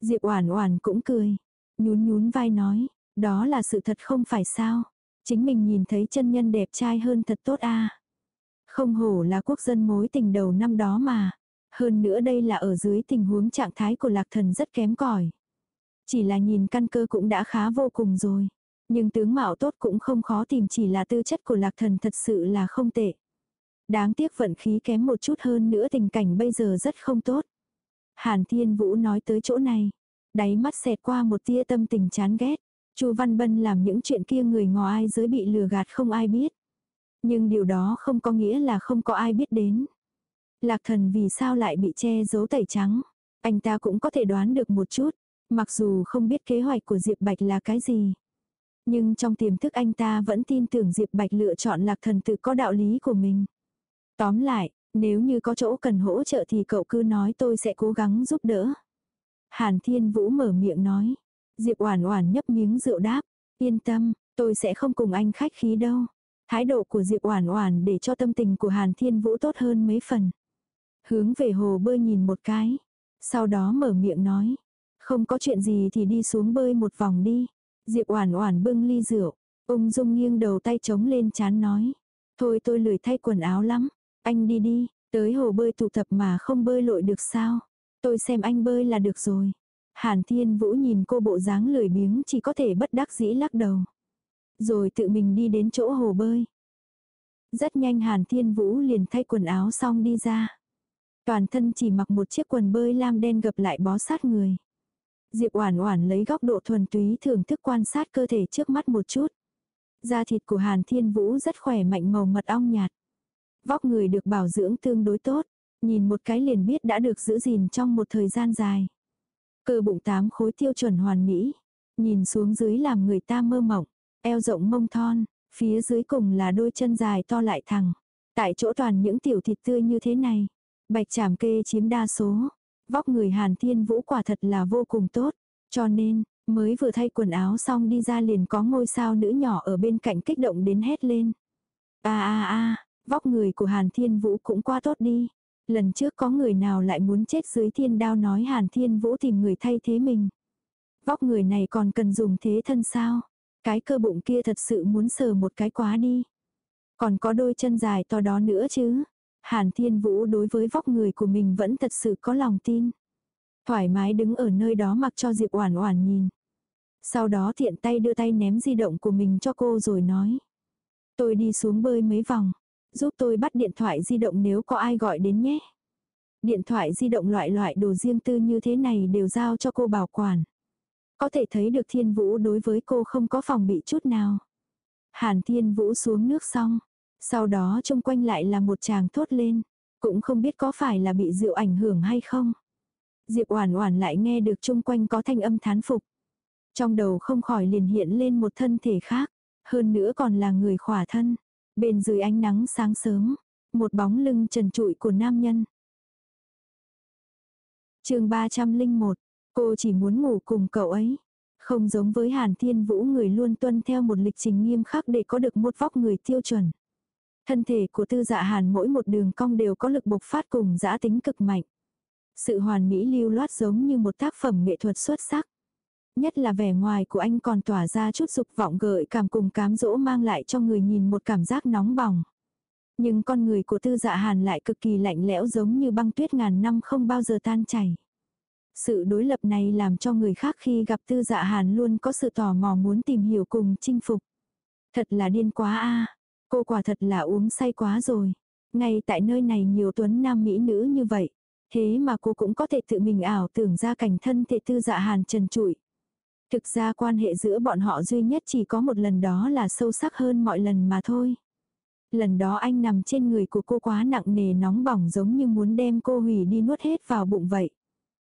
Diệp Oản Oản cũng cười, Nhún nhún vai nói, đó là sự thật không phải sao. Chính mình nhìn thấy chân nhân đẹp trai hơn thật tốt a Không hổ là quốc dân mối tình đầu năm đó mà. Hơn nữa đây là ở dưới tình huống trạng thái của lạc thần rất kém cỏi Chỉ là nhìn căn cơ cũng đã khá vô cùng rồi. Nhưng tướng mạo tốt cũng không khó tìm chỉ là tư chất của lạc thần thật sự là không tệ. Đáng tiếc vận khí kém một chút hơn nữa tình cảnh bây giờ rất không tốt. Hàn Thiên Vũ nói tới chỗ này, đáy mắt xẹt qua một tia tâm tình chán ghét. Chu Văn Bân làm những chuyện kia người ngoài giới bị lừa gạt không ai biết. Nhưng điều đó không có nghĩa là không có ai biết đến. Lạc thần vì sao lại bị che giấu tẩy trắng. Anh ta cũng có thể đoán được một chút. Mặc dù không biết kế hoạch của Diệp Bạch là cái gì. Nhưng trong tiềm thức anh ta vẫn tin tưởng Diệp Bạch lựa chọn lạc thần tự có đạo lý của mình. Tóm lại, nếu như có chỗ cần hỗ trợ thì cậu cứ nói tôi sẽ cố gắng giúp đỡ. Hàn Thiên Vũ mở miệng nói. Diệp Oản Oản nhấp miếng rượu đáp, yên tâm, tôi sẽ không cùng anh khách khí đâu. Thái độ của Diệp Oản Oản để cho tâm tình của Hàn Thiên Vũ tốt hơn mấy phần. Hướng về hồ bơi nhìn một cái, sau đó mở miệng nói, không có chuyện gì thì đi xuống bơi một vòng đi. Diệp Oản Oản bưng ly rượu, ung dung nghiêng đầu tay chống lên chán nói, thôi tôi lười thay quần áo lắm, anh đi đi, tới hồ bơi tụ tập mà không bơi lội được sao? Tôi xem anh bơi là được rồi. Hàn Thiên Vũ nhìn cô bộ dáng lười biếng chỉ có thể bất đắc dĩ lắc đầu. rồi tự mình đi đến chỗ hồ bơi. Rất nhanh Hàn Thiên Vũ liền thay quần áo xong đi ra. Toàn thân chỉ mặc một chiếc quần bơi lam đen gập lại bó sát người. Diệp Oản Oản lấy góc độ thuần túy thưởng thức quan sát cơ thể trước mắt một chút. Da thịt của Hàn Thiên Vũ rất khỏe mạnh màu mật ong nhạt. Vóc người được bảo dưỡng tương đối tốt, nhìn một cái liền biết đã được giữ gìn trong một thời gian dài. Cơ bụng tám khối tiêu chuẩn hoàn mỹ, nhìn xuống dưới làm người ta mơ mộng, eo rộng mông thon, phía dưới cùng là đôi chân dài to lại thẳng. Tại chỗ toàn những tiểu thịt tươi như thế này, bạch trảm kê chiếm đa số. Vóc người Hàn Thiên Vũ quả thật là vô cùng tốt, cho nên, mới vừa thay quần áo xong đi ra liền có ngôi sao nữ nhỏ ở bên cạnh kích động đến hét lên. a a a vóc người của Hàn Thiên Vũ cũng qua tốt đi. Lần trước có người nào lại muốn chết dưới thiên đao nói Hàn Thiên Vũ tìm người thay thế mình. Vóc người này còn cần dùng thế thân sao? Cái cơ bụng kia thật sự muốn sờ một cái quá đi. Còn có đôi chân dài to đó nữa chứ. Hàn Thiên Vũ đối với vóc người của mình vẫn thật sự có lòng tin. Thoải mái đứng ở nơi đó mặc cho Diệp Oản Oản nhìn. Sau đó tiện tay đưa tay ném di động của mình cho cô rồi nói. Tôi đi xuống bơi mấy vòng. Giúp tôi bắt điện thoại di động nếu có ai gọi đến nhé. Điện thoại di động loại loại đồ riêng tư như thế này đều giao cho cô bảo quản. Có thể thấy được thiên vũ đối với cô không có phòng bị chút nào. Hàn thiên vũ xuống nước xong. Sau đó chung quanh lại là một chàng thốt lên. Cũng không biết có phải là bị rượu ảnh hưởng hay không. Diệp Oản Oản lại nghe được chung quanh có thanh âm thán phục. Trong đầu không khỏi liền hiện lên một thân thể khác, hơn nữa còn là người khỏa thân. Bên dưới ánh nắng sáng sớm, một bóng lưng trần trụi của nam nhân. Chương 301, cô chỉ muốn ngủ cùng cậu ấy. Không giống với Hàn Thiên Vũ người luôn tuân theo một lịch trình nghiêm khắc để có được một vóc người tiêu chuẩn. Thân thể của tư dạ hàn mỗi một đường cong đều có lực bộc phát cùng giã tính cực mạnh. Sự hoàn mỹ lưu loát giống như một tác phẩm nghệ thuật xuất sắc. Nhất là vẻ ngoài của anh còn tỏa ra chút dục vọng gợi cảm cùng cám dỗ mang lại cho người nhìn một cảm giác nóng bỏng. Nhưng con người của tư dạ hàn lại cực kỳ lạnh lẽo giống như băng tuyết ngàn năm không bao giờ tan chảy. Sự đối lập này làm cho người khác khi gặp tư dạ hàn luôn có sự tò mò muốn tìm hiểu cùng chinh phục. Thật là điên quá a Cô quả thật là uống say quá rồi. Ngay tại nơi này nhiều tuấn nam mỹ nữ như vậy. Thế mà cô cũng có thể tự mình ảo tưởng ra cảnh thân thể tư dạ hàn trần trụi. Thực ra quan hệ giữa bọn họ duy nhất chỉ có một lần đó là sâu sắc hơn mọi lần mà thôi. Lần đó anh nằm trên người của cô quá nặng nề nóng bỏng giống như muốn đem cô hủy đi nuốt hết vào bụng vậy.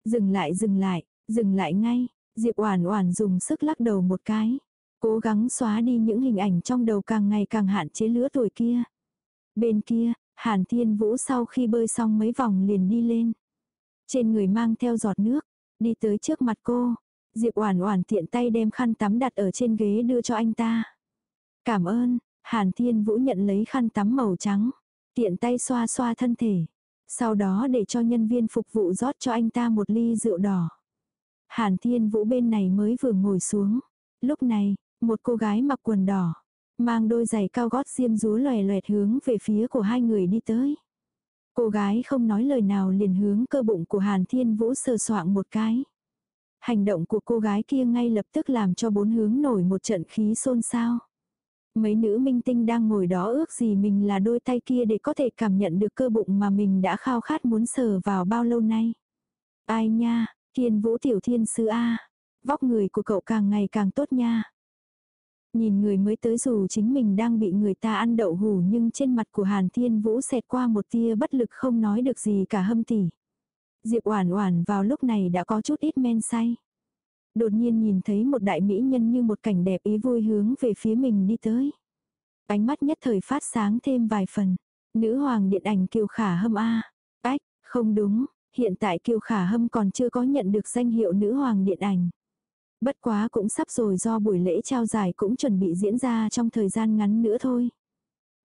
Dừng lại dừng lại, dừng lại ngay, Diệp Oản Oản dùng sức lắc đầu một cái. Cố gắng xóa đi những hình ảnh trong đầu càng ngày càng hạn chế lứa tuổi kia. Bên kia, Hàn Thiên Vũ sau khi bơi xong mấy vòng liền đi lên. Trên người mang theo giọt nước, đi tới trước mặt cô. Diệp Oản Oản tiện tay đem khăn tắm đặt ở trên ghế đưa cho anh ta. "Cảm ơn." Hàn Thiên Vũ nhận lấy khăn tắm màu trắng, tiện tay xoa xoa thân thể. Sau đó để cho nhân viên phục vụ rót cho anh ta một ly rượu đỏ. Hàn Thiên Vũ bên này mới vừa ngồi xuống. Lúc này, một cô gái mặc quần đỏ, mang đôi giày cao gót xiêm rúa lòe loẹt hướng về phía của hai người đi tới. Cô gái không nói lời nào liền hướng cơ bụng của Hàn Thiên Vũ sờ soạng một cái. Hành động của cô gái kia ngay lập tức làm cho bốn hướng nổi một trận khí xôn xao. Mấy nữ minh tinh đang ngồi đó ước gì mình là đôi tay kia để có thể cảm nhận được cơ bụng mà mình đã khao khát muốn sờ vào bao lâu nay. Ai nha, thiên vũ tiểu thiên sư A. Vóc người của cậu càng ngày càng tốt nha. Nhìn người mới tới dù chính mình đang bị người ta ăn đậu hủ nhưng trên mặt của Hàn Thiên Vũ xẹt qua một tia bất lực không nói được gì cả hâm tỉ. Diệp Oản Oản vào lúc này đã có chút ít men say. Đột nhiên nhìn thấy một đại mỹ nhân như một cảnh đẹp ý vui hướng về phía mình đi tới. Ánh mắt nhất thời phát sáng thêm vài phần. Nữ hoàng điện ảnh Kiều Khả Hâm a. Ách, không đúng, hiện tại Kiều Khả Hâm còn chưa có nhận được danh hiệu nữ hoàng điện ảnh. Bất quá cũng sắp rồi do buổi lễ trao giải cũng chuẩn bị diễn ra trong thời gian ngắn nữa thôi.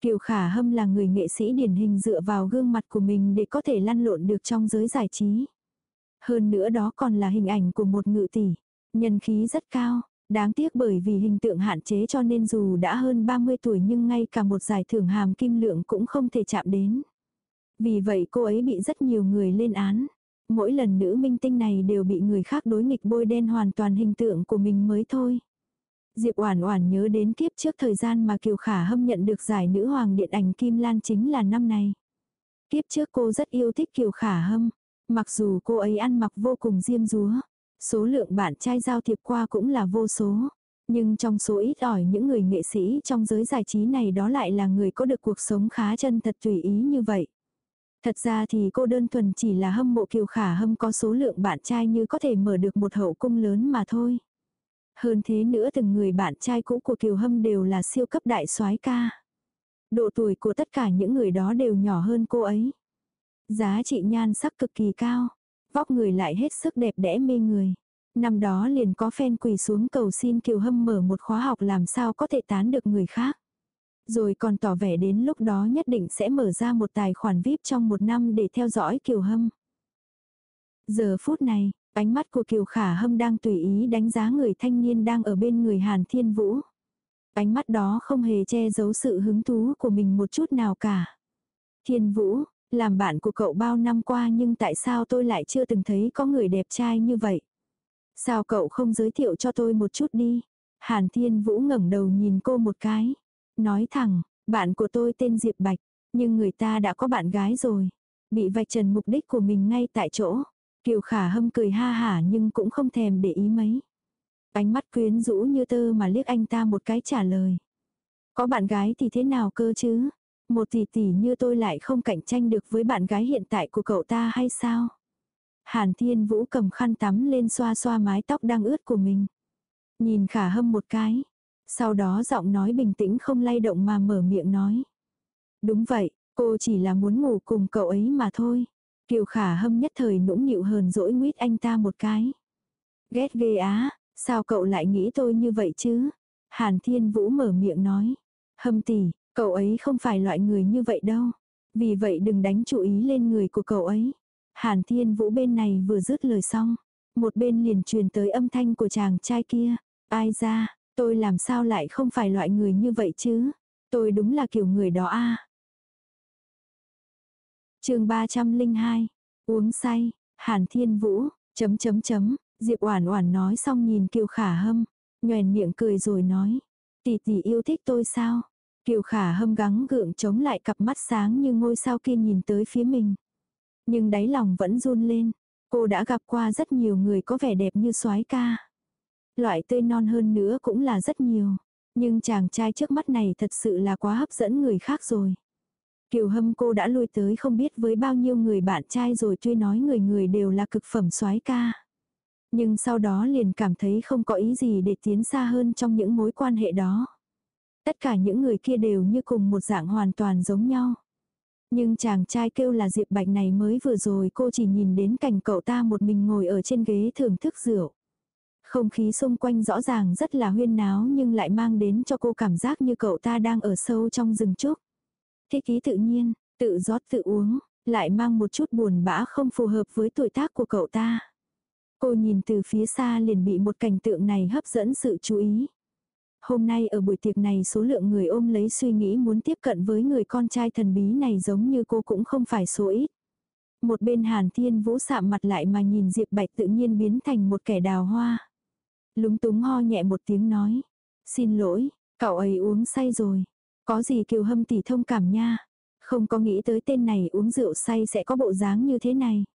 Kiều Khả Hâm là người nghệ sĩ điển hình dựa vào gương mặt của mình để có thể lăn lộn được trong giới giải trí. Hơn nữa đó còn là hình ảnh của một ngự tỷ. Nhân khí rất cao, đáng tiếc bởi vì hình tượng hạn chế cho nên dù đã hơn 30 tuổi nhưng ngay cả một giải thưởng hàm kim lượng cũng không thể chạm đến. Vì vậy cô ấy bị rất nhiều người lên án. Mỗi lần nữ minh tinh này đều bị người khác đối nghịch bôi đen hoàn toàn hình tượng của mình mới thôi. Diệp Oản Oản nhớ đến kiếp trước thời gian mà Kiều Khả Hâm nhận được giải nữ hoàng điện ảnh Kim Lan chính là năm này. Kiếp trước cô rất yêu thích Kiều Khả Hâm, mặc dù cô ấy ăn mặc vô cùng diêm dúa, số lượng bạn trai giao thiệp qua cũng là vô số. Nhưng trong số ít ỏi những người nghệ sĩ trong giới giải trí này đó lại là người có được cuộc sống khá chân thật tùy ý như vậy. Thật ra thì cô đơn thuần chỉ là hâm mộ kiều khả hâm có số lượng bạn trai như có thể mở được một hậu cung lớn mà thôi. Hơn thế nữa từng người bạn trai cũ của kiều hâm đều là siêu cấp đại soái ca. Độ tuổi của tất cả những người đó đều nhỏ hơn cô ấy. Giá trị nhan sắc cực kỳ cao. Vóc người lại hết sức đẹp đẽ mê người. Năm đó liền có fan quỳ xuống cầu xin Kiều Hâm mở một khóa học làm sao có thể tán được người khác. Rồi còn tỏ vẻ đến lúc đó nhất định sẽ mở ra một tài khoản VIP trong một năm để theo dõi Kiều Hâm. Giờ phút này, ánh mắt của Kiều Khả Hâm đang tùy ý đánh giá người thanh niên đang ở bên người Hàn Thiên Vũ. Ánh mắt đó không hề che giấu sự hứng thú của mình một chút nào cả. Thiên Vũ, làm bạn của cậu bao năm qua nhưng tại sao tôi lại chưa từng thấy có người đẹp trai như vậy? Sao cậu không giới thiệu cho tôi một chút đi? Hàn Thiên Vũ ngẩng đầu nhìn cô một cái. Nói thẳng, bạn của tôi tên Diệp Bạch, nhưng người ta đã có bạn gái rồi. Bị vạch trần mục đích của mình ngay tại chỗ. Kiều khả hâm cười ha hả nhưng cũng không thèm để ý mấy. Ánh mắt quyến rũ như tơ mà liếc anh ta một cái trả lời. Có bạn gái thì thế nào cơ chứ? Một tỷ tỷ như tôi lại không cạnh tranh được với bạn gái hiện tại của cậu ta hay sao? Hàn Thiên Vũ cầm khăn tắm lên xoa xoa mái tóc đang ướt của mình. Nhìn khả hâm một cái. Sau đó giọng nói bình tĩnh không lay động mà mở miệng nói. Đúng vậy, cô chỉ là muốn ngủ cùng cậu ấy mà thôi. Kiều khả hâm nhất thời nũng nịu hờn dỗi nguyết anh ta một cái. Ghét ghê á, sao cậu lại nghĩ tôi như vậy chứ? Hàn Thiên Vũ mở miệng nói. Hâm tỷ, cậu ấy không phải loại người như vậy đâu. Vì vậy đừng đánh chú ý lên người của cậu ấy. Hàn Thiên Vũ bên này vừa dứt lời xong, một bên liền truyền tới âm thanh của chàng trai kia. Ai ra, tôi làm sao lại không phải loại người như vậy chứ? Tôi đúng là kiểu người đó a. À. Chương 302. Uống say, Hàn Thiên Vũ, chấm chấm chấm, Diệp Oản Oản nói xong nhìn Kiều Khả Hâm, nhoẻn miệng cười rồi nói, "Tỷ tỷ yêu thích tôi sao?" Kiều Khả Hâm gắng gượng chống lại cặp mắt sáng như ngôi sao kia nhìn tới phía mình. Nhưng đáy lòng vẫn run lên. Cô đã gặp qua rất nhiều người có vẻ đẹp như soái ca. Loại tươi non hơn nữa cũng là rất nhiều. Nhưng chàng trai trước mắt này thật sự là quá hấp dẫn người khác rồi. Kiều hâm cô đã lui tới không biết với bao nhiêu người bạn trai rồi tuy nói người người đều là cực phẩm soái ca. Nhưng sau đó liền cảm thấy không có ý gì để tiến xa hơn trong những mối quan hệ đó. Tất cả những người kia đều như cùng một dạng hoàn toàn giống nhau. Nhưng chàng trai kêu là Diệp Bạch này mới vừa rồi cô chỉ nhìn đến cảnh cậu ta một mình ngồi ở trên ghế thưởng thức rượu. Không khí xung quanh rõ ràng rất là huyên náo nhưng lại mang đến cho cô cảm giác như cậu ta đang ở sâu trong rừng trúc. Thích ý tự nhiên, tự rót tự uống, lại mang một chút buồn bã không phù hợp với tuổi tác của cậu ta. Cô nhìn từ phía xa liền bị một cảnh tượng này hấp dẫn sự chú ý. Hôm nay ở buổi tiệc này số lượng người ôm lấy suy nghĩ muốn tiếp cận với người con trai thần bí này giống như cô cũng không phải số ít. Một bên Hàn Thiên Vũ sạm mặt lại mà nhìn Diệp Bạch tự nhiên biến thành một kẻ đào hoa. Lúng túng ho nhẹ một tiếng nói. Xin lỗi, cậu ấy uống say rồi. Có gì kiều hâm tỷ thông cảm nha. Không có nghĩ tới tên này uống rượu say sẽ có bộ dáng như thế này.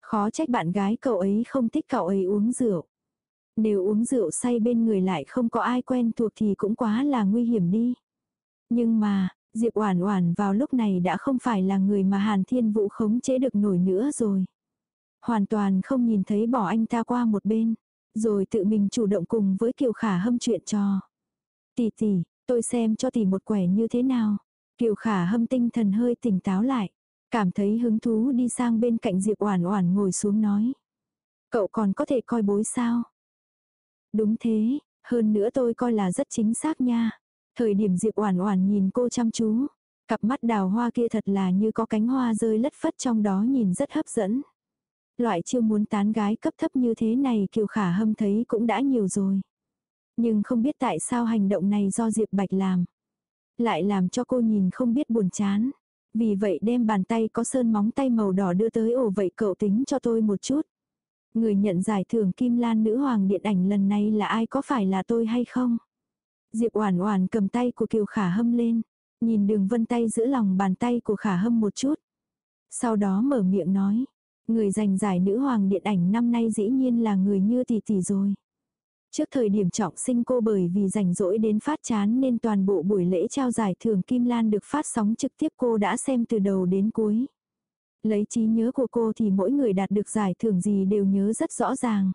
Khó trách bạn gái cậu ấy không thích cậu ấy uống rượu. Nếu uống rượu say bên người lại không có ai quen thuộc thì cũng quá là nguy hiểm đi. Nhưng mà, Diệp Oản Oản vào lúc này đã không phải là người mà Hàn Thiên Vũ khống chế được nổi nữa rồi. Hoàn toàn không nhìn thấy bỏ anh ta qua một bên, rồi tự mình chủ động cùng với Kiều Khả hâm chuyện cho Tỷ tỷ, tôi xem cho tỷ một quẻ như thế nào. Kiều Khả hâm tinh thần hơi tỉnh táo lại, cảm thấy hứng thú đi sang bên cạnh Diệp Oản Oản ngồi xuống nói: "Cậu còn có thể coi bối sao?" Đúng thế, hơn nữa tôi coi là rất chính xác nha. Thời điểm Diệp Oản Oản nhìn cô chăm chú, cặp mắt đào hoa kia thật là như có cánh hoa rơi lất phất trong đó nhìn rất hấp dẫn. Loại chiêu muốn tán gái cấp thấp như thế này Kiều Khả Hâm thấy cũng đã nhiều rồi. Nhưng không biết tại sao hành động này do Diệp Bạch làm. Lại làm cho cô nhìn không biết buồn chán. Vì vậy đem bàn tay có sơn móng tay màu đỏ đưa tới ổ vậy cậu tính cho tôi một chút. Người nhận giải thưởng Kim Lan Nữ Hoàng Điện ảnh lần này là ai có phải là tôi hay không? Diệp Oản Oản cầm tay của Kiều Khả Hâm lên, nhìn đường vân tay giữ lòng bàn tay của Khả Hâm một chút. Sau đó mở miệng nói, người giành giải nữ hoàng điện ảnh năm nay dĩ nhiên là người như tỷ tỷ rồi. Trước thời điểm trọng sinh cô bởi vì rảnh rỗi đến phát chán nên toàn bộ buổi lễ trao giải thưởng Kim Lan được phát sóng trực tiếp cô đã xem từ đầu đến cuối. Lấy trí nhớ của cô thì mỗi người đạt được giải thưởng gì đều nhớ rất rõ ràng.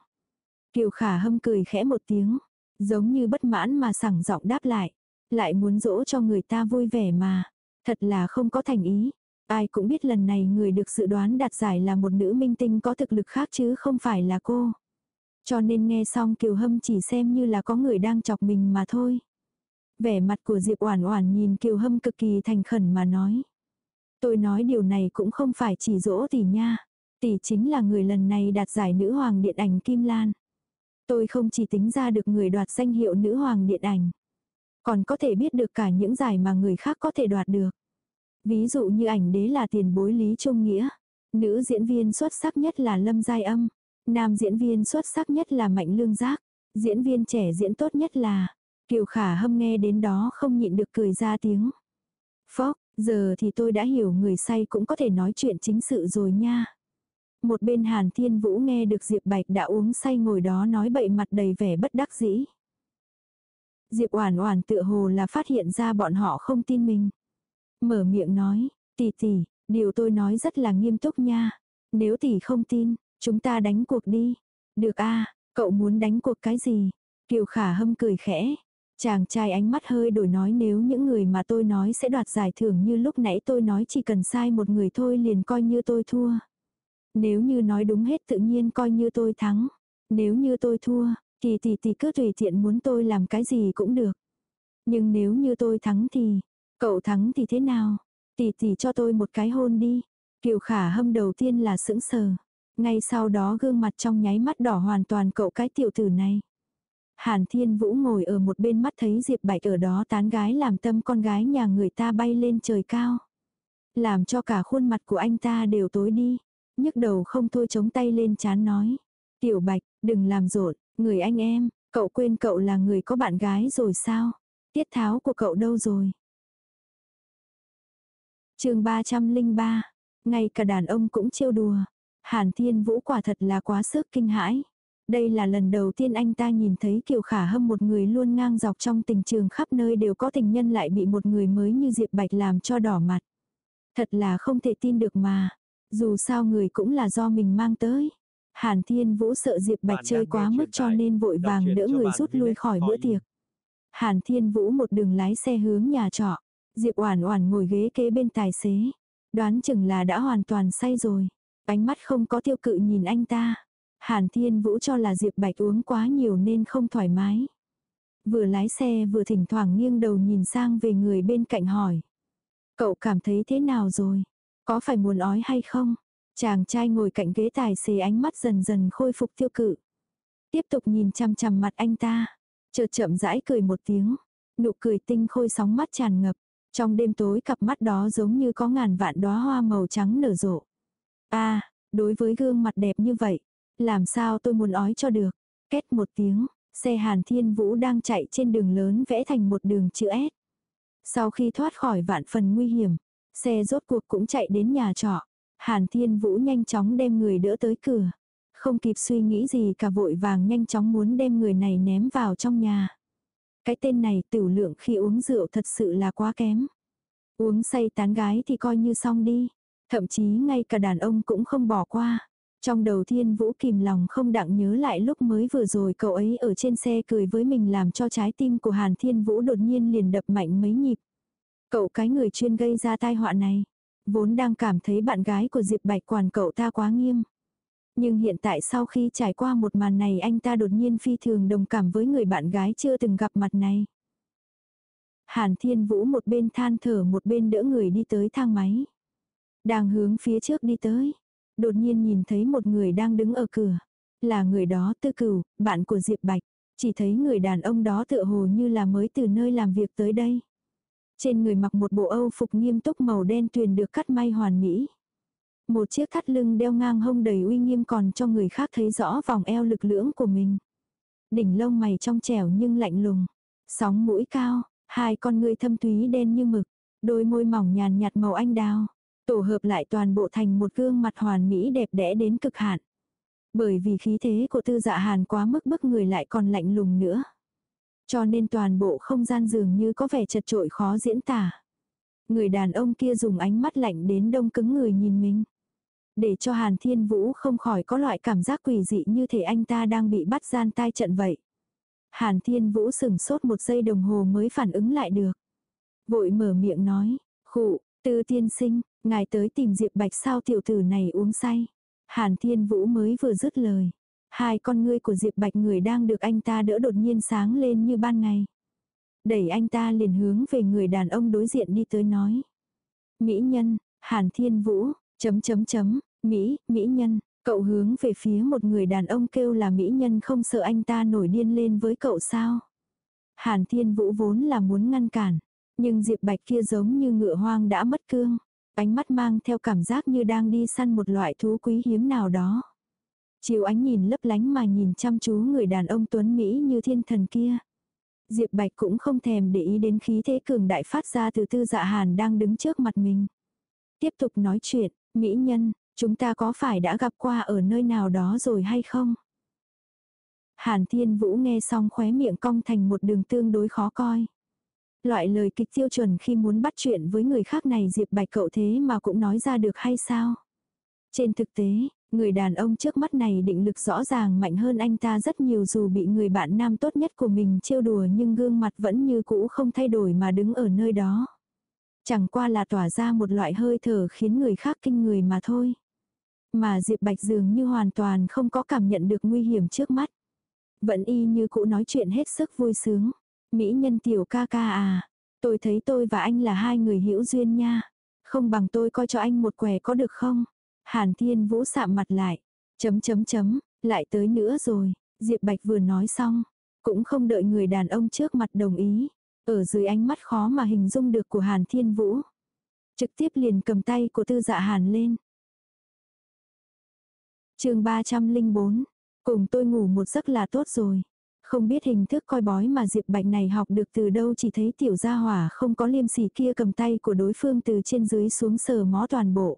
Kiều Khả Hâm cười khẽ một tiếng, giống như bất mãn mà sẳng giọng đáp lại. Lại muốn dỗ cho người ta vui vẻ mà. Thật là không có thành ý. Ai cũng biết lần này người được dự đoán đạt giải là một nữ minh tinh có thực lực khác chứ không phải là cô. Cho nên nghe xong Kiều Hâm chỉ xem như là có người đang chọc mình mà thôi. Vẻ mặt của Diệp Oản Oản nhìn Kiều Hâm cực kỳ thành khẩn mà nói. Tôi nói điều này cũng không phải chỉ dỗ tỷ nha. Tỷ chính là người lần này đạt giải nữ hoàng điện ảnh Kim Lan. Tôi không chỉ tính ra được người đoạt danh hiệu nữ hoàng điện ảnh. Còn có thể biết được cả những giải mà người khác có thể đoạt được. Ví dụ như ảnh đế là tiền bối Lý Trung Nghĩa. Nữ diễn viên xuất sắc nhất là Lâm Giai Âm. Nam diễn viên xuất sắc nhất là Mạnh Lương Giác. Diễn viên trẻ diễn tốt nhất là Kiều Khả Hâm nghe đến đó không nhịn được cười ra tiếng. Phốc, giờ thì tôi đã hiểu người say cũng có thể nói chuyện chính sự rồi nha. Một bên Hàn Thiên Vũ nghe được Diệp Bạch đã uống say ngồi đó nói bậy mặt đầy vẻ bất đắc dĩ. Diệp Oản Oản tựa hồ là phát hiện ra bọn họ không tin mình. Mở miệng nói, "Tỷ tỷ, điều tôi nói rất là nghiêm túc nha. Nếu tỷ không tin, chúng ta đánh cuộc đi." "Được a, cậu muốn đánh cuộc cái gì?" Kiều Khả Hâm cười khẽ. Chàng trai ánh mắt hơi đổi nói nếu những người mà tôi nói sẽ đoạt giải thưởng như lúc nãy tôi nói chỉ cần sai một người thôi liền coi như tôi thua. Nếu như nói đúng hết tự nhiên coi như tôi thắng. Nếu như tôi thua, thì tỷ tỷ cứ tùy tiện muốn tôi làm cái gì cũng được. Nhưng nếu như tôi thắng thì, cậu thắng thì thế nào? Tỷ tỷ cho tôi một cái hôn đi. Kiều khả hâm đầu tiên là sững sờ. Ngay sau đó gương mặt trong nháy mắt đỏ hoàn toàn cậu cái tiểu tử này. Hàn Thiên Vũ ngồi ở một bên mắt thấy Diệp Bạch ở đó tán gái làm tâm con gái nhà người ta bay lên trời cao. Làm cho cả khuôn mặt của anh ta đều tối đi nhấc đầu không thôi chống tay lên chán nói. Tiểu Bạch, đừng làm rộn, người anh em, cậu quên cậu là người có bạn gái rồi sao? Tiết tháo của cậu đâu rồi? Chương 303, ngay cả đàn ông cũng trêu đùa. Hàn Thiên Vũ quả thật là quá sức kinh hãi. Đây là lần đầu tiên anh ta nhìn thấy Kiều Khả Hâm một người luôn ngang dọc trong tình trường khắp nơi đều có tình nhân lại bị một người mới như Diệp Bạch làm cho đỏ mặt. Thật là không thể tin được mà. Dù sao người cũng là do mình mang tới. Hàn Thiên Vũ sợ Diệp Bạch chơi quá mức cho nên vội vàng đỡ người rút lui khỏi bữa tiệc. Hàn Thiên Vũ một đường lái xe hướng nhà trọ. Diệp Oản Oản ngồi ghế kế bên tài xế. Đoán chừng là đã hoàn toàn say rồi. Ánh mắt không có tiêu cự nhìn anh ta. Hàn Thiên Vũ cho là Diệp Bạch uống quá nhiều nên không thoải mái. Vừa lái xe vừa thỉnh thoảng nghiêng đầu nhìn sang về người bên cạnh hỏi. Cậu cảm thấy thế nào rồi? Có phải muốn ói hay không? Chàng trai ngồi cạnh ghế tài xế ánh mắt dần dần khôi phục tiêu cự. Tiếp tục nhìn chăm chăm mặt anh ta. Chợt chậm rãi cười một tiếng. Nụ cười tinh khôi sóng mắt tràn ngập. Trong đêm tối cặp mắt đó giống như có ngàn vạn đóa hoa màu trắng nở rộ. a đối với gương mặt đẹp như vậy. Làm sao tôi muốn ói cho được. Két một tiếng. Xe Hàn Thiên Vũ đang chạy trên đường lớn vẽ thành một đường chữ S. Sau khi thoát khỏi vạn phần nguy hiểm, Xe rốt cuộc cũng chạy đến nhà trọ. Hàn Thiên Vũ nhanh chóng đem người đỡ tới cửa. Không kịp suy nghĩ gì cả vội vàng nhanh chóng muốn đem người này ném vào trong nhà. Cái tên này tiểu lượng khi uống rượu thật sự là quá kém. Uống say tán gái thì coi như xong đi. Thậm chí ngay cả đàn ông cũng không bỏ qua. Trong đầu thiên vũ kìm lòng không đặng nhớ lại lúc mới vừa rồi cậu ấy ở trên xe cười với mình làm cho trái tim của Hàn Thiên Vũ đột nhiên liền đập mạnh mấy nhịp. Cậu cái người chuyên gây ra tai họa này, vốn đang cảm thấy bạn gái của Diệp Bạch quản cậu ta quá nghiêm. Nhưng hiện tại sau khi trải qua một màn này anh ta đột nhiên phi thường đồng cảm với người bạn gái chưa từng gặp mặt này. Hàn Thiên Vũ một bên than thở một bên đỡ người đi tới thang máy. Đang hướng phía trước đi tới. Đột nhiên nhìn thấy một người đang đứng ở cửa. Là người đó tư cửu, bạn của Diệp Bạch. Chỉ thấy người đàn ông đó tựa hồ như là mới từ nơi làm việc tới đây. Trên người mặc một bộ âu phục nghiêm túc màu đen tuyền được cắt may hoàn mỹ. Một chiếc thắt lưng đeo ngang hông đầy uy nghiêm còn cho người khác thấy rõ vòng eo lực lưỡng của mình. Đỉnh lông mày trong trẻo nhưng lạnh lùng. Sóng mũi cao, hai con ngươi thâm thúy đen như mực, đôi môi mỏng nhàn nhạt màu anh đào. Tổ hợp lại toàn bộ thành một gương mặt hoàn mỹ đẹp đẽ đến cực hạn. Bởi vì khí thế của tư dạ hàn quá mức bức người lại còn lạnh lùng nữa. Cho nên toàn bộ không gian dường như có vẻ chật trội khó diễn tả. Người đàn ông kia dùng ánh mắt lạnh đến đông cứng người nhìn mình. Để cho Hàn Thiên Vũ không khỏi có loại cảm giác quỷ dị như thể anh ta đang bị bắt gian tai trận vậy. Hàn Thiên Vũ sừng sốt một giây đồng hồ mới phản ứng lại được. Vội mở miệng nói, khụ, tư tiên sinh, ngài tới tìm Diệp Bạch sao tiểu tử này uống say. Hàn Thiên Vũ mới vừa dứt lời. Hai con ngươi của Diệp Bạch người đang được anh ta đỡ đột nhiên sáng lên như ban ngày. Đẩy anh ta liền hướng về người đàn ông đối diện đi tới nói. Mỹ nhân, Hàn Thiên Vũ, chấm chấm chấm, Mỹ, Mỹ nhân, cậu hướng về phía một người đàn ông kêu là Mỹ nhân không sợ anh ta nổi điên lên với cậu sao. Hàn Thiên Vũ vốn là muốn ngăn cản, nhưng Diệp Bạch kia giống như ngựa hoang đã mất cương. Ánh mắt mang theo cảm giác như đang đi săn một loại thú quý hiếm nào đó. Chiều ánh nhìn lấp lánh mà nhìn chăm chú người đàn ông tuấn Mỹ như thiên thần kia. Diệp Bạch cũng không thèm để ý đến khí thế cường đại phát ra từ tư dạ hàn đang đứng trước mặt mình. Tiếp tục nói chuyện, Mỹ nhân, chúng ta có phải đã gặp qua ở nơi nào đó rồi hay không? Hàn Thiên Vũ nghe xong khóe miệng cong thành một đường tương đối khó coi. Loại lời kịch tiêu chuẩn khi muốn bắt chuyện với người khác này Diệp Bạch cậu thế mà cũng nói ra được hay sao? Trên thực tế, người đàn ông trước mắt này định lực rõ ràng mạnh hơn anh ta rất nhiều dù bị người bạn nam tốt nhất của mình trêu đùa nhưng gương mặt vẫn như cũ không thay đổi mà đứng ở nơi đó. Chẳng qua là tỏa ra một loại hơi thở khiến người khác kinh người mà thôi. Mà Diệp Bạch dường như hoàn toàn không có cảm nhận được nguy hiểm trước mắt. Vẫn y như cũ nói chuyện hết sức vui sướng. Mỹ nhân tiểu ca ca à, tôi thấy tôi và anh là hai người hữu duyên nha. Không bằng tôi coi cho anh một quẻ có được không? Hàn Thiên Vũ sạm mặt lại. Chấm chấm chấm, lại tới nữa rồi. Diệp Bạch vừa nói xong. Cũng không đợi người đàn ông trước mặt đồng ý. Ở dưới ánh mắt khó mà hình dung được của Hàn Thiên Vũ. Trực tiếp liền cầm tay của tư dạ Hàn lên chương 304. Cùng tôi ngủ một giấc là tốt rồi. Không biết hình thức coi bói mà Diệp Bạch này học được từ đâu chỉ thấy tiểu gia hỏa không có liêm sỉ kia cầm tay của đối phương từ trên dưới xuống sờ mó toàn bộ.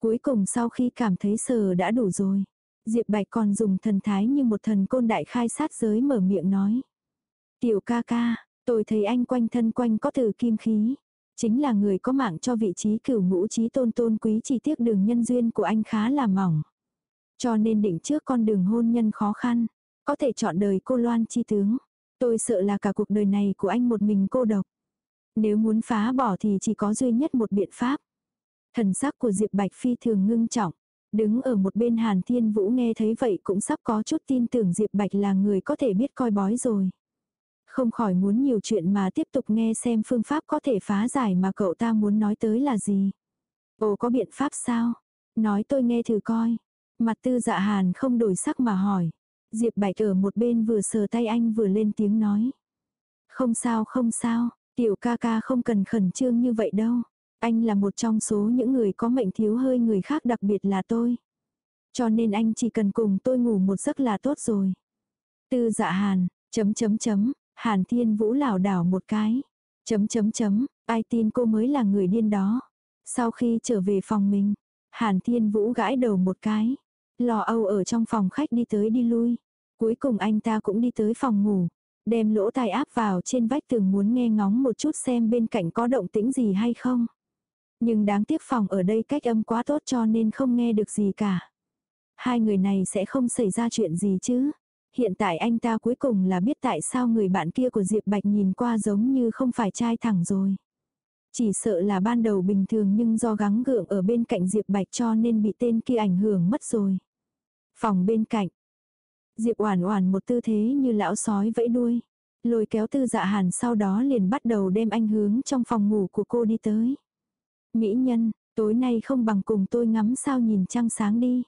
Cuối cùng sau khi cảm thấy sờ đã đủ rồi. Diệp Bạch còn dùng thần thái như một thần côn đại khai sát giới mở miệng nói. Tiểu ca ca, tôi thấy anh quanh thân quanh có từ kim khí. Chính là người có mạng cho vị trí cửu ngũ trí tôn tôn quý chỉ tiếc đường nhân duyên của anh khá là mỏng. Cho nên định trước con đường hôn nhân khó khăn. Có thể chọn đời cô Loan chi tướng. Tôi sợ là cả cuộc đời này của anh một mình cô độc. Nếu muốn phá bỏ thì chỉ có duy nhất một biện pháp. Thần sắc của Diệp Bạch phi thường ngưng trọng. Đứng ở một bên Hàn Thiên Vũ nghe thấy vậy cũng sắp có chút tin tưởng Diệp Bạch là người có thể biết coi bói rồi. Không khỏi muốn nhiều chuyện mà tiếp tục nghe xem phương pháp có thể phá giải mà cậu ta muốn nói tới là gì. Ồ có biện pháp sao? Nói tôi nghe thử coi. Mặt tư dạ hàn không đổi sắc mà hỏi. Diệp Bạch ở một bên vừa sờ tay anh vừa lên tiếng nói. Không sao không sao, tiểu ca ca không cần khẩn trương như vậy đâu. Anh là một trong số những người có mệnh thiếu hơi người khác đặc biệt là tôi. Cho nên anh chỉ cần cùng tôi ngủ một giấc là tốt rồi. Tư dạ hàn, chấm chấm chấm, hàn thiên vũ lảo đảo một cái. Chấm chấm chấm, ai tin cô mới là người điên đó. Sau khi trở về phòng mình, hàn thiên vũ gãi đầu một cái. Lò âu ở trong phòng khách đi tới đi lui. Cuối cùng anh ta cũng đi tới phòng ngủ. Đem lỗ tai áp vào trên vách tường muốn nghe ngóng một chút xem bên cạnh có động tĩnh gì hay không. Nhưng đáng tiếc phòng ở đây cách âm quá tốt cho nên không nghe được gì cả. Hai người này sẽ không xảy ra chuyện gì chứ. Hiện tại anh ta cuối cùng là biết tại sao người bạn kia của Diệp Bạch nhìn qua giống như không phải trai thẳng rồi. Chỉ sợ là ban đầu bình thường nhưng do gắng gượng ở bên cạnh Diệp Bạch cho nên bị tên kia ảnh hưởng mất rồi. Phòng bên cạnh. Diệp Oản Oản một tư thế như lão sói vẫy đuôi, lôi kéo Tư Dạ Hàn sau đó liền bắt đầu đem anh hướng trong phòng ngủ của cô đi tới. "Mỹ nhân, tối nay không bằng cùng tôi ngắm sao nhìn trăng sáng đi."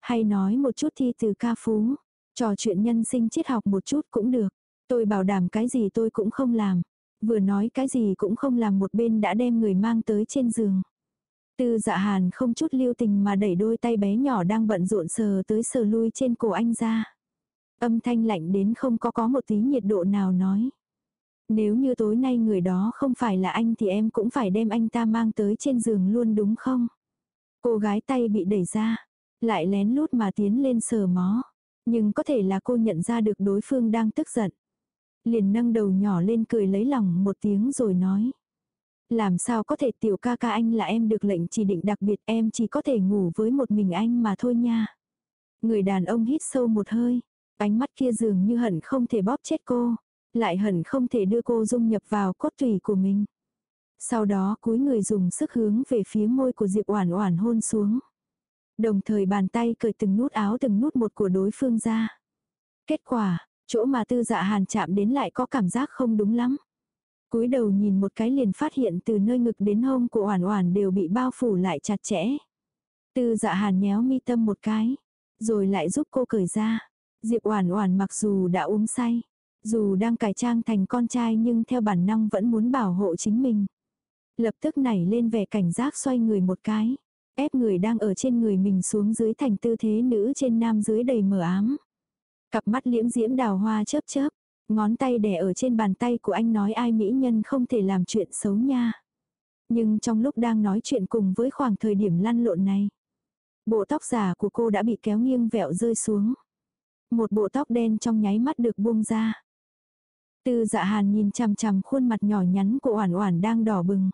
Hay nói một chút thi từ ca phú, trò chuyện nhân sinh triết học một chút cũng được. Tôi bảo đảm cái gì tôi cũng không làm. Vừa nói cái gì cũng không làm một bên đã đem người mang tới trên giường. Tư dạ hàn không chút lưu tình mà đẩy đôi tay bé nhỏ đang bận rộn sờ tới sờ lui trên cổ anh ra. Âm thanh lạnh đến không có có một tí nhiệt độ nào nói. Nếu như tối nay người đó không phải là anh thì em cũng phải đem anh ta mang tới trên giường luôn đúng không? Cô gái tay bị đẩy ra, lại lén lút mà tiến lên sờ mó. Nhưng có thể là cô nhận ra được đối phương đang tức giận. Liền nâng đầu nhỏ lên cười lấy lòng một tiếng rồi nói. Làm sao có thể tiểu ca ca anh là em được lệnh chỉ định đặc biệt em chỉ có thể ngủ với một mình anh mà thôi nha. Người đàn ông hít sâu một hơi, ánh mắt kia dường như hận không thể bóp chết cô, lại hận không thể đưa cô dung nhập vào cốt tủy của mình. Sau đó cúi người dùng sức hướng về phía môi của Diệp Oản Oản hôn xuống. Đồng thời bàn tay cởi từng nút áo từng nút một của đối phương ra. Kết quả, chỗ mà Tư Dạ Hàn chạm đến lại có cảm giác không đúng lắm. Cúi đầu nhìn một cái liền phát hiện từ nơi ngực đến hông của Oản Oản đều bị bao phủ lại chặt chẽ. Tư Dạ Hàn nhéo mi tâm một cái, rồi lại giúp cô cởi ra. Diệp Oản Oản mặc dù đã uống say, dù đang cải trang thành con trai nhưng theo bản năng vẫn muốn bảo hộ chính mình. Lập tức nảy lên vẻ cảnh giác xoay người một cái. Ép người đang ở trên người mình xuống dưới thành tư thế nữ trên nam dưới đầy mờ ám. Cặp mắt liễm diễm đào hoa chớp chớp. Ngón tay đè ở trên bàn tay của anh nói ai mỹ nhân không thể làm chuyện xấu nha. Nhưng trong lúc đang nói chuyện cùng với khoảng thời điểm lăn lộn này. Bộ tóc giả của cô đã bị kéo nghiêng vẹo rơi xuống. Một bộ tóc đen trong nháy mắt được buông ra. Tư dạ hàn nhìn chằm chằm khuôn mặt nhỏ nhắn của Oản Oản đang đỏ bừng.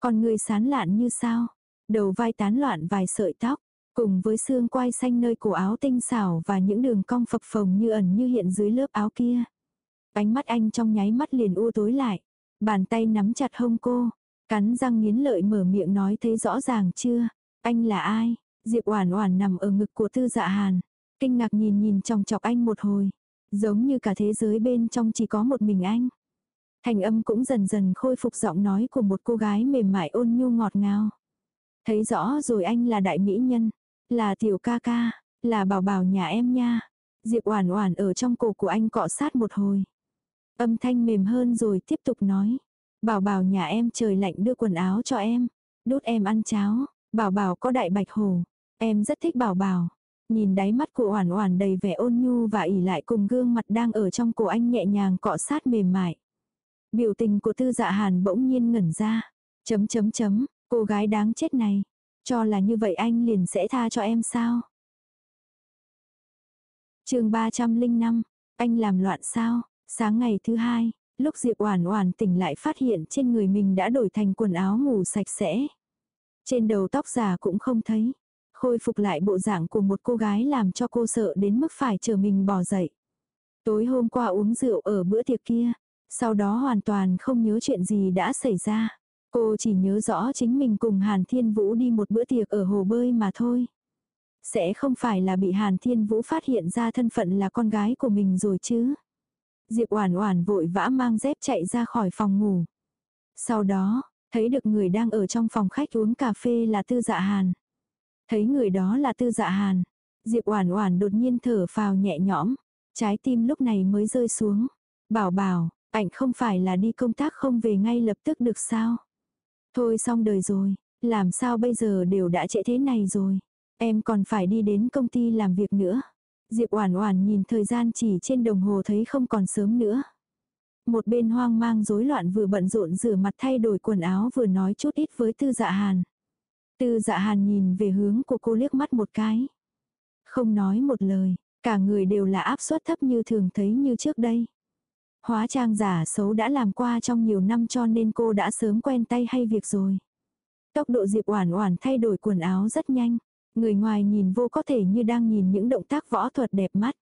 Còn người sán lạn như sao, đầu vai tán loạn vài sợi tóc, cùng với xương quai xanh nơi cổ áo tinh xảo và những đường cong phập phồng như ẩn như hiện dưới lớp áo kia. Ánh mắt anh trong nháy mắt liền u tối lại, bàn tay nắm chặt hông cô, cắn răng nghiến lợi mở miệng nói thấy rõ ràng chưa, anh là ai? Diệp Oản Oản nằm ở ngực của Tư Dạ Hàn, kinh ngạc nhìn nhìn trong chọc anh một hồi, giống như cả thế giới bên trong chỉ có một mình anh. Thành âm cũng dần dần khôi phục giọng nói của một cô gái mềm mại ôn nhu ngọt ngào. Thấy rõ rồi anh là đại mỹ nhân, là tiểu ca ca, là bảo bảo nhà em nha. Diệp Oản Oản ở trong cổ của anh cọ sát một hồi. Âm thanh mềm hơn rồi tiếp tục nói, "Bảo bảo nhà em trời lạnh đưa quần áo cho em, đút em ăn cháo, bảo bảo có đại bạch hổ, em rất thích bảo bảo." Nhìn đáy mắt của Oản Oản đầy vẻ ôn nhu và ỉ lại cùng gương mặt đang ở trong cổ anh nhẹ nhàng cọ sát mềm mại. Biểu tình của tư dạ hàn bỗng nhiên ngẩn ra. Chấm chấm chấm, cô gái đáng chết này. Cho là như vậy anh liền sẽ tha cho em sao? chương 305, anh làm loạn sao? Sáng ngày thứ hai, lúc Diệp Oản Oản tỉnh lại phát hiện trên người mình đã đổi thành quần áo ngủ sạch sẽ. Trên đầu tóc già cũng không thấy. Khôi phục lại bộ dạng của một cô gái làm cho cô sợ đến mức phải chờ mình bò dậy. Tối hôm qua uống rượu ở bữa tiệc kia, sau đó hoàn toàn không nhớ chuyện gì đã xảy ra. Cô chỉ nhớ rõ chính mình cùng Hàn Thiên Vũ đi một bữa tiệc ở hồ bơi mà thôi. Sẽ không phải là bị Hàn Thiên Vũ phát hiện ra thân phận là con gái của mình rồi chứ. Diệp Oản Oản vội vã mang dép chạy ra khỏi phòng ngủ. Sau đó, thấy được người đang ở trong phòng khách uống cà phê là Tư Dạ Hàn. Thấy người đó là Tư Dạ Hàn, Diệp Oản Oản đột nhiên thở phào nhẹ nhõm, trái tim lúc này mới rơi xuống. Bảo bảo, anh không phải là đi công tác không về ngay lập tức được sao? Thôi xong đời rồi, làm sao bây giờ đều đã trễ thế này rồi. Em còn phải đi đến công ty làm việc nữa. Diệp Oản Oản nhìn thời gian chỉ trên đồng hồ thấy không còn sớm nữa. Một bên hoang mang rối loạn vừa bận rộn rửa mặt thay đổi quần áo vừa nói chút ít với Tư Dạ Hàn. Tư Dạ Hàn nhìn về hướng của cô liếc mắt một cái. Không nói một lời, cả người đều là áp suất thấp như thường thấy như trước đây. Hóa trang giả xấu đã làm qua trong nhiều năm cho nên cô đã sớm quen tay hay việc rồi. Tốc độ Diệp Oản Oản thay đổi quần áo rất nhanh, người ngoài nhìn vô có thể như đang nhìn những động tác võ thuật đẹp mắt.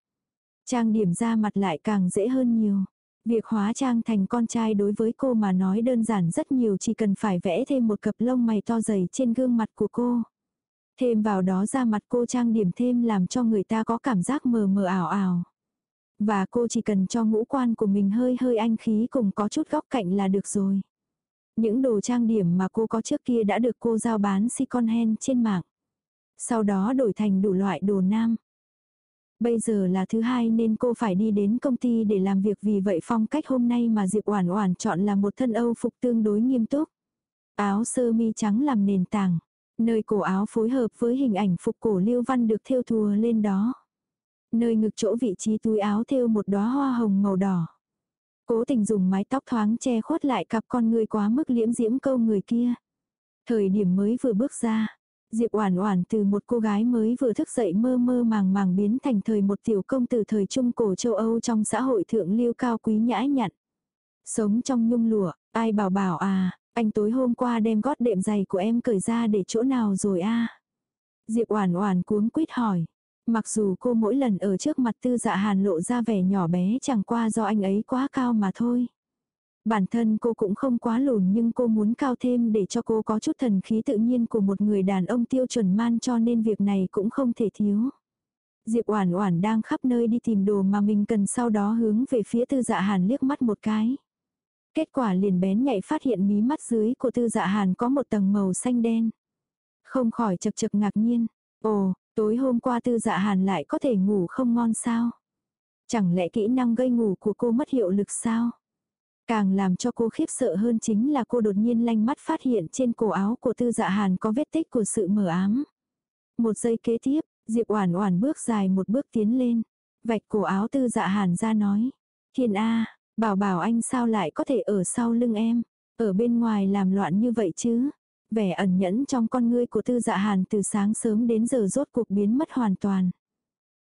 Trang điểm ra mặt lại càng dễ hơn nhiều. Việc hóa trang thành con trai đối với cô mà nói đơn giản rất nhiều, chỉ cần phải vẽ thêm một cặp lông mày to dày trên gương mặt của cô. Thêm vào đó ra mặt cô trang điểm thêm làm cho người ta có cảm giác mờ mờ ảo ảo. Và cô chỉ cần cho ngũ quan của mình hơi hơi anh khí cùng có chút góc cạnh là được rồi. Những đồ trang điểm mà cô có trước kia đã được cô giao bán si con hen trên mạng. Sau đó đổi thành đủ loại đồ nam. Bây giờ là thứ hai nên cô phải đi đến công ty để làm việc vì vậy phong cách hôm nay mà Diệp Oản Oản chọn là một thân Âu phục tương đối nghiêm túc. Áo sơ mi trắng làm nền tảng, nơi cổ áo phối hợp với hình ảnh phục cổ Liêu Văn được thêu thùa lên đó. Nơi ngực chỗ vị trí túi áo thêu một đóa hoa hồng màu đỏ. Cố tình dùng mái tóc thoáng che khuất lại cặp con người quá mức liễm diễm câu người kia. Thời điểm mới vừa bước ra, Diệp Oản Oản từ một cô gái mới vừa thức dậy mơ mơ màng màng biến thành thời một tiểu công tử thời trung cổ châu Âu trong xã hội thượng lưu cao quý nhã nhặn. Sống trong nhung lụa, ai bảo bảo à, anh tối hôm qua đem gót đệm giày của em cởi ra để chỗ nào rồi a? Diệp Oản Oản cuống quýt hỏi. Mặc dù cô mỗi lần ở trước mặt Tư Dạ Hàn lộ ra vẻ nhỏ bé chẳng qua do anh ấy quá cao mà thôi. Bản thân cô cũng không quá lùn nhưng cô muốn cao thêm để cho cô có chút thần khí tự nhiên của một người đàn ông tiêu chuẩn man cho nên việc này cũng không thể thiếu. Diệp Oản Oản đang khắp nơi đi tìm đồ mà mình cần sau đó hướng về phía Tư Dạ Hàn liếc mắt một cái. Kết quả liền bén nhạy phát hiện mí mắt dưới của Tư Dạ Hàn có một tầng màu xanh đen. Không khỏi chậc chậc ngạc nhiên. Ồ, tối hôm qua Tư Dạ Hàn lại có thể ngủ không ngon sao? Chẳng lẽ kỹ năng gây ngủ của cô mất hiệu lực sao? Càng làm cho cô khiếp sợ hơn chính là cô đột nhiên lanh mắt phát hiện trên cổ áo của tư dạ hàn có vết tích của sự mờ ám. Một giây kế tiếp, Diệp Oản Oản bước dài một bước tiến lên, vạch cổ áo tư dạ hàn ra nói. Thiên A, bảo bảo anh sao lại có thể ở sau lưng em, ở bên ngoài làm loạn như vậy chứ. Vẻ ẩn nhẫn trong con ngươi của tư dạ hàn từ sáng sớm đến giờ rốt cuộc biến mất hoàn toàn.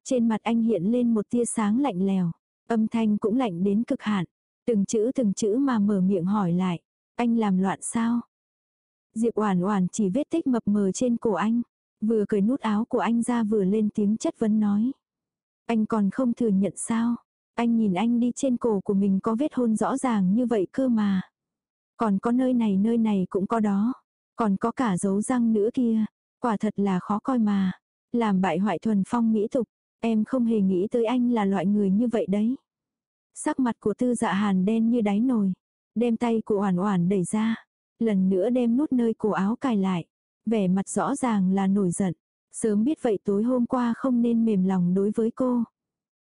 Trên mặt anh hiện lên một tia sáng lạnh lèo, âm thanh cũng lạnh đến cực hạn. Từng chữ từng chữ mà mở miệng hỏi lại. Anh làm loạn sao? Diệp Oản Oản chỉ vết tích mập mờ trên cổ anh, vừa cởi nút áo của anh ra vừa lên tiếng chất vấn nói. Anh còn không thừa nhận sao? Anh nhìn anh đi trên cổ của mình có vết hôn rõ ràng như vậy cơ mà. Còn có nơi này nơi này cũng có đó. Còn có cả dấu răng nữa kia. Quả thật là khó coi mà. Làm bại hoại thuần phong mỹ tục. Em không hề nghĩ tới anh là loại người như vậy đấy. Sắc mặt của tư dạ hàn đen như đáy nồi. Đem tay của oản oản đẩy ra. Lần nữa đem nút nơi cổ áo cài lại. Vẻ mặt rõ ràng là nổi giận. Sớm biết vậy tối hôm qua không nên mềm lòng đối với cô.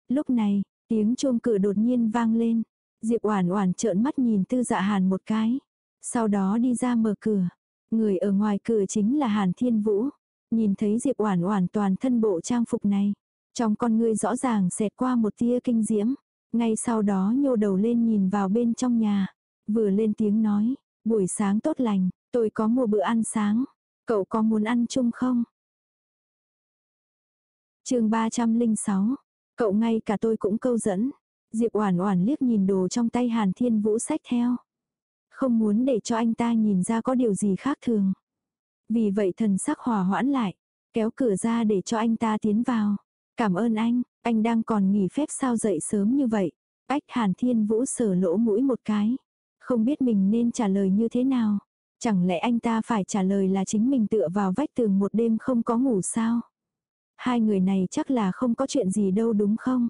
Lúc này, tiếng chuông cửa đột nhiên vang lên. Diệp Oản Oản trợn mắt nhìn Tư Dạ Hàn một cái, sau đó đi ra mở cửa. Người ở ngoài cửa chính là Hàn Thiên Vũ. Nhìn thấy Diệp Oản Oản toàn thân bộ trang phục này, trong con ngươi rõ ràng xẹt qua một tia kinh diễm. Ngay sau đó nhô đầu lên nhìn vào bên trong nhà. Vừa lên tiếng nói, buổi sáng tốt lành, tôi có mua bữa ăn sáng. Cậu có muốn ăn chung không? chương 306. Cậu ngay cả tôi cũng câu dẫn. Diệp Oản Oản liếc nhìn đồ trong tay Hàn Thiên Vũ sách theo. Không muốn để cho anh ta nhìn ra có điều gì khác thường. Vì vậy thần sắc hòa hoãn lại, kéo cửa ra để cho anh ta tiến vào. Cảm ơn anh, anh đang còn nghỉ phép sao dậy sớm như vậy. Ách Hàn Thiên Vũ sờ lỗ mũi một cái. Không biết mình nên trả lời như thế nào. Chẳng lẽ anh ta phải trả lời là chính mình tựa vào vách tường một đêm không có ngủ sao? Hai người này chắc là không có chuyện gì đâu đúng không?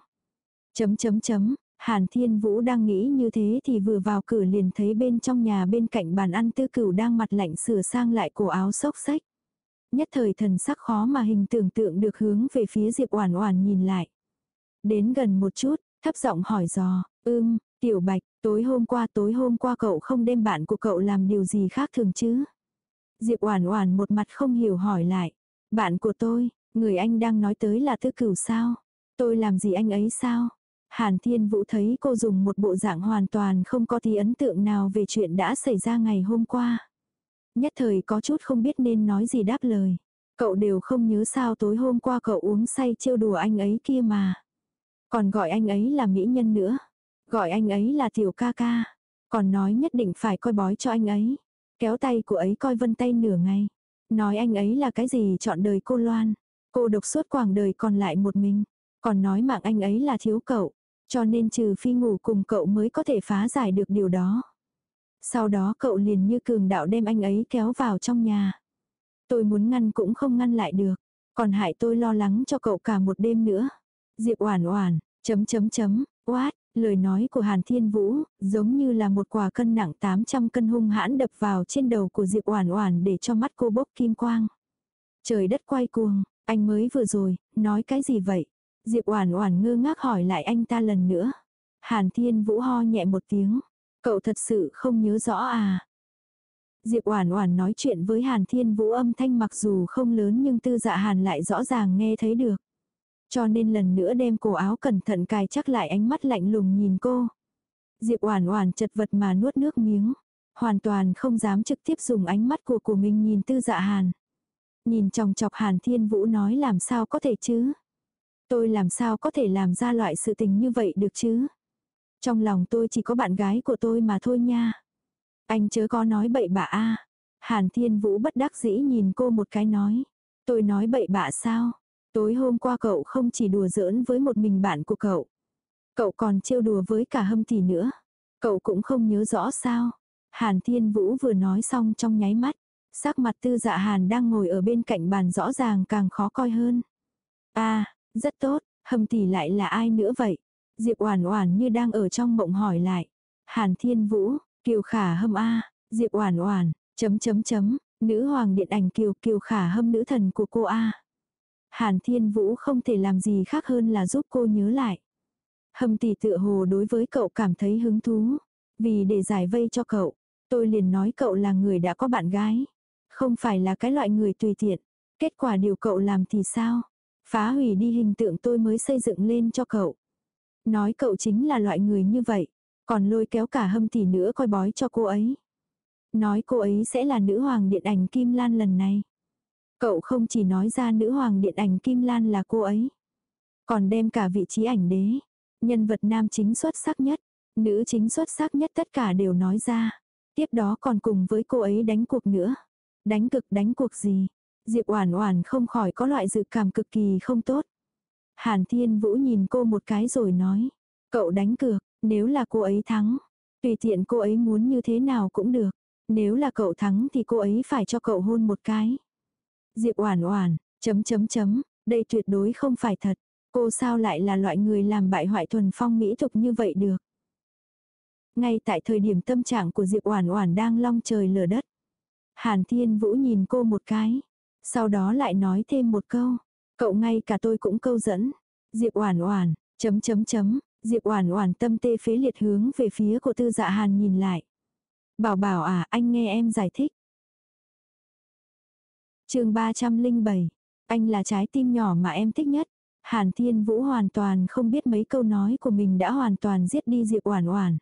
Chấm chấm chấm, Hàn Thiên Vũ đang nghĩ như thế thì vừa vào cửa liền thấy bên trong nhà bên cạnh bàn ăn tư cửu đang mặt lạnh sửa sang lại cổ áo xốc xách. Nhất thời thần sắc khó mà hình tưởng tượng được hướng về phía Diệp Oản Oản nhìn lại. Đến gần một chút, thấp giọng hỏi dò, ưm, tiểu bạch, tối hôm qua tối hôm qua cậu không đem bạn của cậu làm điều gì khác thường chứ? Diệp Oản Oản một mặt không hiểu hỏi lại, bạn của tôi, người anh đang nói tới là tư cửu sao? Tôi làm gì anh ấy sao? Hàn Thiên Vũ thấy cô dùng một bộ dạng hoàn toàn không có tí ấn tượng nào về chuyện đã xảy ra ngày hôm qua. Nhất thời có chút không biết nên nói gì đáp lời. Cậu đều không nhớ sao tối hôm qua cậu uống say trêu đùa anh ấy kia mà. Còn gọi anh ấy là mỹ nhân nữa. Gọi anh ấy là tiểu ca ca. Còn nói nhất định phải coi bói cho anh ấy. Kéo tay của ấy coi vân tay nửa ngày. Nói anh ấy là cái gì chọn đời cô Loan. Cô độc suốt quảng đời còn lại một mình. Còn nói mạng anh ấy là thiếu cậu. Cho nên trừ phi ngủ cùng cậu mới có thể phá giải được điều đó. Sau đó cậu liền như cường đạo đem anh ấy kéo vào trong nhà. Tôi muốn ngăn cũng không ngăn lại được. Còn hại tôi lo lắng cho cậu cả một đêm nữa. Diệp oản oản, chấm chấm chấm, oát, lời nói của Hàn Thiên Vũ, giống như là một quả cân nặng 800 cân hung hãn đập vào trên đầu của Diệp oản oản để cho mắt cô bốc kim quang. Trời đất quay cuồng, anh mới vừa rồi, nói cái gì vậy? Diệp oản oản ngơ ngác hỏi lại anh ta lần nữa. Hàn Thiên Vũ ho nhẹ một tiếng. Cậu thật sự không nhớ rõ à? Diệp Oản Oản nói chuyện với Hàn Thiên Vũ âm thanh mặc dù không lớn nhưng Tư Dạ Hàn lại rõ ràng nghe thấy được. Cho nên lần nữa đem cổ áo cẩn thận cài chắc lại ánh mắt lạnh lùng nhìn cô. Diệp Oản Oản chật vật mà nuốt nước miếng, hoàn toàn không dám trực tiếp dùng ánh mắt của của mình nhìn Tư Dạ Hàn. Nhìn chòng chọc Hàn Thiên Vũ nói làm sao có thể chứ? Tôi làm sao có thể làm ra loại sự tình như vậy được chứ? Trong lòng tôi chỉ có bạn gái của tôi mà thôi nha. Anh chớ có nói bậy bạ a. Hàn Thiên Vũ bất đắc dĩ nhìn cô một cái nói. Tôi nói bậy bạ sao? Tối hôm qua cậu không chỉ đùa giỡn với một mình bạn của cậu. Cậu còn trêu đùa với cả hâm tỷ nữa. Cậu cũng không nhớ rõ sao. Hàn Thiên Vũ vừa nói xong trong nháy mắt. Sắc mặt tư dạ hàn đang ngồi ở bên cạnh bàn rõ ràng càng khó coi hơn. a rất tốt, hâm tỷ lại là ai nữa vậy? Diệp Oản Oản như đang ở trong mộng hỏi lại. Hàn Thiên Vũ, Kiều Khả Hâm a, Diệp Oản Oản, chấm chấm chấm, nữ hoàng điện ảnh Kiều Kiều Khả Hâm nữ thần của cô a. Hàn Thiên Vũ không thể làm gì khác hơn là giúp cô nhớ lại. Hâm tỷ tựa hồ đối với cậu cảm thấy hứng thú, vì để giải vây cho cậu, tôi liền nói cậu là người đã có bạn gái, không phải là cái loại người tùy tiện. Kết quả điều cậu làm thì sao? Phá hủy đi hình tượng tôi mới xây dựng lên cho cậu. Nói cậu chính là loại người như vậy. Còn lôi kéo cả hâm tỷ nữa coi bói cho cô ấy. Nói cô ấy sẽ là nữ hoàng điện ảnh Kim Lan lần này. Cậu không chỉ nói ra nữ hoàng điện ảnh Kim Lan là cô ấy. Còn đem cả vị trí ảnh đế. Nhân vật nam chính xuất sắc nhất. Nữ chính xuất sắc nhất tất cả đều nói ra. Tiếp đó còn cùng với cô ấy đánh cuộc nữa. Đánh cực đánh cuộc gì? Diệp Oản Oản không khỏi có loại dự cảm cực kỳ không tốt. Hàn Thiên Vũ nhìn cô một cái rồi nói, cậu đánh cược, nếu là cô ấy thắng, tùy tiện cô ấy muốn như thế nào cũng được. Nếu là cậu thắng thì cô ấy phải cho cậu hôn một cái. Diệp Oản Oản, chấm chấm chấm, đây tuyệt đối không phải thật. Cô sao lại là loại người làm bại hoại thuần phong mỹ tục như vậy được? Ngay tại thời điểm tâm trạng của Diệp Oản Oản đang long trời lở đất, Hàn Thiên Vũ nhìn cô một cái, sau đó lại nói thêm một câu, cậu ngay cả tôi cũng câu dẫn. Diệp Oản Oản, chấm chấm chấm, Diệp Oản Oản tâm tê phế liệt hướng về phía của Tư Dạ Hàn nhìn lại. Bảo bảo à, anh nghe em giải thích. Chương 307. Anh là trái tim nhỏ mà em thích nhất. Hàn Thiên Vũ hoàn toàn không biết mấy câu nói của mình đã hoàn toàn giết đi Diệp Oản Oản.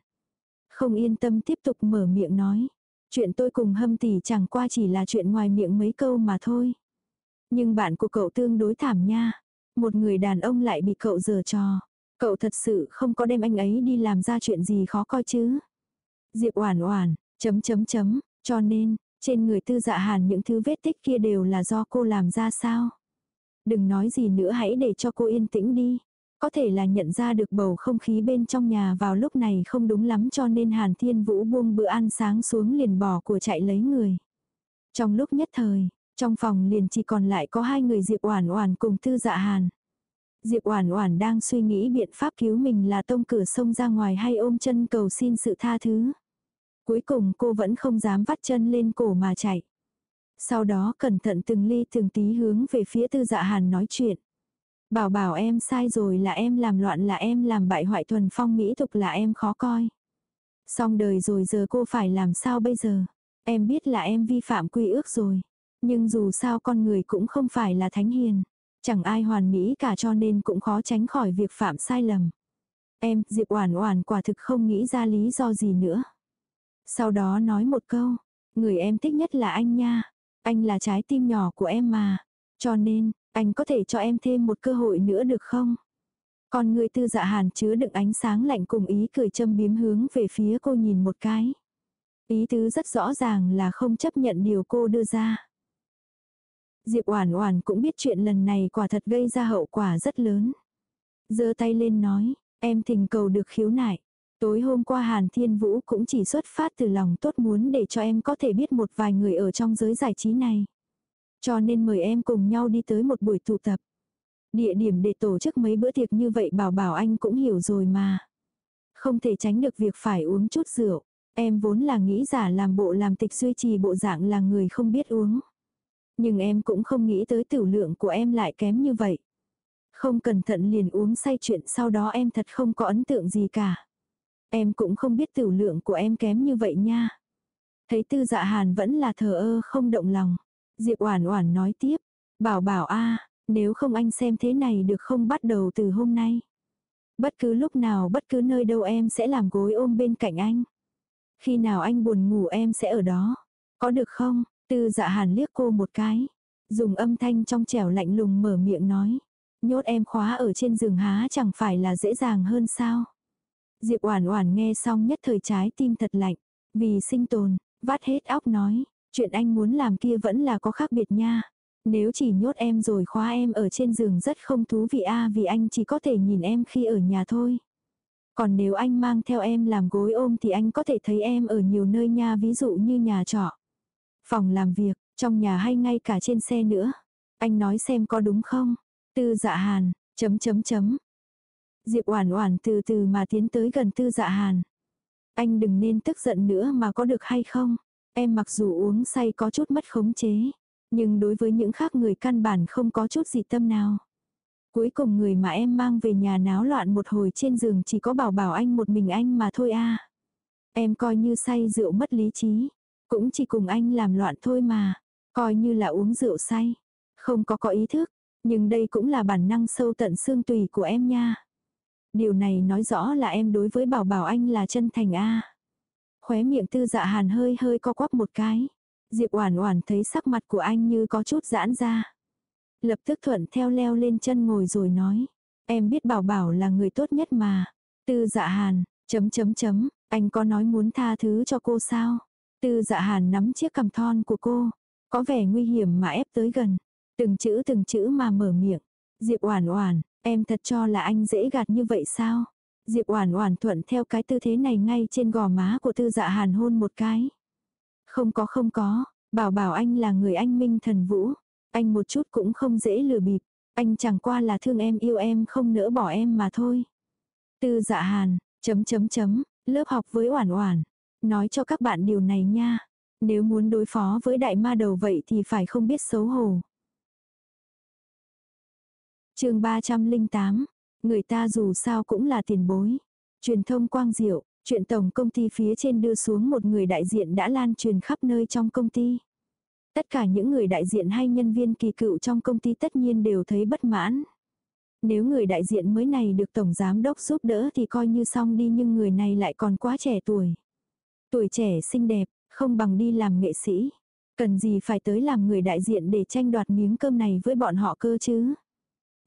Không yên tâm tiếp tục mở miệng nói. Chuyện tôi cùng hâm tỷ chẳng qua chỉ là chuyện ngoài miệng mấy câu mà thôi. Nhưng bạn của cậu tương đối thảm nha. Một người đàn ông lại bị cậu giở trò. Cậu thật sự không có đem anh ấy đi làm ra chuyện gì khó coi chứ. Diệp Oản Oản, chấm chấm chấm, cho nên, trên người tư dạ hàn những thứ vết tích kia đều là do cô làm ra sao. Đừng nói gì nữa hãy để cho cô yên tĩnh đi. Có thể là nhận ra được bầu không khí bên trong nhà vào lúc này không đúng lắm cho nên Hàn Thiên Vũ buông bữa ăn sáng xuống liền bỏ của chạy lấy người. Trong lúc nhất thời, trong phòng liền chỉ còn lại có hai người Diệp Oản Oản cùng Tư Dạ Hàn. Diệp Oản Oản đang suy nghĩ biện pháp cứu mình là tông cửa sông ra ngoài hay ôm chân cầu xin sự tha thứ. Cuối cùng cô vẫn không dám vắt chân lên cổ mà chạy. Sau đó cẩn thận từng ly từng tí hướng về phía Tư Dạ Hàn nói chuyện. Bảo bảo em sai rồi là em làm loạn là em làm bại hoại thuần phong mỹ tục là em khó coi. Xong đời rồi giờ cô phải làm sao bây giờ? Em biết là em vi phạm quy ước rồi. Nhưng dù sao con người cũng không phải là thánh hiền. Chẳng ai hoàn mỹ cả cho nên cũng khó tránh khỏi việc phạm sai lầm. Em, Diệp Oản Oản quả thực không nghĩ ra lý do gì nữa. Sau đó nói một câu, người em thích nhất là anh nha. Anh là trái tim nhỏ của em mà. Cho nên, anh có thể cho em thêm một cơ hội nữa được không? Còn người tư dạ hàn chứa đựng ánh sáng lạnh cùng ý cười châm biếm hướng về phía cô nhìn một cái. Ý tứ rất rõ ràng là không chấp nhận điều cô đưa ra. Diệp Oản Oản cũng biết chuyện lần này quả thật gây ra hậu quả rất lớn. Giơ tay lên nói, em thỉnh cầu được khiếu nại. Tối hôm qua Hàn Thiên Vũ cũng chỉ xuất phát từ lòng tốt muốn để cho em có thể biết một vài người ở trong giới giải trí này. Cho nên mời em cùng nhau đi tới một buổi tụ tập. Địa điểm để tổ chức mấy bữa tiệc như vậy bảo bảo anh cũng hiểu rồi mà. Không thể tránh được việc phải uống chút rượu. Em vốn là nghĩ giả làm bộ làm tịch duy trì bộ dạng là người không biết uống. Nhưng em cũng không nghĩ tới tiểu lượng của em lại kém như vậy. Không cẩn thận liền uống say chuyện sau đó em thật không có ấn tượng gì cả. Em cũng không biết tử lượng của em kém như vậy nha. Thấy tư dạ hàn vẫn là thờ ơ không động lòng. Diệp Oản Oản nói tiếp, bảo bảo a, nếu không anh xem thế này được không bắt đầu từ hôm nay. Bất cứ lúc nào bất cứ nơi đâu em sẽ làm gối ôm bên cạnh anh. Khi nào anh buồn ngủ em sẽ ở đó. Có được không? Tư dạ hàn liếc cô một cái. Dùng âm thanh trong trẻo lạnh lùng mở miệng nói. Nhốt em khóa ở trên giường há chẳng phải là dễ dàng hơn sao? Diệp Oản Oản nghe xong nhất thời trái tim thật lạnh, vì sinh tồn, vắt hết óc nói, chuyện anh muốn làm kia vẫn là có khác biệt nha. Nếu chỉ nhốt em rồi khóa em ở trên giường rất không thú vị a vì anh chỉ có thể nhìn em khi ở nhà thôi. Còn nếu anh mang theo em làm gối ôm thì anh có thể thấy em ở nhiều nơi nha ví dụ như nhà trọ, phòng làm việc, trong nhà hay ngay cả trên xe nữa. Anh nói xem có đúng không? Tư dạ hàn, chấm chấm chấm. Diệp Oản Oản từ từ mà tiến tới gần Tư Dạ Hàn. Anh đừng nên tức giận nữa mà có được hay không? Em mặc dù uống say có chút mất khống chế, nhưng đối với những khác người căn bản không có chút gì tâm nào. Cuối cùng người mà em mang về nhà náo loạn một hồi trên giường chỉ có bảo bảo anh một mình anh mà thôi a. Em coi như say rượu mất lý trí, cũng chỉ cùng anh làm loạn thôi mà, coi như là uống rượu say, không có có ý thức, nhưng đây cũng là bản năng sâu tận xương tùy của em nha. Điều này nói rõ là em đối với bảo bảo anh là chân thành a. Khóe miệng tư dạ hàn hơi hơi co quắp một cái. Diệp Oản Oản thấy sắc mặt của anh như có chút giãn ra. Lập tức thuận theo leo lên chân ngồi rồi nói, em biết bảo bảo là người tốt nhất mà. Tư Dạ Hàn, chấm chấm chấm, anh có nói muốn tha thứ cho cô sao? Tư Dạ Hàn nắm chiếc cằm thon của cô, có vẻ nguy hiểm mà ép tới gần, từng chữ từng chữ mà mở miệng. Diệp Oản Oản, em thật cho là anh dễ gạt như vậy sao? Diệp Oản Oản thuận theo cái tư thế này ngay trên gò má của Tư Dạ Hàn hôn một cái. Không có không có, bảo bảo anh là người anh minh thần vũ. Anh một chút cũng không dễ lừa bịp. Anh chẳng qua là thương em yêu em không nỡ bỏ em mà thôi. Tư dạ hàn, chấm chấm chấm, lớp học với oản oản. Nói cho các bạn điều này nha. Nếu muốn đối phó với đại ma đầu vậy thì phải không biết xấu hổ chương 308, người ta dù sao cũng là tiền bối. Truyền thông quang diệu, Chuyện tổng công ty phía trên đưa xuống một người đại diện đã lan truyền khắp nơi trong công ty. Tất cả những người đại diện hay nhân viên kỳ cựu trong công ty tất nhiên đều thấy bất mãn. Nếu người đại diện mới này được tổng giám đốc giúp đỡ thì coi như xong đi nhưng người này lại còn quá trẻ tuổi. Tuổi trẻ xinh đẹp, không bằng đi làm nghệ sĩ. Cần gì phải tới làm người đại diện để tranh đoạt miếng cơm này với bọn họ cơ chứ.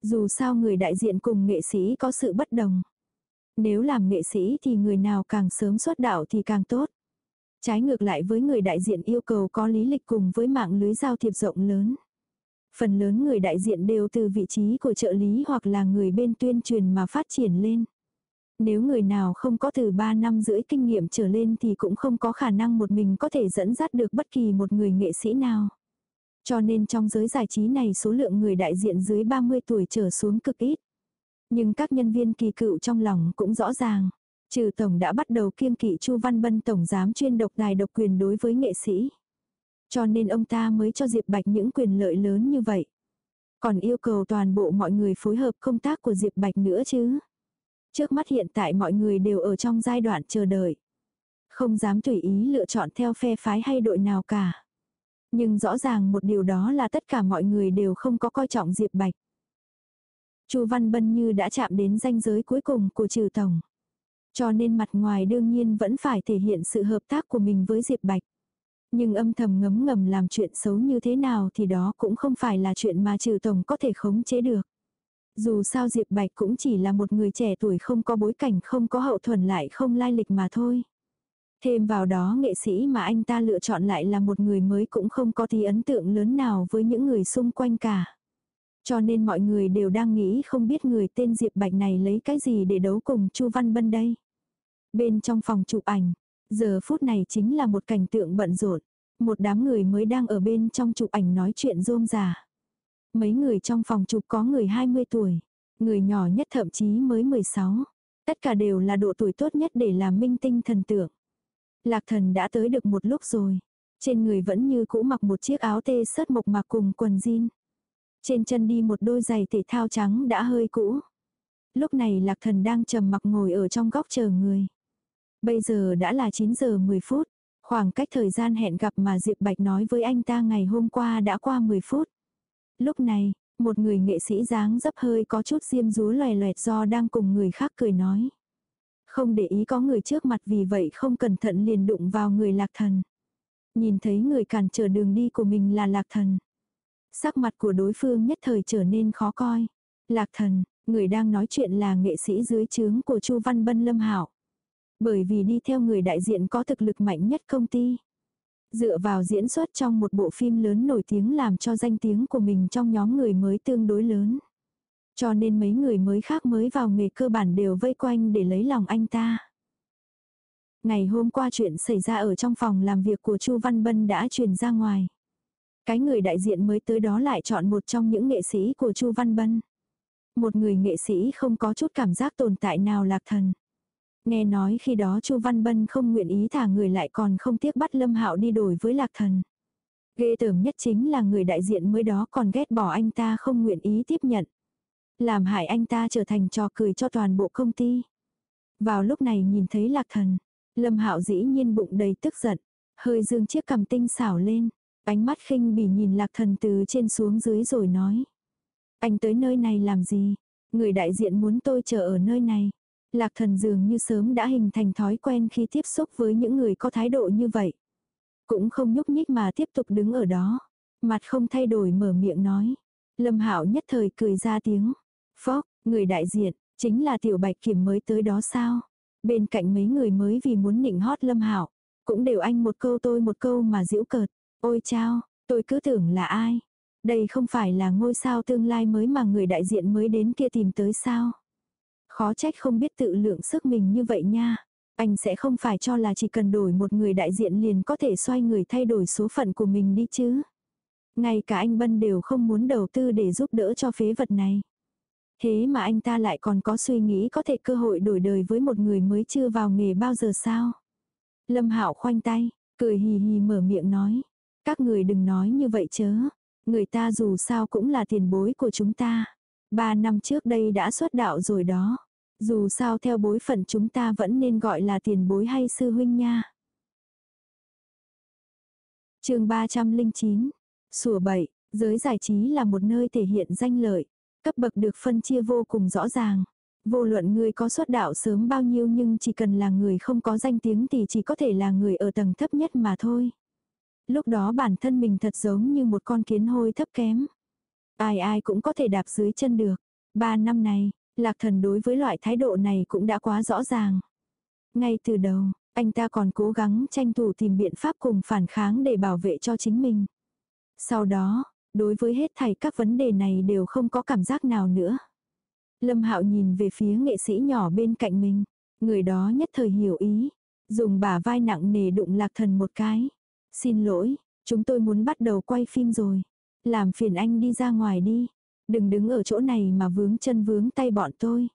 Dù sao người đại diện cùng nghệ sĩ có sự bất đồng. Nếu làm nghệ sĩ thì người nào càng sớm xuất đạo thì càng tốt. Trái ngược lại với người đại diện yêu cầu có lý lịch cùng với mạng lưới giao thiệp rộng lớn. Phần lớn người đại diện đều từ vị trí của trợ lý hoặc là người bên tuyên truyền mà phát triển lên. Nếu người nào không có từ 3 năm rưỡi kinh nghiệm trở lên thì cũng không có khả năng một mình có thể dẫn dắt được bất kỳ một người nghệ sĩ nào. Cho nên trong giới giải trí này số lượng người đại diện dưới 30 tuổi trở xuống cực ít. Nhưng các nhân viên kỳ cựu trong lòng cũng rõ ràng. Trừ tổng đã bắt đầu kiêng kỵ Chu Văn Bân tổng giám chuyên độc tài độc quyền đối với nghệ sĩ. Cho nên ông ta mới cho Diệp Bạch những quyền lợi lớn như vậy. Còn yêu cầu toàn bộ mọi người phối hợp công tác của Diệp Bạch nữa chứ. Trước mắt hiện tại mọi người đều ở trong giai đoạn chờ đợi. Không dám tùy ý lựa chọn theo phe phái hay đội nào cả. Nhưng rõ ràng một điều đó là tất cả mọi người đều không có coi trọng Diệp Bạch. Chu Văn Bân như đã chạm đến ranh giới cuối cùng của trừ tổng. Cho nên mặt ngoài đương nhiên vẫn phải thể hiện sự hợp tác của mình với Diệp Bạch. Nhưng âm thầm ngấm ngầm làm chuyện xấu như thế nào thì đó cũng không phải là chuyện mà trừ tổng có thể khống chế được. Dù sao Diệp Bạch cũng chỉ là một người trẻ tuổi không có bối cảnh, không có hậu thuần lại không lai lịch mà thôi. Thêm vào đó nghệ sĩ mà anh ta lựa chọn lại là một người mới cũng không có tí ấn tượng lớn nào với những người xung quanh cả. Cho nên mọi người đều đang nghĩ không biết người tên Diệp Bạch này lấy cái gì để đấu cùng Chu Văn Bân đây. Bên trong phòng chụp ảnh, giờ phút này chính là một cảnh tượng bận rộn. Một đám người mới đang ở bên trong chụp ảnh nói chuyện rôm rà. Mấy người trong phòng chụp có người 20 tuổi, người nhỏ nhất thậm chí mới 16. Tất cả đều là độ tuổi tốt nhất để làm minh tinh thần tượng. Lạc thần đã tới được một lúc rồi. Trên người vẫn như cũ mặc một chiếc áo tê sớt mộc mạc cùng quần jean. Trên chân đi một đôi giày thể thao trắng đã hơi cũ. Lúc này lạc thần đang trầm mặc ngồi ở trong góc chờ người. Bây giờ đã là 9 giờ 10 phút. Khoảng cách thời gian hẹn gặp mà Diệp Bạch nói với anh ta ngày hôm qua đã qua 10 phút. Lúc này, Một người nghệ sĩ dáng dấp hơi có chút diêm rúa loè loẹt do đang cùng người khác cười nói. Không để ý có người trước mặt vì vậy không cẩn thận liền đụng vào người lạc thần. Nhìn thấy người cản trở đường đi của mình là lạc thần. Sắc mặt của đối phương nhất thời trở nên khó coi. Lạc thần, người đang nói chuyện là nghệ sĩ dưới trướng của Chu Văn Bân Lâm Hảo. Bởi vì đi theo người đại diện có thực lực mạnh nhất công ty. Dựa vào diễn xuất trong một bộ phim lớn nổi tiếng làm cho danh tiếng của mình trong nhóm người mới tương đối lớn. Cho nên mấy người mới khác mới vào nghề cơ bản đều vây quanh để lấy lòng anh ta. Ngày hôm qua chuyện xảy ra ở trong phòng làm việc của Chu Văn Bân đã truyền ra ngoài. Cái người đại diện mới tới đó lại chọn một trong những nghệ sĩ của Chu Văn Bân. Một người nghệ sĩ không có chút cảm giác tồn tại nào lạc thần. Nghe nói khi đó Chu Văn Bân không nguyện ý thả người lại còn không tiếc bắt Lâm Hạo đi đổi với lạc thần. Ghê tởm nhất chính là người đại diện mới đó còn ghét bỏ anh ta không nguyện ý tiếp nhận. Làm hại anh ta trở thành trò cười cho toàn bộ công ty. Vào lúc này nhìn thấy lạc thần, Lâm Hạo dĩ nhiên bụng đầy tức giận, hơi dương chiếc cầm tinh xảo lên, ánh mắt khinh bỉ nhìn lạc thần từ trên xuống dưới rồi nói. Anh tới nơi này làm gì? Người đại diện muốn tôi chờ ở nơi này. Lạc thần dường như sớm đã hình thành thói quen khi tiếp xúc với những người có thái độ như vậy. Cũng không nhúc nhích mà tiếp tục đứng ở đó. Mặt không thay đổi mở miệng nói. Lâm Hạo nhất thời cười ra tiếng. Phốc, người đại diện, chính là tiểu bạch kiểm mới tới đó sao? Bên cạnh mấy người mới vì muốn nịnh hót Lâm Hạo, cũng đều anh một câu tôi một câu mà giễu cợt. Ôi chao, tôi cứ tưởng là ai? Đây không phải là ngôi sao tương lai mới mà người đại diện mới đến kia tìm tới sao? Khó trách không biết tự lượng sức mình như vậy nha. Anh sẽ không phải cho là chỉ cần đổi một người đại diện liền có thể xoay người thay đổi số phận của mình đi chứ. Ngay cả anh Bân đều không muốn đầu tư để giúp đỡ cho phế vật này. Thế mà anh ta lại còn có suy nghĩ có thể cơ hội đổi đời với một người mới chưa vào nghề bao giờ sao. Lâm Hạo khoanh tay, cười hì hì mở miệng nói. Các người đừng nói như vậy chớ. Người ta dù sao cũng là tiền bối của chúng ta. Ba năm trước đây đã xuất đạo rồi đó. Dù sao theo bối phận chúng ta vẫn nên gọi là tiền bối hay sư huynh nha. chương 309. Sủa bậy, giới giải trí là một nơi thể hiện danh lợi. Cấp bậc được phân chia vô cùng rõ ràng. Vô luận người có xuất đạo sớm bao nhiêu nhưng chỉ cần là người không có danh tiếng thì chỉ có thể là người ở tầng thấp nhất mà thôi. Lúc đó bản thân mình thật giống như một con kiến hôi thấp kém. Ai ai cũng có thể đạp dưới chân được. Ba năm này, lạc thần đối với loại thái độ này cũng đã quá rõ ràng. Ngay từ đầu, anh ta còn cố gắng tranh thủ tìm biện pháp cùng phản kháng để bảo vệ cho chính mình. Sau đó, đối với hết thảy các vấn đề này đều không có cảm giác nào nữa. Lâm Hạo nhìn về phía nghệ sĩ nhỏ bên cạnh mình, người đó nhất thời hiểu ý, dùng bả vai nặng nề đụng lạc thần một cái. Xin lỗi, chúng tôi muốn bắt đầu quay phim rồi. Làm phiền anh đi ra ngoài đi. Đừng đứng ở chỗ này mà vướng chân vướng tay bọn tôi.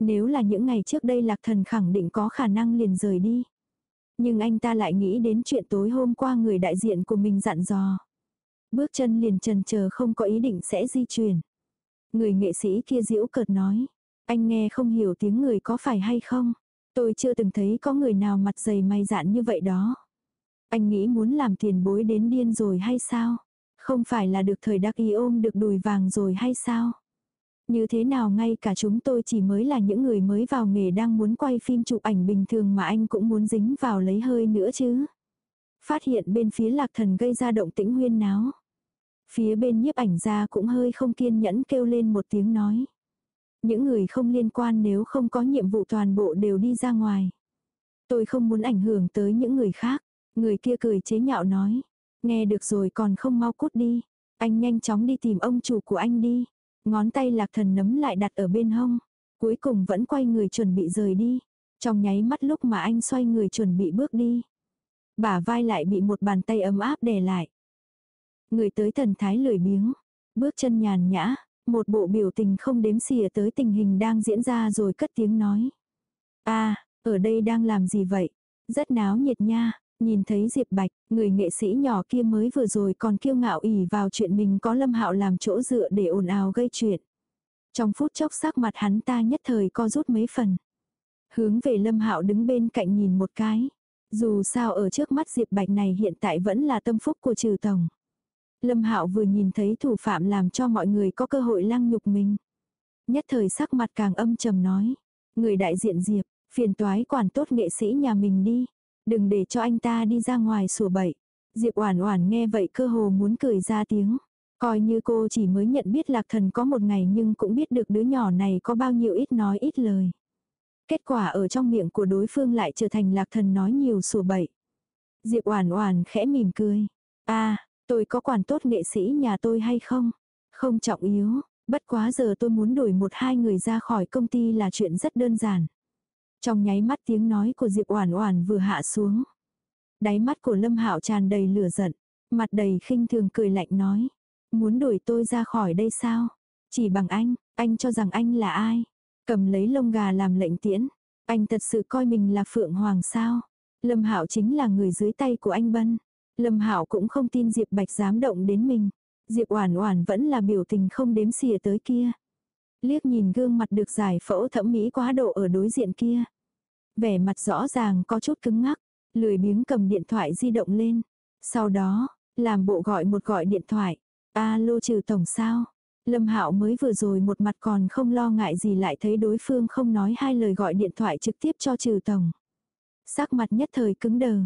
Nếu là những ngày trước đây lạc thần khẳng định có khả năng liền rời đi. Nhưng anh ta lại nghĩ đến chuyện tối hôm qua người đại diện của mình dặn dò. Bước chân liền trần chờ không có ý định sẽ di chuyển. Người nghệ sĩ kia diễu cợt nói. Anh nghe không hiểu tiếng người có phải hay không. Tôi chưa từng thấy có người nào mặt dày may dạn như vậy đó. Anh nghĩ muốn làm tiền bối đến điên rồi hay sao? Không phải là được thời đắc ý ôm được đùi vàng rồi hay sao? Như thế nào ngay cả chúng tôi chỉ mới là những người mới vào nghề đang muốn quay phim chụp ảnh bình thường mà anh cũng muốn dính vào lấy hơi nữa chứ. Phát hiện bên phía lạc thần gây ra động tĩnh huyên náo. Phía bên nhiếp ảnh ra cũng hơi không kiên nhẫn kêu lên một tiếng nói. Những người không liên quan nếu không có nhiệm vụ toàn bộ đều đi ra ngoài. Tôi không muốn ảnh hưởng tới những người khác. Người kia cười chế nhạo nói. Nghe được rồi còn không mau cút đi. Anh nhanh chóng đi tìm ông chủ của anh đi. Ngón tay lạc thần nấm lại đặt ở bên hông. Cuối cùng vẫn quay người chuẩn bị rời đi. Trong nháy mắt lúc mà anh xoay người chuẩn bị bước đi. Bả vai lại bị một bàn tay ấm áp đè lại. Người tới thần thái lười biếng. Bước chân nhàn nhã. Một bộ biểu tình không đếm xỉa tới tình hình đang diễn ra rồi cất tiếng nói. a ở đây đang làm gì vậy? Rất náo nhiệt nha. Nhìn thấy Diệp Bạch, người nghệ sĩ nhỏ kia mới vừa rồi còn kiêu ngạo ỉ vào chuyện mình có Lâm Hạo làm chỗ dựa để ồn ào gây chuyện. Trong phút chốc sắc mặt hắn ta nhất thời co rút mấy phần. Hướng về Lâm Hạo đứng bên cạnh nhìn một cái. Dù sao ở trước mắt Diệp Bạch này hiện tại vẫn là tâm phúc của trừ tổng. Lâm Hạo vừa nhìn thấy thủ phạm làm cho mọi người có cơ hội lăng nhục mình. Nhất thời sắc mặt càng âm trầm nói. Người đại diện Diệp, phiền toái quản tốt nghệ sĩ nhà mình đi. Đừng để cho anh ta đi ra ngoài sủa bậy. Diệp Oản Oản nghe vậy cơ hồ muốn cười ra tiếng. Coi như cô chỉ mới nhận biết Lạc Thần có một ngày nhưng cũng biết được đứa nhỏ này có bao nhiêu ít nói ít lời. Kết quả ở trong miệng của đối phương lại trở thành Lạc Thần nói nhiều sủa bậy. Diệp Oản Oản khẽ mỉm cười. "A, tôi có quản tốt nghệ sĩ nhà tôi hay không? Không trọng yếu, bất quá giờ tôi muốn đuổi một hai người ra khỏi công ty là chuyện rất đơn giản." Trong nháy mắt tiếng nói của Diệp Oản Oản vừa hạ xuống. Đáy mắt của Lâm Hạo tràn đầy lửa giận, mặt đầy khinh thường cười lạnh nói: "Muốn đuổi tôi ra khỏi đây sao? Chỉ bằng anh, anh cho rằng anh là ai? Cầm lấy lông gà làm lệnh tiễn, anh thật sự coi mình là phượng hoàng sao?" Lâm Hạo chính là người dưới tay của anh Bân. Lâm Hạo cũng không tin Diệp Bạch dám động đến mình. Diệp Oản Oản vẫn là biểu tình không đếm xỉa tới kia. Liếc nhìn gương mặt được giải phẫu thẩm mỹ quá độ ở đối diện kia. Vẻ mặt rõ ràng có chút cứng ngắc, lười biếng cầm điện thoại di động lên. Sau đó, làm bộ gọi một gọi điện thoại. Alo trừ tổng sao? Lâm Hạo mới vừa rồi một mặt còn không lo ngại gì lại thấy đối phương không nói hai lời gọi điện thoại trực tiếp cho trừ tổng. Sắc mặt nhất thời cứng đờ.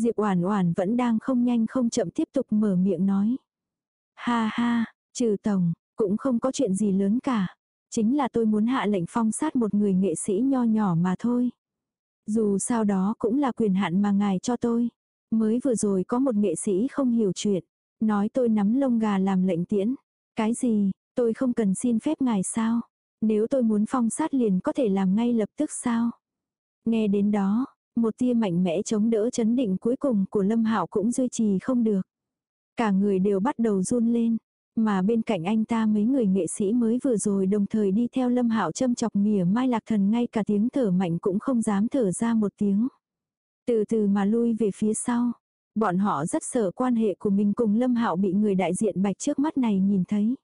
Diệp Oản Oản vẫn đang không nhanh không chậm tiếp tục mở miệng nói. Ha ha, trừ tổng, cũng không có chuyện gì lớn cả. Chính là tôi muốn hạ lệnh phong sát một người nghệ sĩ nho nhỏ mà thôi. Dù sao đó cũng là quyền hạn mà ngài cho tôi. Mới vừa rồi có một nghệ sĩ không hiểu chuyện. Nói tôi nắm lông gà làm lệnh tiễn. Cái gì, tôi không cần xin phép ngài sao? Nếu tôi muốn phong sát liền có thể làm ngay lập tức sao? Nghe đến đó, một tia mạnh mẽ chống đỡ chấn định cuối cùng của Lâm Hạo cũng duy trì không được. Cả người đều bắt đầu run lên, mà bên cạnh anh ta mấy người nghệ sĩ mới vừa rồi đồng thời đi theo Lâm Hạo châm chọc mỉa mai lạc thần ngay cả tiếng thở mạnh cũng không dám thở ra một tiếng. Từ từ mà lui về phía sau. Bọn họ rất sợ quan hệ của mình cùng Lâm Hạo bị người đại diện bạch trước mắt này nhìn thấy.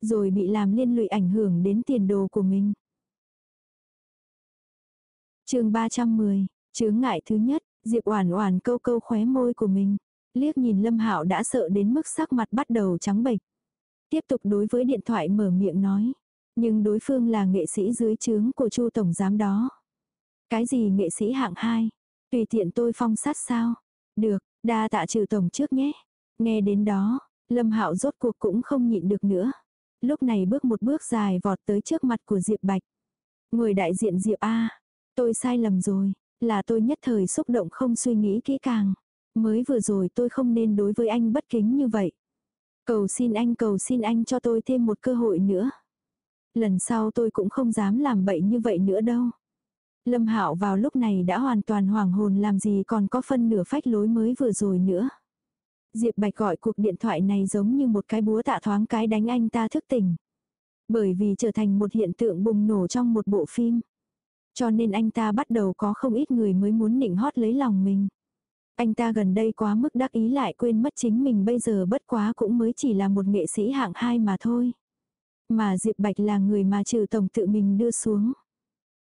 Rồi bị làm liên lụy ảnh hưởng đến tiền đồ của mình chương 310, chướng ngại thứ nhất, Diệp Oản Oản câu câu khóe môi của mình, liếc nhìn Lâm Hạo đã sợ đến mức sắc mặt bắt đầu trắng bệch. Tiếp tục đối với điện thoại mở miệng nói, nhưng đối phương là nghệ sĩ dưới trướng của Chu tổng giám đó. Cái gì nghệ sĩ hạng 2? Tùy tiện tôi phong sát sao? Được, đa tạ trừ tổng trước nhé. Nghe đến đó, Lâm Hạo rốt cuộc cũng không nhịn được nữa. Lúc này bước một bước dài vọt tới trước mặt của Diệp Bạch. Người đại diện Diệp A, Tôi sai lầm rồi, là tôi nhất thời xúc động không suy nghĩ kỹ càng. Mới vừa rồi tôi không nên đối với anh bất kính như vậy. Cầu xin anh, cầu xin anh cho tôi thêm một cơ hội nữa. Lần sau tôi cũng không dám làm bậy như vậy nữa đâu. Lâm Hạo vào lúc này đã hoàn toàn hoàng hồn làm gì còn có phân nửa phách lối mới vừa rồi nữa. Diệp Bạch gọi cuộc điện thoại này giống như một cái búa tạ thoáng cái đánh anh ta thức tỉnh. Bởi vì trở thành một hiện tượng bùng nổ trong một bộ phim. Cho nên anh ta bắt đầu có không ít người mới muốn nịnh hót lấy lòng mình. Anh ta gần đây quá mức đắc ý lại quên mất chính mình bây giờ bất quá cũng mới chỉ là một nghệ sĩ hạng hai mà thôi. Mà Diệp Bạch là người mà trừ tổng tự mình đưa xuống.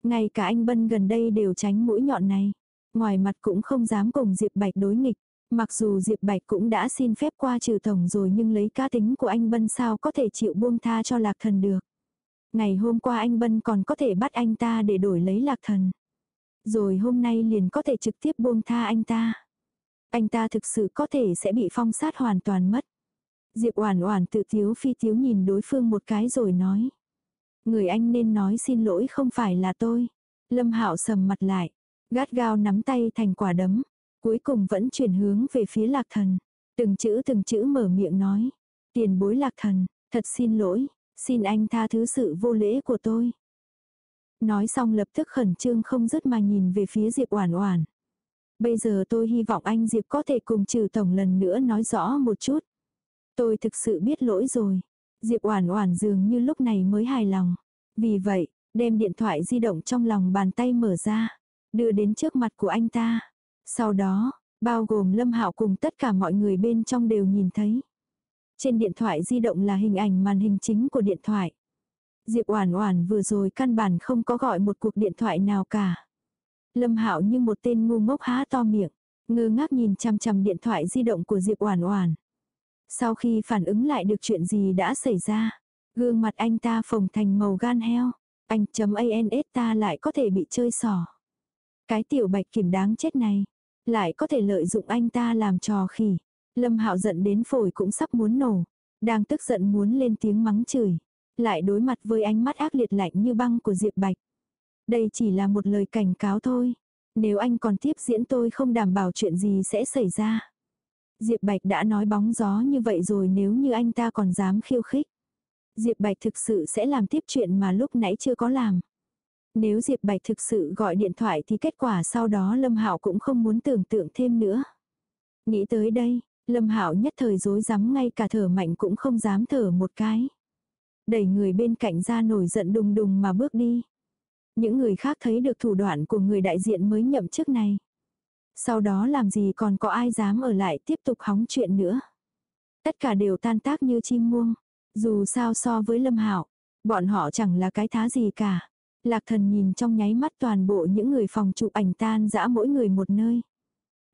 Ngay cả anh Bân gần đây đều tránh mũi nhọn này. Ngoài mặt cũng không dám cùng Diệp Bạch đối nghịch. Mặc dù Diệp Bạch cũng đã xin phép qua trừ tổng rồi nhưng lấy cá tính của anh Bân sao có thể chịu buông tha cho lạc thần được. Ngày hôm qua anh Bân còn có thể bắt anh ta để đổi lấy lạc thần. Rồi hôm nay liền có thể trực tiếp buông tha anh ta. Anh ta thực sự có thể sẽ bị phong sát hoàn toàn mất. Diệp Oản Oản tự thiếu phi thiếu nhìn đối phương một cái rồi nói. Người anh nên nói xin lỗi không phải là tôi. Lâm Hạo sầm mặt lại, gắt gao nắm tay thành quả đấm, cuối cùng vẫn chuyển hướng về phía Lạc Thần, từng chữ từng chữ mở miệng nói, "Tiền bối Lạc Thần, thật xin lỗi, Xin anh tha thứ sự vô lễ của tôi. Nói xong lập tức khẩn trương không dứt mà nhìn về phía Diệp Oản Oản. Bây giờ tôi hy vọng anh Diệp có thể cùng trừ tổng lần nữa nói rõ một chút. Tôi thực sự biết lỗi rồi. Diệp Oản Oản dường như lúc này mới hài lòng. Vì vậy, đem điện thoại di động trong lòng bàn tay mở ra, đưa đến trước mặt của anh ta. Sau đó, bao gồm Lâm Hạo cùng tất cả mọi người bên trong đều nhìn thấy. Trên điện thoại di động là hình ảnh màn hình chính của điện thoại. Diệp Oản Oản vừa rồi căn bản không có gọi một cuộc điện thoại nào cả. Lâm Hạo như một tên ngu ngốc há to miệng, ngơ ngác nhìn chằm chằm điện thoại di động của Diệp Oản Oản. Sau khi phản ứng lại được chuyện gì đã xảy ra, gương mặt anh ta phồng thành màu gan heo. Anh chấm ANS ta lại có thể bị chơi xỏ. Cái tiểu bạch kiểm đáng chết này, lại có thể lợi dụng anh ta làm trò khỉ. Lâm Hạo giận đến phổi cũng sắp muốn nổ, đang tức giận muốn lên tiếng mắng chửi, lại đối mặt với ánh mắt ác liệt lạnh như băng của Diệp Bạch. Đây chỉ là một lời cảnh cáo thôi, nếu anh còn tiếp diễn tôi không đảm bảo chuyện gì sẽ xảy ra. Diệp Bạch đã nói bóng gió như vậy rồi nếu như anh ta còn dám khiêu khích. Diệp Bạch thực sự sẽ làm tiếp chuyện mà lúc nãy chưa có làm. Nếu Diệp Bạch thực sự gọi điện thoại thì kết quả sau đó Lâm Hạo cũng không muốn tưởng tượng thêm nữa. Nghĩ tới đây, Lâm Hạo nhất thời rối rắm ngay cả thở mạnh cũng không dám thở một cái. Đẩy người bên cạnh ra nổi giận đùng đùng mà bước đi. Những người khác thấy được thủ đoạn của người đại diện mới nhậm chức này. Sau đó làm gì còn có ai dám ở lại tiếp tục hóng chuyện nữa. Tất cả đều tan tác như chim muông. Dù sao so với Lâm Hạo, bọn họ chẳng là cái thá gì cả. Lạc thần nhìn trong nháy mắt toàn bộ những người phòng chụp ảnh tan dã mỗi người một nơi.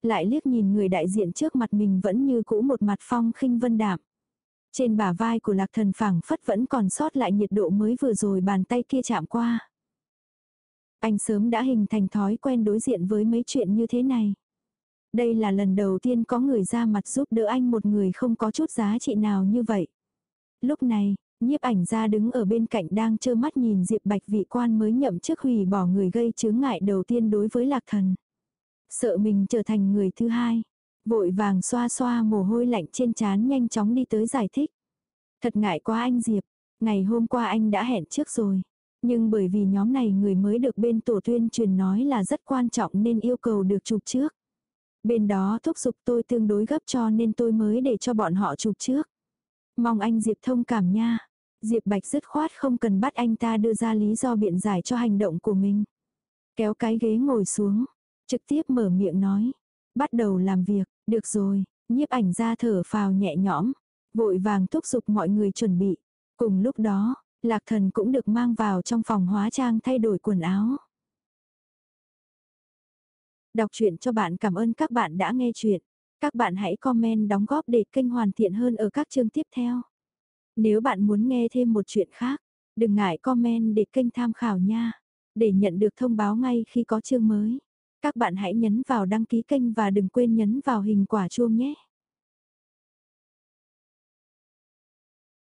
Lại liếc nhìn người đại diện trước mặt mình vẫn như cũ một mặt phong khinh vân đạm. Trên bả vai của lạc thần phảng phất vẫn còn sót lại nhiệt độ mới vừa rồi bàn tay kia chạm qua. Anh sớm đã hình thành thói quen đối diện với mấy chuyện như thế này. Đây là lần đầu tiên có người ra mặt giúp đỡ anh một người không có chút giá trị nào như vậy. Lúc này, nhiếp ảnh ra đứng ở bên cạnh đang trơ mắt nhìn Diệp Bạch vị quan mới nhậm chức hủy bỏ người gây chướng ngại đầu tiên đối với lạc thần. Sợ mình trở thành người thứ hai. Vội vàng xoa xoa mồ hôi lạnh trên trán nhanh chóng đi tới giải thích. Thật ngại quá anh Diệp, ngày hôm qua anh đã hẹn trước rồi. Nhưng bởi vì nhóm này người mới được bên tổ tuyên truyền nói là rất quan trọng nên yêu cầu được chụp trước. Bên đó thúc giục tôi tương đối gấp cho nên tôi mới để cho bọn họ chụp trước. Mong anh Diệp thông cảm nha. Diệp Bạch dứt khoát không cần bắt anh ta đưa ra lý do biện giải cho hành động của mình. Kéo cái ghế ngồi xuống, trực tiếp mở miệng nói. Bắt đầu làm việc, được rồi, nhiếp ảnh ra thở phào nhẹ nhõm, vội vàng thúc giục mọi người chuẩn bị. Cùng lúc đó, lạc thần cũng được mang vào trong phòng hóa trang thay đổi quần áo. Đọc truyện cho bạn cảm ơn các bạn đã nghe chuyện. Các bạn hãy comment đóng góp để kênh hoàn thiện hơn ở các chương tiếp theo. Nếu bạn muốn nghe thêm một chuyện khác, đừng ngại comment để kênh tham khảo nha. Để nhận được thông báo ngay khi có chương mới. Các bạn hãy nhấn vào đăng ký kênh và đừng quên nhấn vào hình quả chuông nhé.